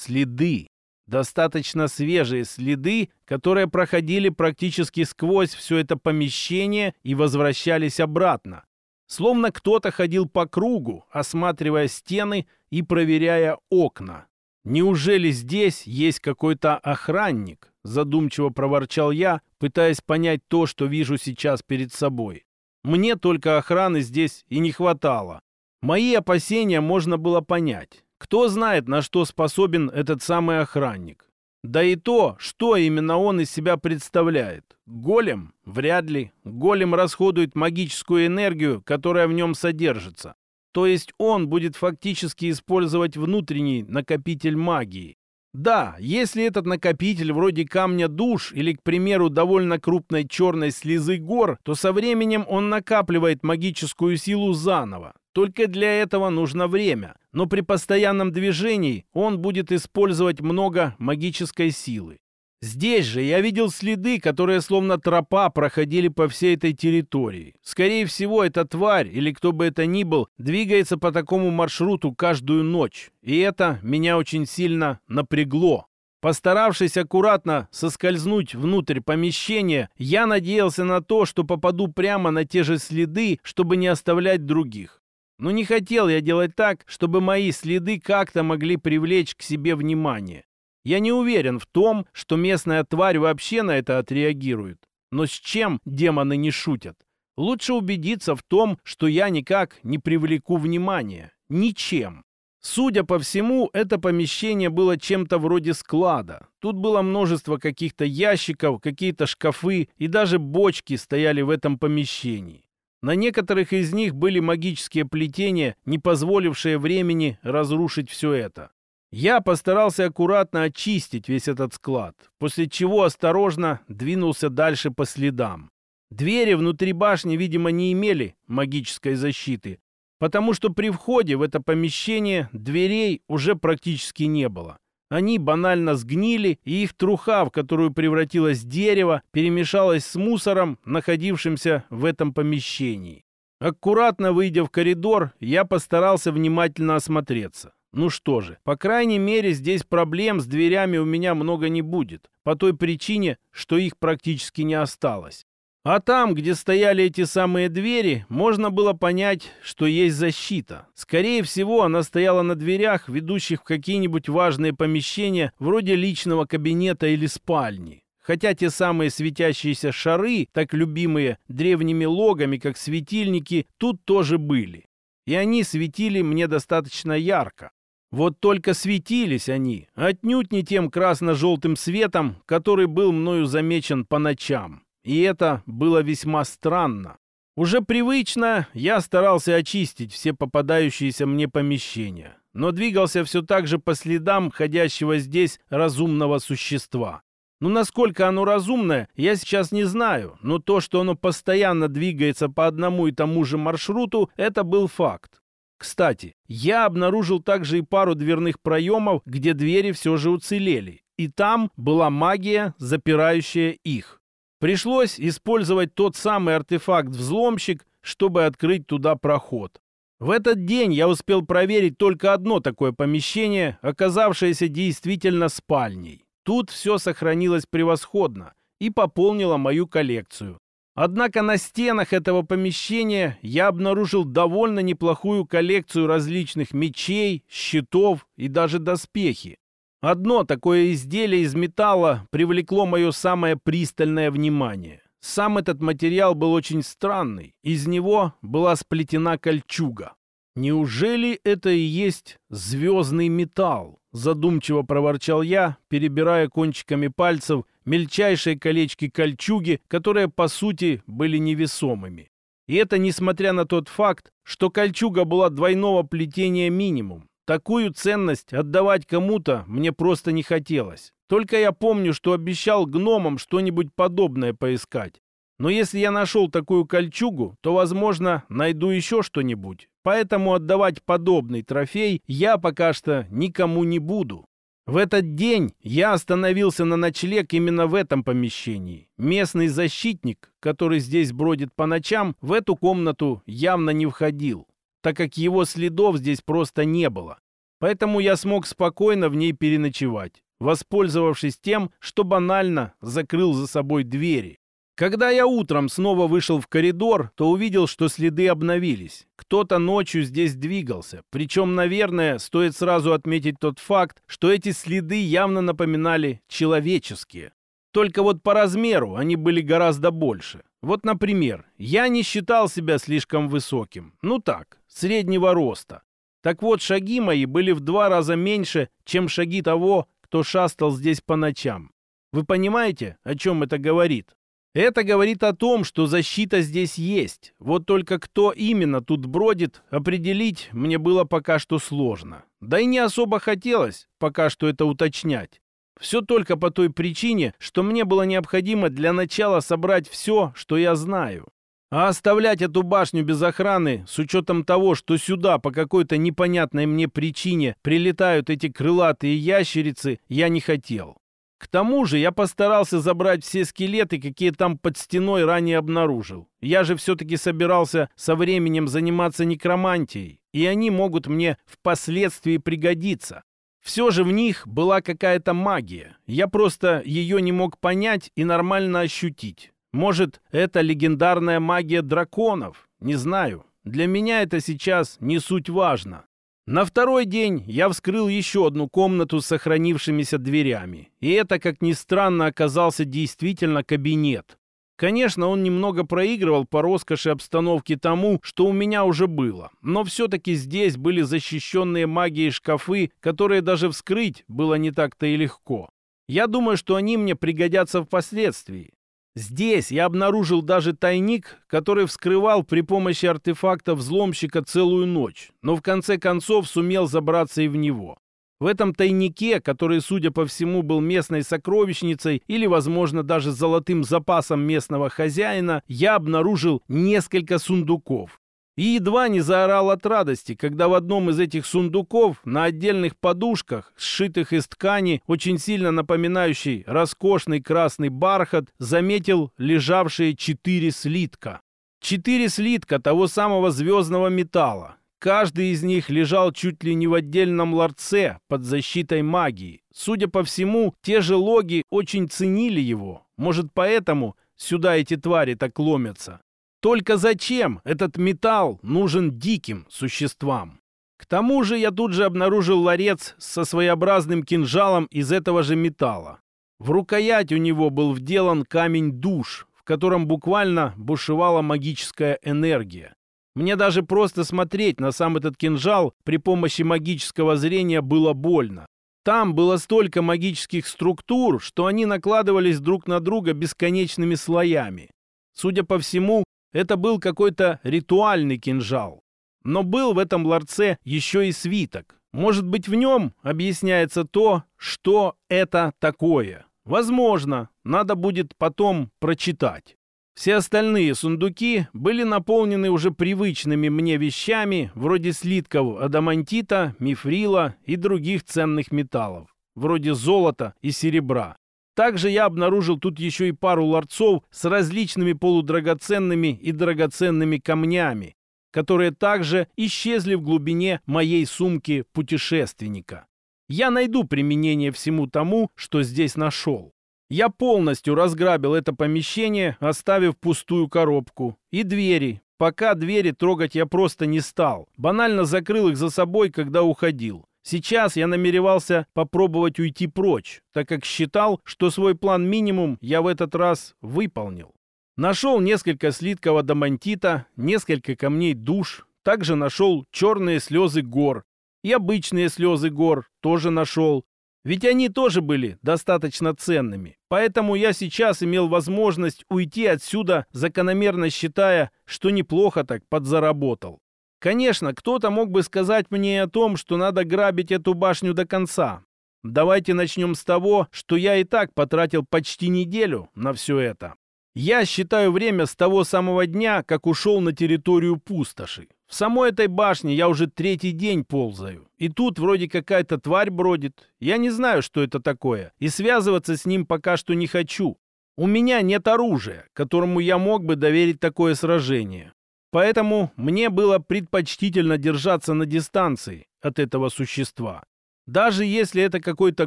S1: следы. Достаточно свежие следы, которые проходили практически сквозь все это помещение и возвращались обратно. Словно кто-то ходил по кругу, осматривая стены и проверяя окна. «Неужели здесь есть какой-то охранник?» Задумчиво проворчал я, пытаясь понять то, что вижу сейчас перед собой. Мне только охраны здесь и не хватало. Мои опасения можно было понять. Кто знает, на что способен этот самый охранник. Да и то, что именно он из себя представляет. Голем? Вряд ли. Голем расходует магическую энергию, которая в нем содержится. То есть он будет фактически использовать внутренний накопитель магии. Да, если этот накопитель вроде камня душ или, к примеру, довольно крупной черной слезы гор, то со временем он накапливает магическую силу заново. Только для этого нужно время. Но при постоянном движении он будет использовать много магической силы. Здесь же я видел следы, которые словно тропа проходили по всей этой территории. Скорее всего, эта тварь, или кто бы это ни был, двигается по такому маршруту каждую ночь. И это меня очень сильно напрягло. Постаравшись аккуратно соскользнуть внутрь помещения, я надеялся на то, что попаду прямо на те же следы, чтобы не оставлять других. Но не хотел я делать так, чтобы мои следы как-то могли привлечь к себе внимание. Я не уверен в том, что местная тварь вообще на это отреагирует. Но с чем демоны не шутят? Лучше убедиться в том, что я никак не привлеку внимания. Ничем. Судя по всему, это помещение было чем-то вроде склада. Тут было множество каких-то ящиков, какие-то шкафы и даже бочки стояли в этом помещении. На некоторых из них были магические плетения, не позволившие времени разрушить все это. Я постарался аккуратно очистить весь этот склад, после чего осторожно двинулся дальше по следам. Двери внутри башни, видимо, не имели магической защиты, потому что при входе в это помещение дверей уже практически не было. Они банально сгнили, и их труха, в которую превратилось дерево, перемешалась с мусором, находившимся в этом помещении. Аккуратно выйдя в коридор, я постарался внимательно осмотреться. Ну что же, по крайней мере, здесь проблем с дверями у меня много не будет, по той причине, что их практически не осталось. А там, где стояли эти самые двери, можно было понять, что есть защита. Скорее всего, она стояла на дверях, ведущих в какие-нибудь важные помещения, вроде личного кабинета или спальни. Хотя те самые светящиеся шары, так любимые древними логами, как светильники, тут тоже были. И они светили мне достаточно ярко. Вот только светились они, отнюдь не тем красно-желтым светом, который был мною замечен по ночам. И это было весьма странно. Уже привычно я старался очистить все попадающиеся мне помещения, но двигался все так же по следам ходящего здесь разумного существа. Ну, насколько оно разумное, я сейчас не знаю, но то, что оно постоянно двигается по одному и тому же маршруту, это был факт. Кстати, я обнаружил также и пару дверных проемов, где двери все же уцелели. И там была магия, запирающая их. Пришлось использовать тот самый артефакт-взломщик, чтобы открыть туда проход. В этот день я успел проверить только одно такое помещение, оказавшееся действительно спальней. Тут все сохранилось превосходно и пополнило мою коллекцию. Однако на стенах этого помещения я обнаружил довольно неплохую коллекцию различных мечей, щитов и даже доспехи. Одно такое изделие из металла привлекло мое самое пристальное внимание. Сам этот материал был очень странный. Из него была сплетена кольчуга. «Неужели это и есть звездный металл?» Задумчиво проворчал я, перебирая кончиками пальцев мельчайшие колечки кольчуги, которые, по сути, были невесомыми. И это несмотря на тот факт, что кольчуга была двойного плетения минимум. Такую ценность отдавать кому-то мне просто не хотелось. Только я помню, что обещал гномам что-нибудь подобное поискать. Но если я нашел такую кольчугу, то, возможно, найду еще что-нибудь. Поэтому отдавать подобный трофей я пока что никому не буду. В этот день я остановился на ночлег именно в этом помещении. Местный защитник, который здесь бродит по ночам, в эту комнату явно не входил так как его следов здесь просто не было. Поэтому я смог спокойно в ней переночевать, воспользовавшись тем, что банально закрыл за собой двери. Когда я утром снова вышел в коридор, то увидел, что следы обновились. Кто-то ночью здесь двигался. Причем, наверное, стоит сразу отметить тот факт, что эти следы явно напоминали человеческие. Только вот по размеру они были гораздо больше. Вот, например, я не считал себя слишком высоким. Ну так, среднего роста. Так вот, шаги мои были в два раза меньше, чем шаги того, кто шастал здесь по ночам. Вы понимаете, о чем это говорит? Это говорит о том, что защита здесь есть. Вот только кто именно тут бродит, определить мне было пока что сложно. Да и не особо хотелось пока что это уточнять. Все только по той причине, что мне было необходимо для начала собрать все, что я знаю. А оставлять эту башню без охраны, с учетом того, что сюда по какой-то непонятной мне причине прилетают эти крылатые ящерицы, я не хотел. К тому же я постарался забрать все скелеты, какие там под стеной ранее обнаружил. Я же все-таки собирался со временем заниматься некромантией, и они могут мне впоследствии пригодиться. Все же в них была какая-то магия. Я просто ее не мог понять и нормально ощутить. Может, это легендарная магия драконов? Не знаю. Для меня это сейчас не суть важно. На второй день я вскрыл еще одну комнату с сохранившимися дверями. И это, как ни странно, оказался действительно кабинет. Конечно, он немного проигрывал по роскоши обстановки тому, что у меня уже было. Но все-таки здесь были защищенные магией шкафы, которые даже вскрыть было не так-то и легко. Я думаю, что они мне пригодятся впоследствии. Здесь я обнаружил даже тайник, который вскрывал при помощи артефакта взломщика целую ночь, но в конце концов сумел забраться и в него. В этом тайнике, который, судя по всему, был местной сокровищницей или, возможно, даже золотым запасом местного хозяина, я обнаружил несколько сундуков. И едва не заорал от радости, когда в одном из этих сундуков на отдельных подушках, сшитых из ткани, очень сильно напоминающей роскошный красный бархат, заметил лежавшие четыре слитка. Четыре слитка того самого звездного металла, Каждый из них лежал чуть ли не в отдельном ларце под защитой магии. Судя по всему, те же логи очень ценили его. Может, поэтому сюда эти твари так ломятся. Только зачем этот металл нужен диким существам? К тому же я тут же обнаружил ларец со своеобразным кинжалом из этого же металла. В рукоять у него был вделан камень душ, в котором буквально бушевала магическая энергия. Мне даже просто смотреть на сам этот кинжал при помощи магического зрения было больно. Там было столько магических структур, что они накладывались друг на друга бесконечными слоями. Судя по всему, это был какой-то ритуальный кинжал. Но был в этом ларце еще и свиток. Может быть, в нем объясняется то, что это такое. Возможно, надо будет потом прочитать. Все остальные сундуки были наполнены уже привычными мне вещами, вроде слитков адамантита, мифрила и других ценных металлов, вроде золота и серебра. Также я обнаружил тут еще и пару ларцов с различными полудрагоценными и драгоценными камнями, которые также исчезли в глубине моей сумки путешественника. Я найду применение всему тому, что здесь нашел. Я полностью разграбил это помещение, оставив пустую коробку. И двери. Пока двери трогать я просто не стал. Банально закрыл их за собой, когда уходил. Сейчас я намеревался попробовать уйти прочь, так как считал, что свой план минимум я в этот раз выполнил. Нашел несколько слитков адамантита, несколько камней душ, также нашел черные слезы гор. И обычные слезы гор тоже нашел. Ведь они тоже были достаточно ценными. Поэтому я сейчас имел возможность уйти отсюда, закономерно считая, что неплохо так подзаработал. Конечно, кто-то мог бы сказать мне о том, что надо грабить эту башню до конца. Давайте начнем с того, что я и так потратил почти неделю на все это. Я считаю время с того самого дня, как ушел на территорию пустоши. В самой этой башне я уже третий день ползаю. И тут вроде какая-то тварь бродит. Я не знаю, что это такое. И связываться с ним пока что не хочу. У меня нет оружия, которому я мог бы доверить такое сражение. Поэтому мне было предпочтительно держаться на дистанции от этого существа. Даже если это какой-то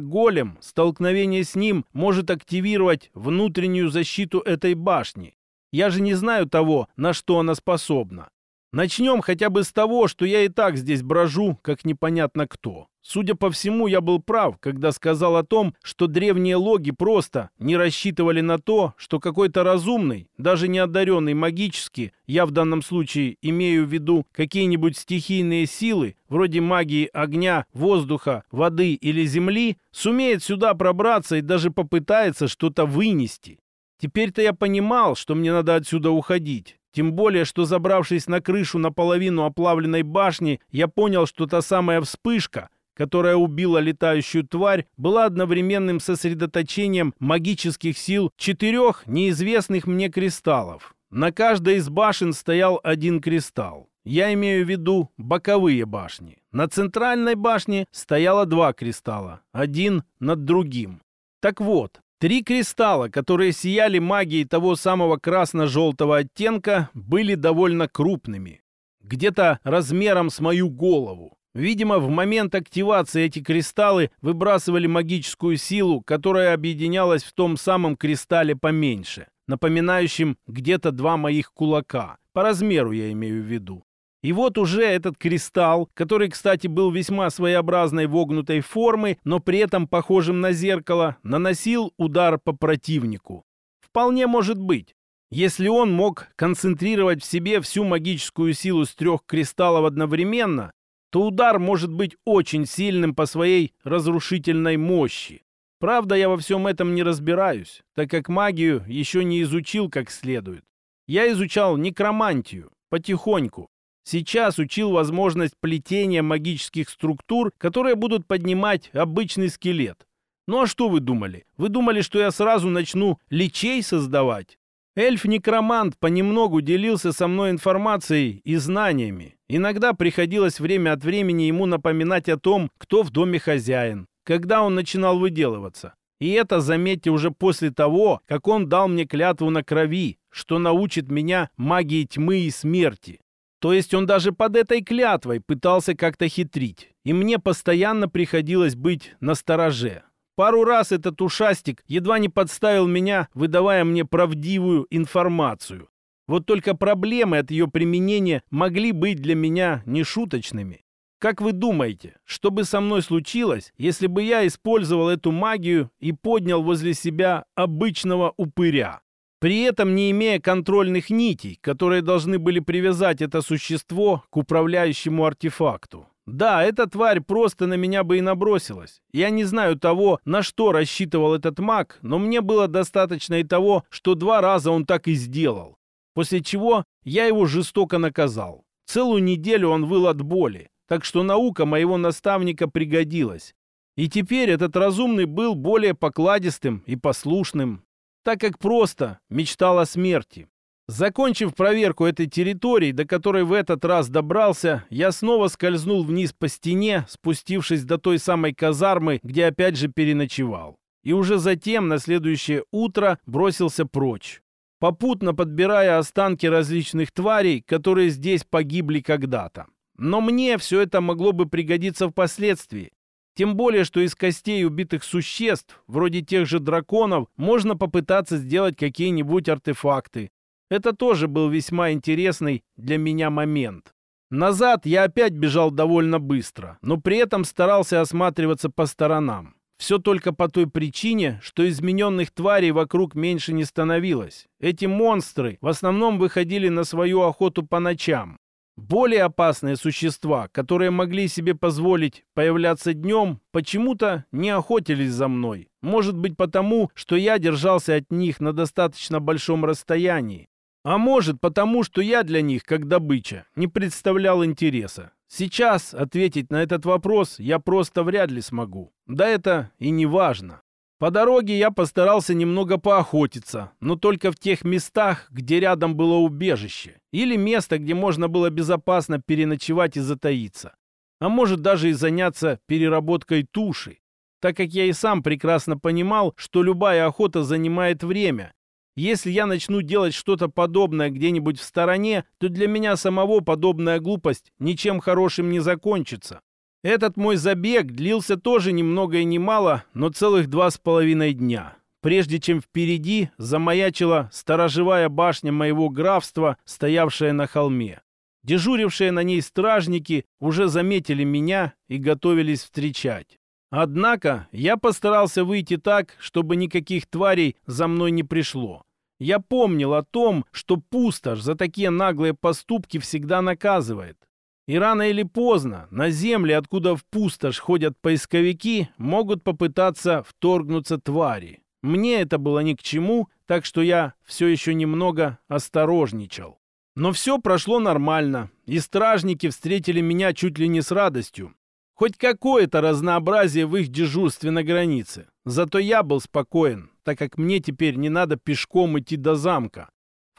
S1: голем, столкновение с ним может активировать внутреннюю защиту этой башни. Я же не знаю того, на что она способна. Начнем хотя бы с того, что я и так здесь брожу, как непонятно кто. Судя по всему, я был прав, когда сказал о том, что древние логи просто не рассчитывали на то, что какой-то разумный, даже не одаренный магически, я в данном случае имею в виду какие-нибудь стихийные силы, вроде магии огня, воздуха, воды или земли, сумеет сюда пробраться и даже попытается что-то вынести. Теперь-то я понимал, что мне надо отсюда уходить. Тем более, что забравшись на крышу наполовину оплавленной башни, я понял, что та самая вспышка, которая убила летающую тварь, была одновременным сосредоточением магических сил четырех неизвестных мне кристаллов. На каждой из башен стоял один кристалл. Я имею в виду боковые башни. На центральной башне стояло два кристалла, один над другим. Так вот, Три кристалла, которые сияли магией того самого красно-желтого оттенка, были довольно крупными. Где-то размером с мою голову. Видимо, в момент активации эти кристаллы выбрасывали магическую силу, которая объединялась в том самом кристалле поменьше, напоминающем где-то два моих кулака. По размеру я имею в виду. И вот уже этот кристалл, который, кстати, был весьма своеобразной вогнутой формы, но при этом похожим на зеркало, наносил удар по противнику. Вполне может быть. Если он мог концентрировать в себе всю магическую силу с трех кристаллов одновременно, то удар может быть очень сильным по своей разрушительной мощи. Правда, я во всем этом не разбираюсь, так как магию еще не изучил как следует. Я изучал некромантию, потихоньку, Сейчас учил возможность плетения магических структур, которые будут поднимать обычный скелет. Ну а что вы думали? Вы думали, что я сразу начну лечей создавать? Эльф-некромант понемногу делился со мной информацией и знаниями. Иногда приходилось время от времени ему напоминать о том, кто в доме хозяин, когда он начинал выделываться. И это, заметьте, уже после того, как он дал мне клятву на крови, что научит меня магии тьмы и смерти. То есть он даже под этой клятвой пытался как-то хитрить. И мне постоянно приходилось быть на стороже. Пару раз этот ушастик едва не подставил меня, выдавая мне правдивую информацию. Вот только проблемы от ее применения могли быть для меня нешуточными. Как вы думаете, что бы со мной случилось, если бы я использовал эту магию и поднял возле себя обычного упыря? При этом не имея контрольных нитей, которые должны были привязать это существо к управляющему артефакту. Да, эта тварь просто на меня бы и набросилась. Я не знаю того, на что рассчитывал этот маг, но мне было достаточно и того, что два раза он так и сделал. После чего я его жестоко наказал. Целую неделю он выл от боли, так что наука моего наставника пригодилась. И теперь этот разумный был более покладистым и послушным, так как просто мечтал о смерти. Закончив проверку этой территории, до которой в этот раз добрался, я снова скользнул вниз по стене, спустившись до той самой казармы, где опять же переночевал. и уже затем на следующее утро бросился прочь, попутно подбирая останки различных тварей, которые здесь погибли когда-то. Но мне все это могло бы пригодиться впоследствии. Тем более, что из костей убитых существ, вроде тех же драконов, можно попытаться сделать какие-нибудь артефакты. Это тоже был весьма интересный для меня момент. Назад я опять бежал довольно быстро, но при этом старался осматриваться по сторонам. Все только по той причине, что измененных тварей вокруг меньше не становилось. Эти монстры в основном выходили на свою охоту по ночам. Более опасные существа, которые могли себе позволить появляться днем, почему-то не охотились за мной. Может быть потому, что я держался от них на достаточно большом расстоянии. А может потому, что я для них, как добыча, не представлял интереса. Сейчас ответить на этот вопрос я просто вряд ли смогу. Да это и не важно. По дороге я постарался немного поохотиться, но только в тех местах, где рядом было убежище, или место, где можно было безопасно переночевать и затаиться. А может даже и заняться переработкой туши, так как я и сам прекрасно понимал, что любая охота занимает время. Если я начну делать что-то подобное где-нибудь в стороне, то для меня самого подобная глупость ничем хорошим не закончится. Этот мой забег длился тоже ни много и ни мало, но целых два с половиной дня. Прежде чем впереди замаячила сторожевая башня моего графства, стоявшая на холме. Дежурившие на ней стражники уже заметили меня и готовились встречать. Однако я постарался выйти так, чтобы никаких тварей за мной не пришло. Я помнил о том, что пустошь за такие наглые поступки всегда наказывает. И рано или поздно на земле, откуда в пустошь ходят поисковики, могут попытаться вторгнуться твари. Мне это было ни к чему, так что я все еще немного осторожничал. Но все прошло нормально, и стражники встретили меня чуть ли не с радостью. Хоть какое-то разнообразие в их дежурстве на границе. Зато я был спокоен, так как мне теперь не надо пешком идти до замка.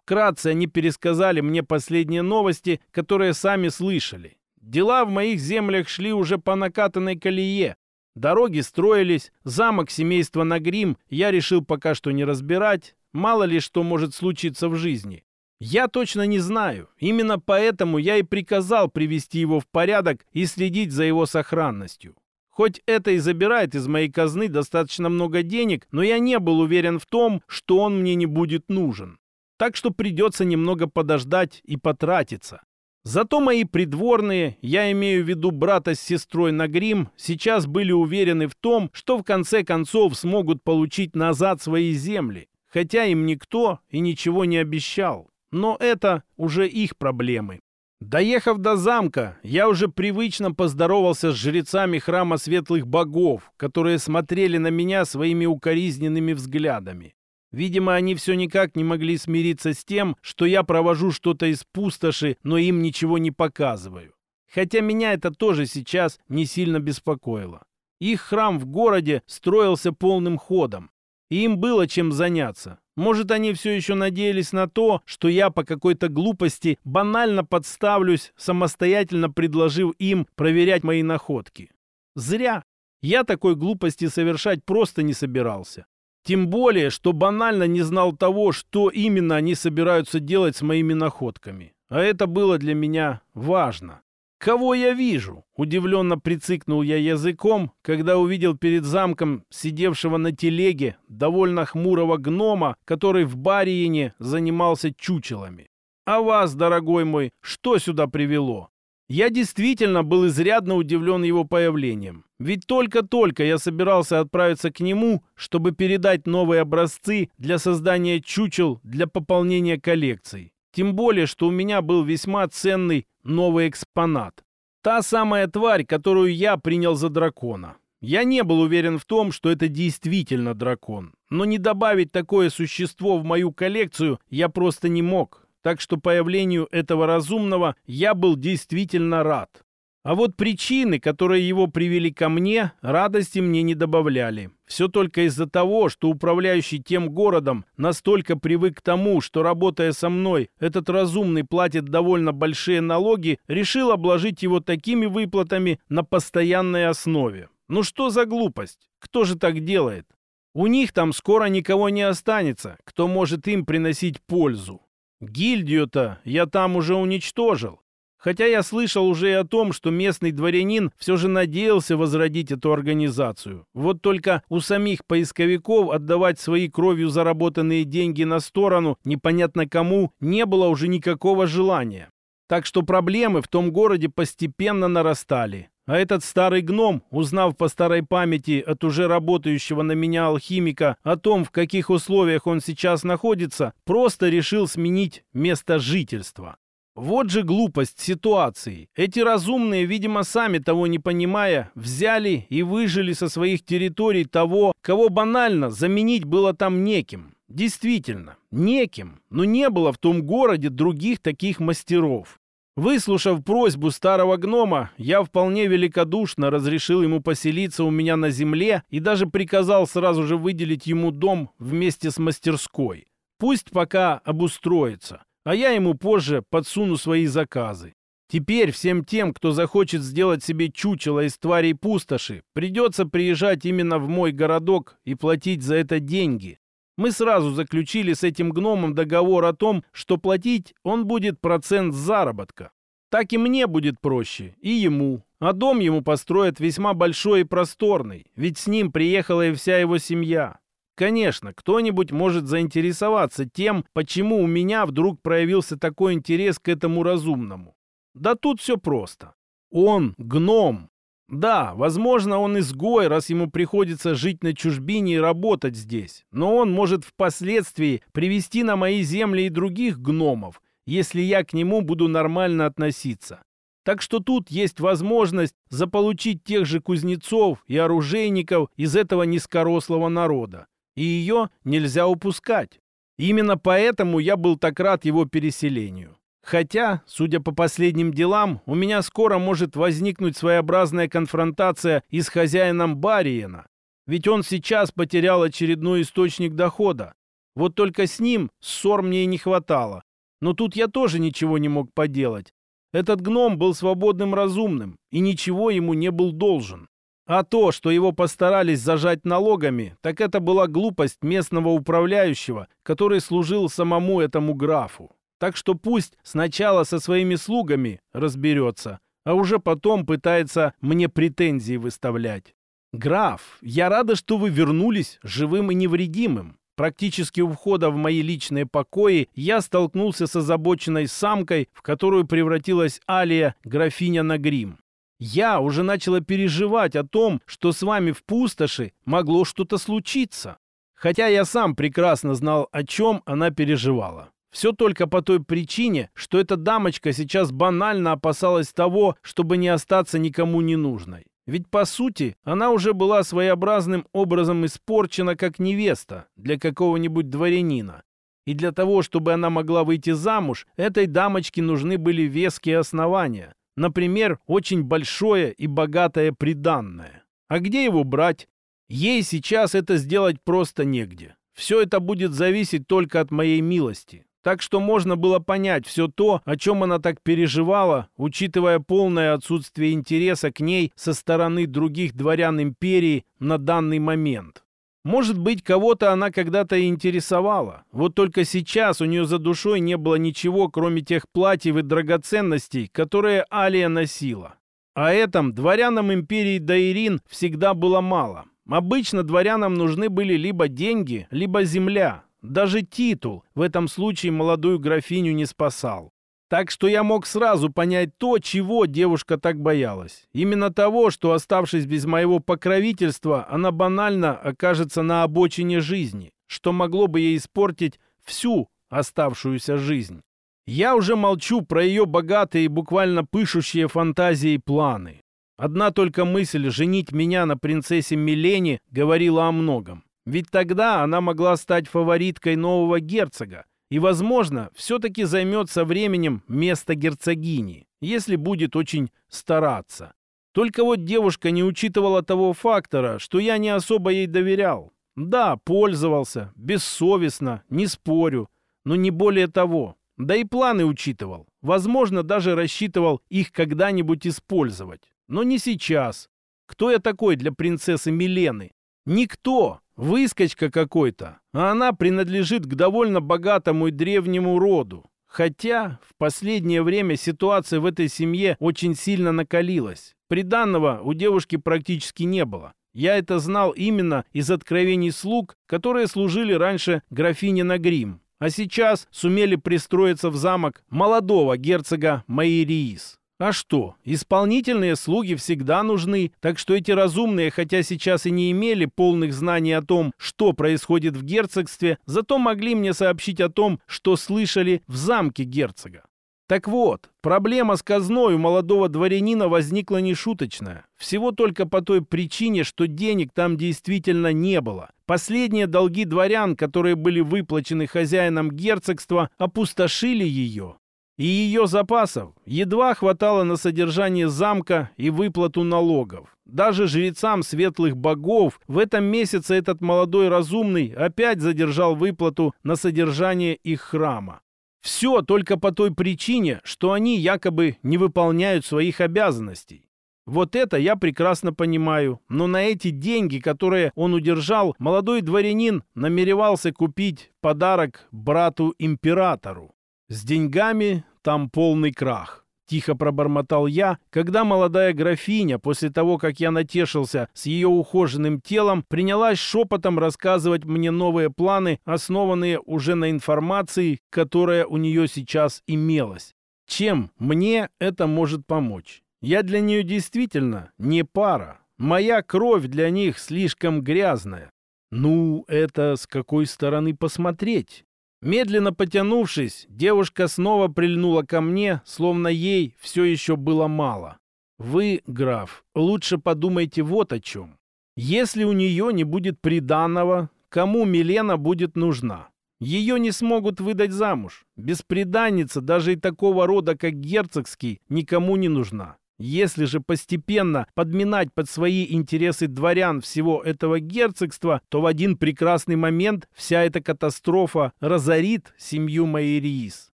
S1: Вкратце они пересказали мне последние новости, которые сами слышали. Дела в моих землях шли уже по накатанной колее. Дороги строились, замок семейства Нагрим я решил пока что не разбирать. Мало ли что может случиться в жизни. Я точно не знаю. Именно поэтому я и приказал привести его в порядок и следить за его сохранностью. Хоть это и забирает из моей казны достаточно много денег, но я не был уверен в том, что он мне не будет нужен. Так что придется немного подождать и потратиться. Зато мои придворные, я имею в виду брата с сестрой на грим, сейчас были уверены в том, что в конце концов смогут получить назад свои земли, хотя им никто и ничего не обещал. Но это уже их проблемы. Доехав до замка, я уже привычно поздоровался с жрецами храма светлых богов, которые смотрели на меня своими укоризненными взглядами. Видимо, они все никак не могли смириться с тем, что я провожу что-то из пустоши, но им ничего не показываю. Хотя меня это тоже сейчас не сильно беспокоило. Их храм в городе строился полным ходом. И им было чем заняться. Может, они все еще надеялись на то, что я по какой-то глупости банально подставлюсь, самостоятельно предложив им проверять мои находки. Зря. Я такой глупости совершать просто не собирался. Тем более, что банально не знал того, что именно они собираются делать с моими находками. А это было для меня важно. «Кого я вижу?» — удивленно прицикнул я языком, когда увидел перед замком сидевшего на телеге довольно хмурого гнома, который в Бариене занимался чучелами. «А вас, дорогой мой, что сюда привело?» Я действительно был изрядно удивлен его появлением. Ведь только-только я собирался отправиться к нему, чтобы передать новые образцы для создания чучел для пополнения коллекций. Тем более, что у меня был весьма ценный новый экспонат. Та самая тварь, которую я принял за дракона. Я не был уверен в том, что это действительно дракон. Но не добавить такое существо в мою коллекцию я просто не мог так что появлению этого разумного я был действительно рад. А вот причины, которые его привели ко мне, радости мне не добавляли. Все только из-за того, что управляющий тем городом настолько привык к тому, что, работая со мной, этот разумный платит довольно большие налоги, решил обложить его такими выплатами на постоянной основе. Ну что за глупость? Кто же так делает? У них там скоро никого не останется, кто может им приносить пользу. Гильдию-то я там уже уничтожил. Хотя я слышал уже и о том, что местный дворянин все же надеялся возродить эту организацию. Вот только у самих поисковиков отдавать свои кровью заработанные деньги на сторону непонятно кому не было уже никакого желания. Так что проблемы в том городе постепенно нарастали. А этот старый гном, узнав по старой памяти от уже работающего на меня алхимика о том, в каких условиях он сейчас находится, просто решил сменить место жительства. Вот же глупость ситуации. Эти разумные, видимо, сами того не понимая, взяли и выжили со своих территорий того, кого банально заменить было там неким. Действительно, неким, но не было в том городе других таких мастеров. Выслушав просьбу старого гнома, я вполне великодушно разрешил ему поселиться у меня на земле и даже приказал сразу же выделить ему дом вместе с мастерской. Пусть пока обустроится а я ему позже подсуну свои заказы. Теперь всем тем, кто захочет сделать себе чучело из тварей пустоши, придется приезжать именно в мой городок и платить за это деньги. Мы сразу заключили с этим гномом договор о том, что платить он будет процент заработка. Так и мне будет проще, и ему. А дом ему построят весьма большой и просторный, ведь с ним приехала и вся его семья. Конечно, кто-нибудь может заинтересоваться тем, почему у меня вдруг проявился такой интерес к этому разумному. Да тут все просто. Он гном. Да, возможно, он изгой, раз ему приходится жить на чужбине и работать здесь. Но он может впоследствии привести на мои земли и других гномов, если я к нему буду нормально относиться. Так что тут есть возможность заполучить тех же кузнецов и оружейников из этого низкорослого народа и ее нельзя упускать. Именно поэтому я был так рад его переселению. Хотя, судя по последним делам, у меня скоро может возникнуть своеобразная конфронтация и с хозяином Бариена. Ведь он сейчас потерял очередной источник дохода. Вот только с ним ссор мне и не хватало. Но тут я тоже ничего не мог поделать. Этот гном был свободным разумным и ничего ему не был должен. А то, что его постарались зажать налогами, так это была глупость местного управляющего, который служил самому этому графу. Так что пусть сначала со своими слугами разберется, а уже потом пытается мне претензии выставлять. «Граф, я рада, что вы вернулись живым и невредимым. Практически у входа в мои личные покои я столкнулся с озабоченной самкой, в которую превратилась Алия, графиня Нагрим. Я уже начала переживать о том, что с вами в пустоши могло что-то случиться. Хотя я сам прекрасно знал, о чем она переживала. Все только по той причине, что эта дамочка сейчас банально опасалась того, чтобы не остаться никому не нужной. Ведь, по сути, она уже была своеобразным образом испорчена как невеста для какого-нибудь дворянина. И для того, чтобы она могла выйти замуж, этой дамочке нужны были веские основания. Например, очень большое и богатое приданное. А где его брать? Ей сейчас это сделать просто негде. Все это будет зависеть только от моей милости. Так что можно было понять все то, о чем она так переживала, учитывая полное отсутствие интереса к ней со стороны других дворян империи на данный момент. Может быть, кого-то она когда-то интересовала. Вот только сейчас у нее за душой не было ничего, кроме тех платьев и драгоценностей, которые Алия носила. А этом дворянам империи Даирин всегда было мало. Обычно дворянам нужны были либо деньги, либо земля. Даже титул в этом случае молодую графиню не спасал. Так что я мог сразу понять то, чего девушка так боялась. Именно того, что, оставшись без моего покровительства, она банально окажется на обочине жизни, что могло бы ей испортить всю оставшуюся жизнь. Я уже молчу про ее богатые и буквально пышущие фантазии и планы. Одна только мысль женить меня на принцессе Милене говорила о многом. Ведь тогда она могла стать фавориткой нового герцога, и, возможно, все-таки займет со временем место герцогини, если будет очень стараться. Только вот девушка не учитывала того фактора, что я не особо ей доверял. Да, пользовался, бессовестно, не спорю, но не более того. Да и планы учитывал. Возможно, даже рассчитывал их когда-нибудь использовать. Но не сейчас. Кто я такой для принцессы Милены? Никто. Выскочка какой-то, а она принадлежит к довольно богатому и древнему роду. Хотя в последнее время ситуация в этой семье очень сильно накалилась. Приданного у девушки практически не было. Я это знал именно из откровений слуг, которые служили раньше графине Нагрим, а сейчас сумели пристроиться в замок молодого герцога Майриис. А что, исполнительные слуги всегда нужны, так что эти разумные, хотя сейчас и не имели полных знаний о том, что происходит в герцогстве, зато могли мне сообщить о том, что слышали в замке герцога. Так вот, проблема с казной у молодого дворянина возникла нешуточная. Всего только по той причине, что денег там действительно не было. Последние долги дворян, которые были выплачены хозяином герцогства, опустошили ее. И ее запасов едва хватало на содержание замка и выплату налогов. Даже жрецам светлых богов в этом месяце этот молодой разумный опять задержал выплату на содержание их храма. Все только по той причине, что они якобы не выполняют своих обязанностей. Вот это я прекрасно понимаю, но на эти деньги, которые он удержал, молодой дворянин намеревался купить подарок брату-императору. С деньгами там полный крах. Тихо пробормотал я, когда молодая графиня, после того, как я натешился с ее ухоженным телом, принялась шепотом рассказывать мне новые планы, основанные уже на информации, которая у нее сейчас имелась. Чем мне это может помочь? Я для нее действительно не пара. Моя кровь для них слишком грязная. Ну, это с какой стороны посмотреть? Медленно потянувшись, девушка снова прильнула ко мне, словно ей все еще было мало. «Вы, граф, лучше подумайте вот о чем. Если у нее не будет приданного, кому Милена будет нужна? Ее не смогут выдать замуж. Бесприданница даже и такого рода, как герцогский, никому не нужна. Если же постепенно подминать под свои интересы дворян всего этого герцогства, то в один прекрасный момент вся эта катастрофа разорит семью Майериис.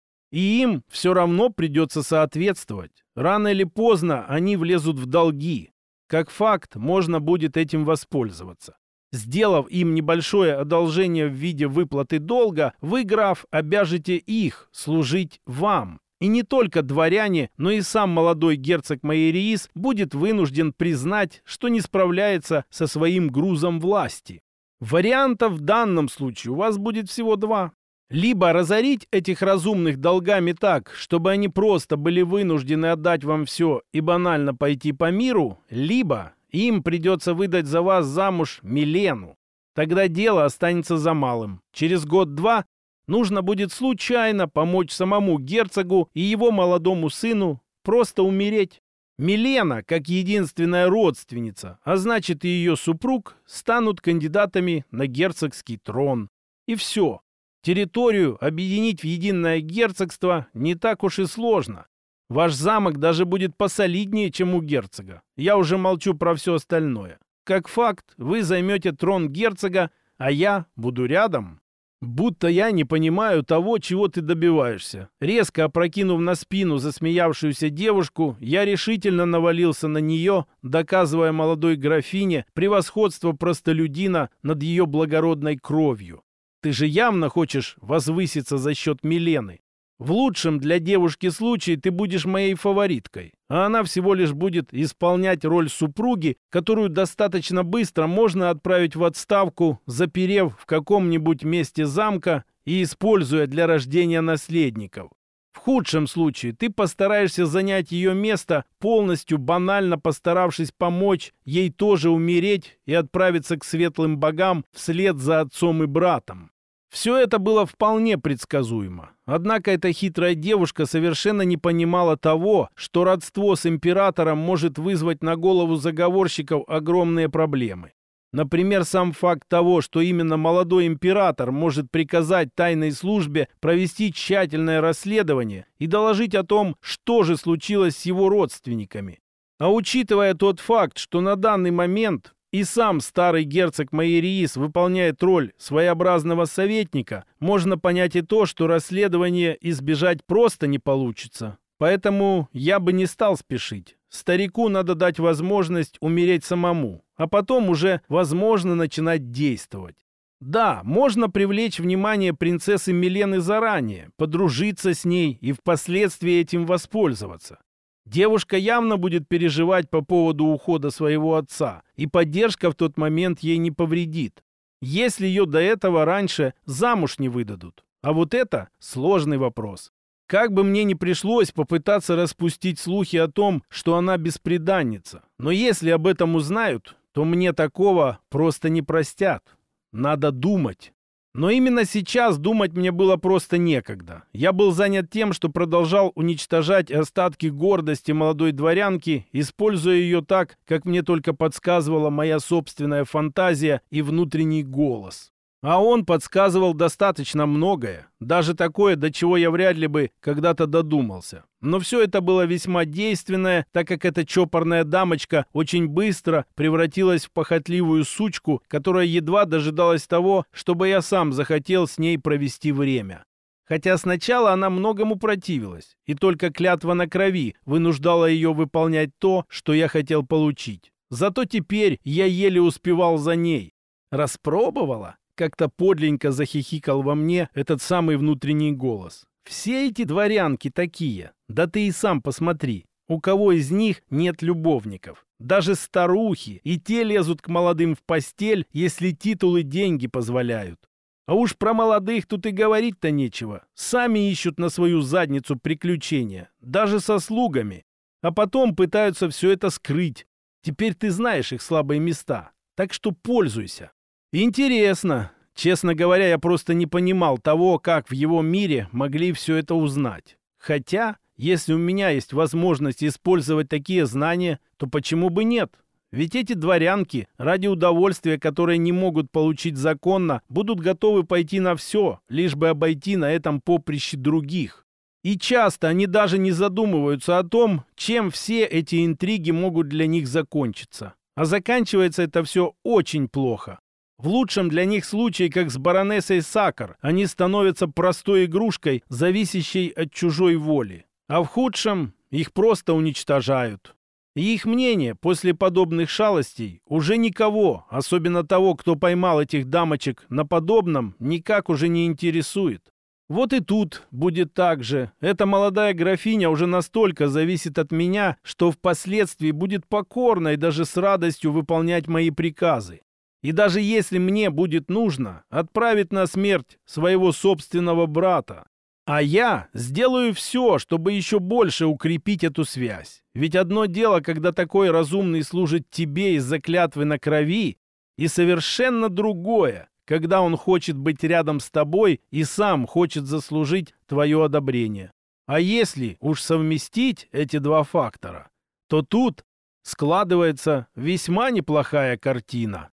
S1: И им все равно придется соответствовать. Рано или поздно они влезут в долги. Как факт, можно будет этим воспользоваться. Сделав им небольшое одолжение в виде выплаты долга, вы, граф, обяжете их служить вам. И не только дворяне, но и сам молодой герцог Майериис будет вынужден признать, что не справляется со своим грузом власти. Вариантов в данном случае у вас будет всего два. Либо разорить этих разумных долгами так, чтобы они просто были вынуждены отдать вам все и банально пойти по миру, либо им придется выдать за вас замуж Милену. Тогда дело останется за малым. Через год-два Нужно будет случайно помочь самому герцогу и его молодому сыну просто умереть. Милена, как единственная родственница, а значит и ее супруг, станут кандидатами на герцогский трон. И все. Территорию объединить в единое герцогство не так уж и сложно. Ваш замок даже будет посолиднее, чем у герцога. Я уже молчу про все остальное. Как факт, вы займете трон герцога, а я буду рядом. Будто я не понимаю того, чего ты добиваешься. Резко опрокинув на спину засмеявшуюся девушку, я решительно навалился на нее, доказывая молодой графине превосходство простолюдина над ее благородной кровью. Ты же явно хочешь возвыситься за счет Милены. В лучшем для девушки случае ты будешь моей фавориткой, а она всего лишь будет исполнять роль супруги, которую достаточно быстро можно отправить в отставку, заперев в каком-нибудь месте замка и используя для рождения наследников. В худшем случае ты постараешься занять ее место, полностью банально постаравшись помочь ей тоже умереть и отправиться к светлым богам вслед за отцом и братом. Все это было вполне предсказуемо. Однако эта хитрая девушка совершенно не понимала того, что родство с императором может вызвать на голову заговорщиков огромные проблемы. Например, сам факт того, что именно молодой император может приказать тайной службе провести тщательное расследование и доложить о том, что же случилось с его родственниками. А учитывая тот факт, что на данный момент и сам старый герцог Майериис выполняет роль своеобразного советника, можно понять и то, что расследование избежать просто не получится. Поэтому я бы не стал спешить. Старику надо дать возможность умереть самому, а потом уже возможно начинать действовать. Да, можно привлечь внимание принцессы Милены заранее, подружиться с ней и впоследствии этим воспользоваться. Девушка явно будет переживать по поводу ухода своего отца, и поддержка в тот момент ей не повредит, если ее до этого раньше замуж не выдадут. А вот это сложный вопрос. Как бы мне ни пришлось попытаться распустить слухи о том, что она беспреданница, но если об этом узнают, то мне такого просто не простят. Надо думать. Но именно сейчас думать мне было просто некогда. Я был занят тем, что продолжал уничтожать остатки гордости молодой дворянки, используя ее так, как мне только подсказывала моя собственная фантазия и внутренний голос. А он подсказывал достаточно многое, даже такое, до чего я вряд ли бы когда-то додумался. Но все это было весьма действенное, так как эта чопорная дамочка очень быстро превратилась в похотливую сучку, которая едва дожидалась того, чтобы я сам захотел с ней провести время. Хотя сначала она многому противилась, и только клятва на крови вынуждала ее выполнять то, что я хотел получить. Зато теперь я еле успевал за ней. Распробовала? Как-то подленько захихикал во мне этот самый внутренний голос. «Все эти дворянки такие. Да ты и сам посмотри. У кого из них нет любовников? Даже старухи, и те лезут к молодым в постель, если титулы деньги позволяют. А уж про молодых тут и говорить-то нечего. Сами ищут на свою задницу приключения, даже со слугами. А потом пытаются все это скрыть. Теперь ты знаешь их слабые места, так что пользуйся. Интересно. Честно говоря, я просто не понимал того, как в его мире могли все это узнать. Хотя, если у меня есть возможность использовать такие знания, то почему бы нет? Ведь эти дворянки, ради удовольствия, которое не могут получить законно, будут готовы пойти на все, лишь бы обойти на этом поприще других. И часто они даже не задумываются о том, чем все эти интриги могут для них закончиться. А заканчивается это все очень плохо. В лучшем для них случае, как с баронессой Сакар, они становятся простой игрушкой, зависящей от чужой воли. А в худшем их просто уничтожают. И их мнение после подобных шалостей уже никого, особенно того, кто поймал этих дамочек на подобном, никак уже не интересует. Вот и тут будет так же. Эта молодая графиня уже настолько зависит от меня, что впоследствии будет покорной даже с радостью выполнять мои приказы. И даже если мне будет нужно отправить на смерть своего собственного брата, а я сделаю все, чтобы еще больше укрепить эту связь. Ведь одно дело, когда такой разумный служит тебе из-за клятвы на крови, и совершенно другое, когда он хочет быть рядом с тобой и сам хочет заслужить твое одобрение. А если уж совместить эти два фактора, то тут складывается весьма неплохая картина.